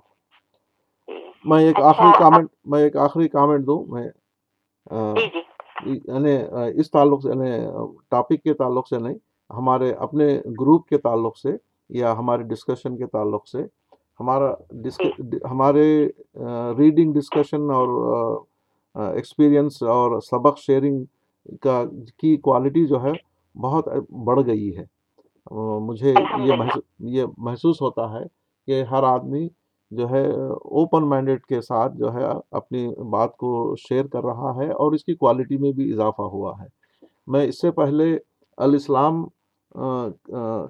میں ایک اچھا، آخری کامنٹ میں ایک آخری کامنٹ دوں۔ میں جی، جی۔ یعنی اس تعلق سے یعنی ٹاپک کے تعلق سے نہیں ہمارے اپنے گروپ کے تعلق سے یا ہمارے ڈسکشن کے تعلق سے ہمارا جی۔ ہمارے ریڈنگ ڈسکشن اور ایکسپیرینس اور سبق شیئرنگ کا کی کوالٹی جو ہے بہت بڑھ گئی ہے۔ مجھے یہ یہ محسوس ہوتا ہے کہ ہر آدمی جو ہے اوپن مائنڈیڈ کے ساتھ جو ہے اپنی بات کو شیئر کر رہا ہے اور اس کی کوالٹی میں بھی اضافہ ہوا ہے۔ میں اس سے پہلے الاسلام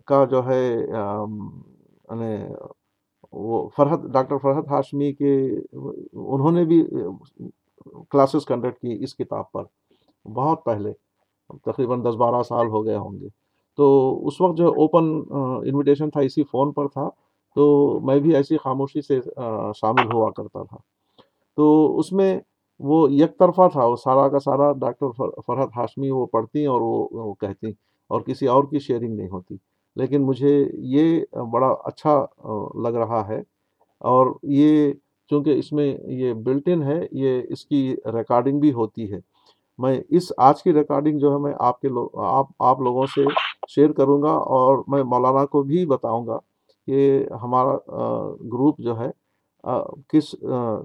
کا جو ہے یعنی وہ فرحت ڈاکٹر فرحت ہاشمی کے انہوں نے بھی کلاسز کنڈکٹ کی اس کتاب پر۔ بہت پہلے، تقریباً دس بارہ سال ہو گئے ہوں گے۔ تو اس وقت جو اوپن انویٹیشن تھا اسی فون پر تھا، تو میں بھی ایسی خاموشی سے شامل ہوا کرتا تھا۔ تو اس میں وہ یک طرفہ تھا، وہ سارا کا سارا ڈاکٹر فرحت ہاشمی وہ پڑھتی اور وہ کہتی اور کسی اور کی شیئرنگ نہیں ہوتی۔ لیکن مجھے یہ بڑا اچھا لگ رہا ہے۔ اور یہ چونکہ اس میں یہ بلٹن ہے، یہ اس کی ریکارڈنگ بھی ہوتی ہے۔ میں اس آج کی ریکارڈنگ جو ہے میں آپ کے لوگ آپ آپ لوگوں سے شیئر کروں گا اور میں مولانا کو بھی بتاؤں گا کہ ہمارا گروپ جو ہے کس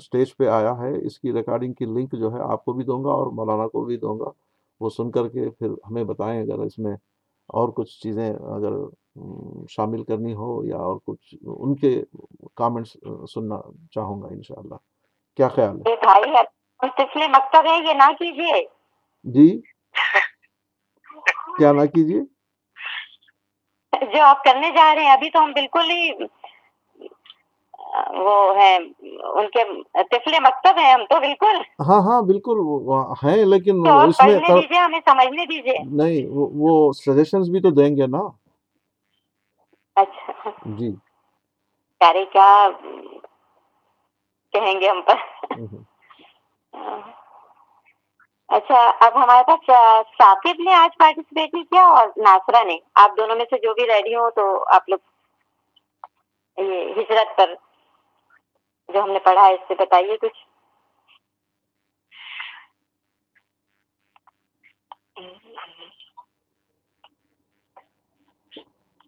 سٹیج پہ آیا ہے۔ اس کی ریکارڈنگ کی لنک جو ہے آپ کو بھی دوں گا اور مولانا کو بھی دوں گا۔ وہ سن کر کے پھر ہمیں بتائیں اگر اس میں اور کچھ چیزیں اگر شامل کرنی ہو یا اور کچھ ان کے کامنٹس سننا چاہوں گا انشاءاللہ۔ کیا خیال ہے؟
تفلے مکتب ہے یہ نہ کیجیے
جی۔ کیا نہ کیجیے۔
جو آپ کرنے جا رہے ہیں ابھی تو ہم بالکل ہی وہ ہیں ان کے تفلے مکتب ہیں ہم تو بالکل۔
ہاں ہاں بالکل ہیں لیکن
اس میں دیجیے ہمیں سمجھنے دیجیے
نہیں وہ سجیشنز بھی تو دیں گے نا۔
اچھا۔
جی۔
ارے کیا کہیں گے ہم پر؟ اچھا اب ہمارے پاس ثاقب نے آج پارٹیسپیٹ نہیں کیا اور ناصرہ نے؟ آپ دونوں میں سے جو بھی ریڈی ہو تو آپ لوگ یہ ہجرت پر جو ہم نے پڑھا ہے اس سے بتائیے کچھ۔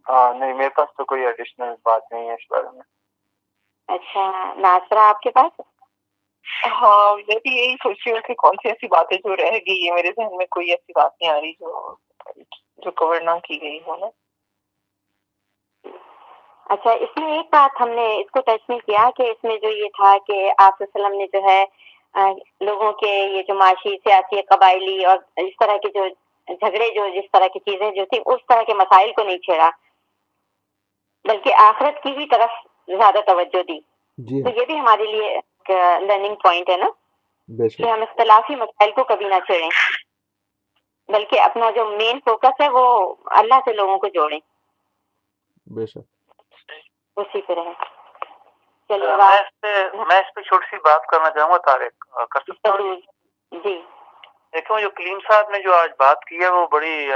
ہاں نہیں میرے پاس تو کوئی ایڈیشنل بات نہیں ہے اس بارے میں۔
اچھا ناصرہ آپ کے پاس؟
ہاں میں بھی یہی سوچ رہی ہوں کہ کون سی ایسی باتیں جو رہ گئی ہے میرے ذہن میں کوئی ایسی بات نہیں آ رہی جو جو کور نہ کی گئی ہو نا۔
اچھا اس میں ایک بات ہم نے اس کو ٹچ نہیں کیا کہ اس میں جو یہ تھا کہ آپ وسلم نے جو ہے لوگوں کے یہ جو معاشی، سیاسی قبائلی اور اس طرح کے جو جھگڑے جو جس طرح کی چیزیں جو تھی اس طرح کے مسائل کو نہیں چھیڑا۔ بلکہ آخرت کی بھی طرف زیادہ توجہ دی۔ جی تو یہ بھی ہمارے لیے لرننگ پوائنٹ ہے نا۔ کہ ہم اختلافی مسائل کو کبھی نہ چھیڑیں۔ بلکہ اپنا جو مین فوکس ہے وہ اللہ سے لوگوں کو جوڑیں۔
بے شک۔
اسی پہ رہے
میں اس پہ چھوٹی سی بات کرنا چاہوں گا طارق کر سکتا ہوں؟
جی۔
دیکھو، جو کلیم صاحب نے جو آج بات کی ہے، وہ بڑی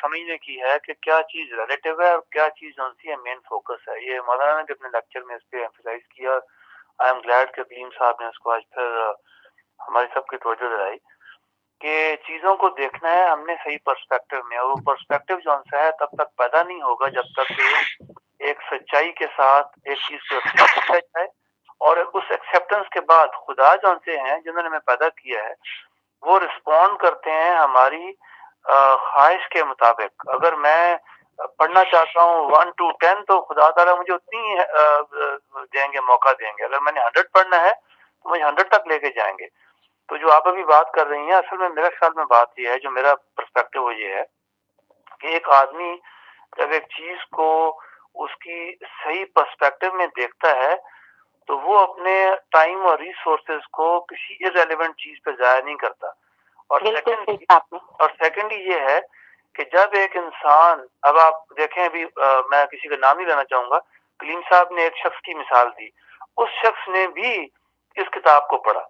سمجھنے کی ہے کہ کیا چیز ریلیٹیو ہے اور کیا چیز جو سی ہے مین فوکس ہے۔ یہ مولانا نے بھی اپنے لیکچر میں اس پہ ایمفیسائز کیا۔ آئی ایم گلیڈ کہ کلیم صاحب نے اس کو آج پھر ہماری سب کی توجہ دلائی کہ چیزوں کو دیکھنا ہے ہم نے صحیح پرسپیکٹو میں، اور وہ پرسپیکٹو جو سا ہے تب تک پیدا نہیں ہوگا جب تک کہ ایک سچائی کے ساتھ ایک چیز کو ایکسیپٹ کیا جائے اور اس ایکسیپٹنس کے بعد خدا جو سے ہیں، جنہوں نے ہمیں پیدا کیا ہے وہ رسپونڈ کرتے ہیں ہماری خواہش کے مطابق۔ اگر میں پڑھنا چاہتا ہوں ون ٹو ٹین تو خدا تعالیٰ مجھے اتنی دیں گے، موقع دیں گے۔ اگر میں نے ہنڈریڈ پڑھنا ہے تو مجھے ہنڈریڈ تک لے کے جائیں گے۔ تو جو آپ ابھی بات کر رہی ہیں، اصل میں میرے خیال میں بات یہ ہے، جو میرا پرسپیکٹو وہ یہ ہے کہ ایک آدمی جب ایک چیز کو اس کی صحیح پرسپیکٹو میں دیکھتا ہے تو وہ اپنے ٹائم اور ریسورسز کو کسی ارریلیونٹ چیز پہ ضائع نہیں کرتا۔ اور سیکنڈ اور سیکنڈلی یہ ہے کہ جب ایک انسان اب آپ دیکھیں ابھی میں کسی کا نام ہی لینا چاہوں گا کلیم صاحب نے ایک شخص کی مثال دی۔ اس شخص نے بھی اس کتاب کو پڑھا۔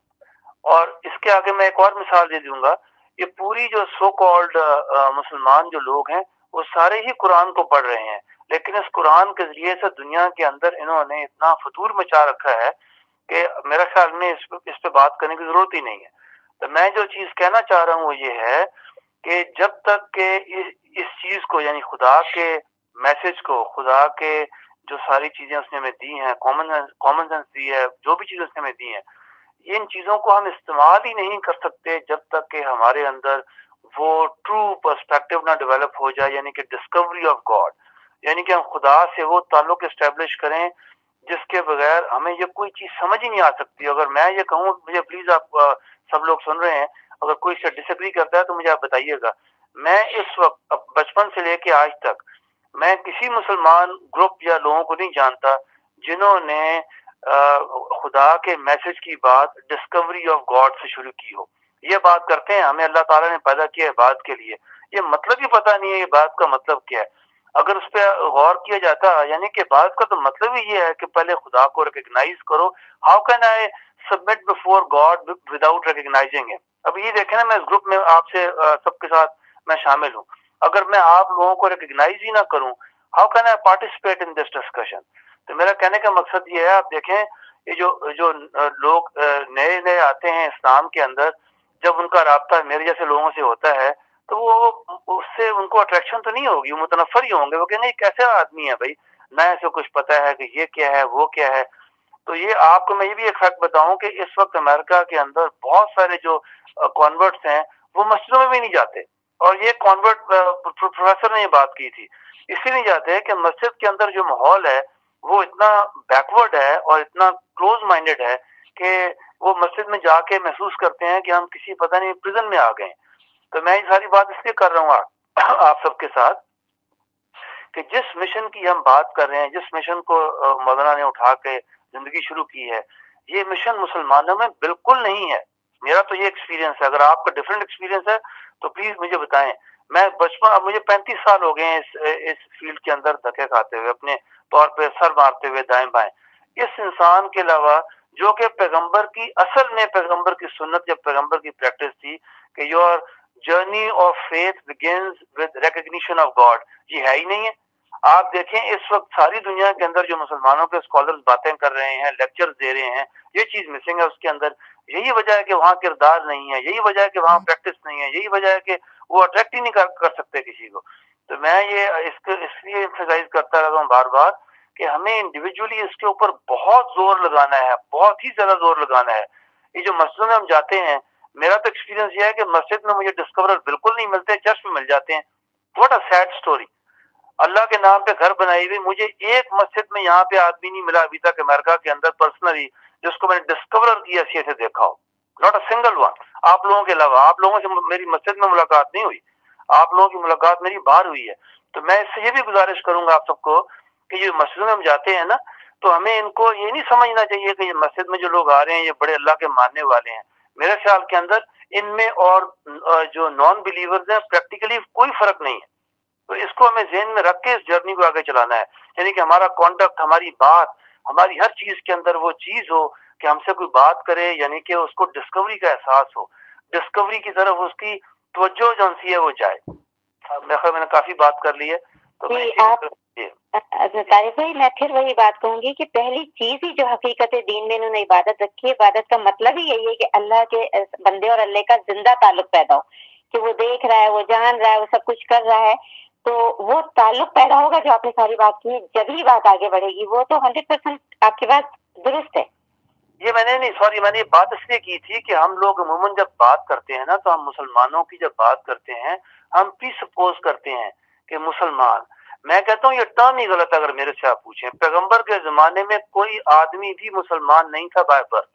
اور اس کے آگے میں ایک اور مثال دے دوں گا یہ پوری جو سو کالڈ مسلمان جو لوگ ہیں وہ سارے ہی قرآن کو پڑھ رہے ہیں۔ لیکن اس قرآن کے ذریعے سے دنیا کے اندر انہوں نے اتنا فطور مچا رکھا ہے کہ میرا خیال میں اس پہ بات کرنے کی ضرورت ہی نہیں ہے۔ تو میں جو چیز کہنا چاہ رہا ہوں وہ یہ ہے کہ جب تک کہ اس چیز کو یعنی خدا کے میسج کو، خدا کے جو ساری چیزیں اس نے ہمیں دی ہیں کامن کامن سینس دی ہے، جو بھی چیزیں اس نے ہمیں دی ہیں، ان چیزوں کو ہم استعمال ہی نہیں کر سکتے جب تک کہ ہمارے اندر وہ ٹرو پرسپیکٹو نہ ڈیولپ ہو جائے یعنی کہ ڈسکوری آف گاڈ یعنی کہ ہم خدا سے وہ تعلق اسٹیبلش کریں جس کے بغیر ہمیں یہ کوئی چیز سمجھ ہی نہیں آ سکتی۔ اگر میں یہ کہوں، مجھے پلیز آپ سب لوگ سن رہے ہیں، اگر کوئی سے ڈس کرتا ہے تو مجھے آپ بتائیے گا۔ میں اس وقت بچپن سے لے کے آج تک میں کسی مسلمان گروپ یا لوگوں کو نہیں جانتا جنہوں نے خدا کے میسج کی بات ڈسکوری آف گاڈ سے شروع کی ہو۔ یہ بات کرتے ہیں، ہمیں اللہ تعالیٰ نے پیدا کیا ہے بات کے لیے۔ یہ مطلب ہی پتہ نہیں ہے یہ بات کا مطلب کیا ہے۔ اگر اس پہ غور کیا جاتا یعنی کہ بات کا تو مطلب ہی یہ ہے کہ پہلے خدا کو ریکگنائز کرو۔ How can I submit before God without recognizing اب یہ دیکھیں نا، میں اس گروپ میں آپ سے سب کے ساتھ میں شامل ہوں۔ اگر میں آپ لوگوں کو ریکگنائز ہی نہ کروں how can I participate in this discussion تو میرا کہنے کا مقصد یہ ہے، آپ دیکھیں، یہ جو جو لوگ نئے نئے آتے ہیں اسلام کے اندر، جب ان کا رابطہ میرے جیسے لوگوں سے ہوتا ہے تو وہ اس سے ان کو اٹریکشن تو نہیں ہوگی، متنفر ہی ہوں گے۔ وہ کہیں گے کیسے آدمی ہے بھائی؟ نہ ایسے کچھ پتا ہے کہ یہ کیا ہے، وہ کیا ہے۔ تو یہ آپ کو میں یہ بھی ایک حق بتاؤں کہ اس وقت امریکہ کے اندر بہت سارے جو کانورٹس ہیں، وہ مسجدوں میں بھی نہیں جاتے۔ اور یہ کانورٹ پروفیسر نے یہ بات کی تھی۔ اس لیے نہیں جاتے کہ مسجد کے اندر جو ماحول ہے، وہ اتنا بیکورڈ ہے اور اتنا کلوز مائنڈیڈ ہے کہ وہ مسجد میں جا کے محسوس کرتے ہیں کہ ہم کسی پتہ نہیں پرزن میں آ گئے۔ تو میں یہ ساری بات اس لیے کر رہا ہوں آپ سب کے ساتھ کہ جس مشن کی ہم بات کر رہے ہیں، جس مشن کو مولانا نے اٹھا کے زندگی شروع کی ہے، یہ مشن مسلمانوں میں بالکل نہیں ہے۔ میرا تو یہ ایکسپیرینس ہے۔ اگر آپ کا ڈفرینٹ ایکسپیرینس ہے، تو پلیز مجھے بتائیں۔ میں بچپن، اب مجھے پینتیس سال ہو گئے ہیں اس اس فیلڈ کے اندر دھکے کھاتے ہوئے، اپنے طور پہ سر مارتے ہوئے دائیں بائیں۔ اس انسان کے علاوہ جو کہ پیغمبر کی، اصل میں پیغمبر کی سنت یا پیغمبر کی پریکٹس تھی کہ your journey of faith begins with recognition of God یہ ہے ہی نہیں ہے. آپ دیکھیں اس وقت ساری دنیا کے اندر جو مسلمانوں کے اسکالر باتیں کر رہے ہیں لیکچر دے رہے ہیں، یہ چیز مسنگ ہے اس کے اندر. یہی وجہ ہے کہ وہاں کردار نہیں ہے، یہی وجہ ہے کہ وہاں پریکٹس نہیں ہے، یہی وجہ ہے کہ وہ اٹریکٹ ہی نہیں کر سکتے کسی کو. تو میں یہ اس کو، اس لیے ایمفیسائز کرتا رہتا ہوں بار بار کہ ہمیں انڈیویجلی اس کے اوپر بہت زور لگانا ہے، بہت ہی زیادہ زور لگانا ہے. یہ جو مسجدوں میں ہم جاتے ہیں میرا تو ایکسپیرینس یہ ہے کہ مسجد میں مجھے ڈسکور بالکل نہیں ملتے چرچ میں مل جاتے ہیں۔ What a sad story Allah کے نام پہ گھر بنائی ہوئی، مجھے ایک مسجد میں یہاں پہ آدمی نہیں ملا ابھی تک امریکہ کے اندر پرسنلی جس کو میں نے ڈسکور کی حیثیت سے دیکھا ہو۔ ناٹ اے سنگل ون آپ لوگوں کے علاوہ، آپ لوگوں سے میری مسجد میں ملاقات نہیں ہوئی۔ آپ لوگوں کی ملاقات میری باہر ہوئی ہے۔ تو میں اس سے یہ بھی گزارش کروں گا آپ سب کو کہ یہ مسجد میں ہم جاتے ہیں نا، تو ہمیں ان کو یہ نہیں سمجھنا چاہیے کہ یہ مسجد میں جو لوگ آ رہے ہیں، یہ بڑے اللہ کے ماننے والے ہیں۔ میرے خیال کے اندر ان میں اور جو نان بلیورز ہیں پریکٹیکلی کوئی فرق نہیں ہے۔ تو اس کو ہمیں ذہن میں رکھ کے اس جرنی کو آگے چلانا ہے۔ یعنی کہ ہمارا کانڈکٹ ہماری بات ہماری ہر چیز کے اندر وہ چیز ہو کہ ہم سے کوئی بات کرے یعنی کہ اس کو ڈسکوری کا احساس ہو۔ ڈسکوری کی طرف اس کی توجہ جو ہے وہ جائے۔ میں نے کافی بات کر لی ہے۔ تو
جی، طارق بھائی میں پھر وہی بات کہوں گی کہ پہلی چیز ہی جو حقیقت دین میں انہوں نے عبادت رکھی ہے عبادت کا مطلب ہی یہی ہے کہ اللہ کے بندے اور اللہ کا زندہ تعلق پیدا ہو کہ وہ دیکھ رہا ہے وہ جان رہا ہے وہ سب کچھ کر رہا ہے۔ تو وہ تعلق پیدا ہوگا جو آپ نے ساری بات کی جب ہی بات آگے بڑھے گی وہ تو ہنڈریڈ پرسینٹ آپ کی بات درست ہے۔
یہ میں نے نہیں سوری میں نے یہ بات اس لیے کی تھی کہ ہم لوگ عموماً جب بات کرتے ہیں نا تو ہم مسلمانوں کی جب بات کرتے ہیں ہم پی سپوز کرتے ہیں کہ مسلمان میں کہتا ہوں یہ ٹرم ہی غلط ہے اگر میرے سے آپ پوچھیں۔ پیغمبر کے زمانے میں کوئی آدمی بھی مسلمان نہیں تھا بائی برتھ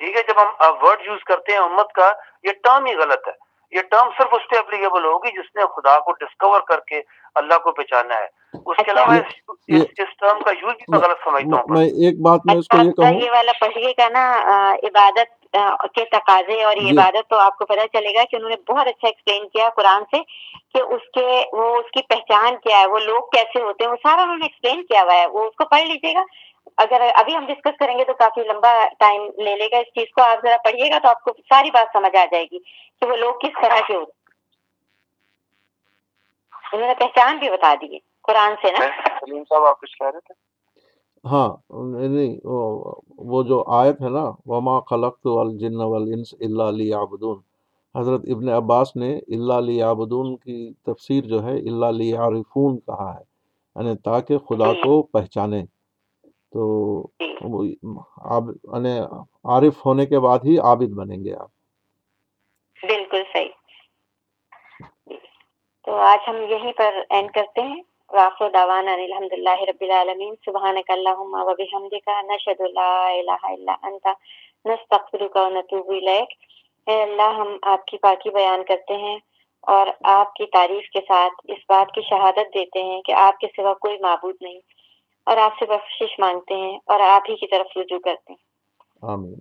ٹھیک ہے جب ہم ورڈ یوز کرتے ہیں امت کا یہ ٹرم ہی غلط ہے۔ یہ ٹرم صرف اس پہ اپلیکیبل ہوگی جس نے خدا کو ڈسکور کر کے اللہ کو پہچانا ہے۔ اس کے علاوہ اس ٹرم کا یوز بھی غلط سمجھتا ہوں۔
میں ایک بات میں اس کو یہ کہوں
یہ والا پڑھیے گا نا عبادت کے تقاضے اور یہ جی۔ عبادت تو آپ کو پتہ چلے گا کہ انہوں نے بہت اچھا ایکسپلین کیا قرآن سے کہ اس کے وہ اس کی پہچان کیا ہے وہ لوگ کیسے ہوتے ہیں وہ سارا انہوں نے ایکسپلین کیا ہوا ہے وہ اس کو پڑھ لیجیے گا۔ اگر ابھی ہم ڈسکس کریں گے تو کافی لمبا ٹائم لے لے گا اس چیز کو آپ ذرا پڑھیے گا تو آپ کو ساری بات سمجھ آ جائے گی کہ وہ لوگ کس طرح کے ہوتے انہوں نے پہچان بھی بتا دی قرآن سے نا۔ صاحب آپ کچھ کہہ رہے تھے؟
ہاں نہیں وہ جو آیت ہے نا وما خلق الجن والانس الا لیعبدون حضرت ابن عباس نے اللہ لیعبدون کی تفسیر جو ہے اللہ لیعرفون کہا ہے یعنی تاکہ خدا جی۔ کو پہچانے۔ تو یعنی عارف ہونے کے بعد ہی عابد بنیں گے آپ۔
بالکل صحیح۔ تو آج ہم یہیں پر اینڈ کرتے ہیں۔ واخر دعوانا الحمد لله رب العالمين سبحانك اللهم وبحمدك نشهد لا اله الا انت نستغفرك ونتوب اليك اے اللہ ہم آپ کی پاکی بیان کرتے ہیں اور آپ کی تعریف کے ساتھ اس بات کی شہادت دیتے ہیں کہ آپ کے سوا کوئی معبود نہیں اور آپ سے بخشش مانگتے ہیں اور آپ ہی کی طرف رجوع کرتے ہیں
آمین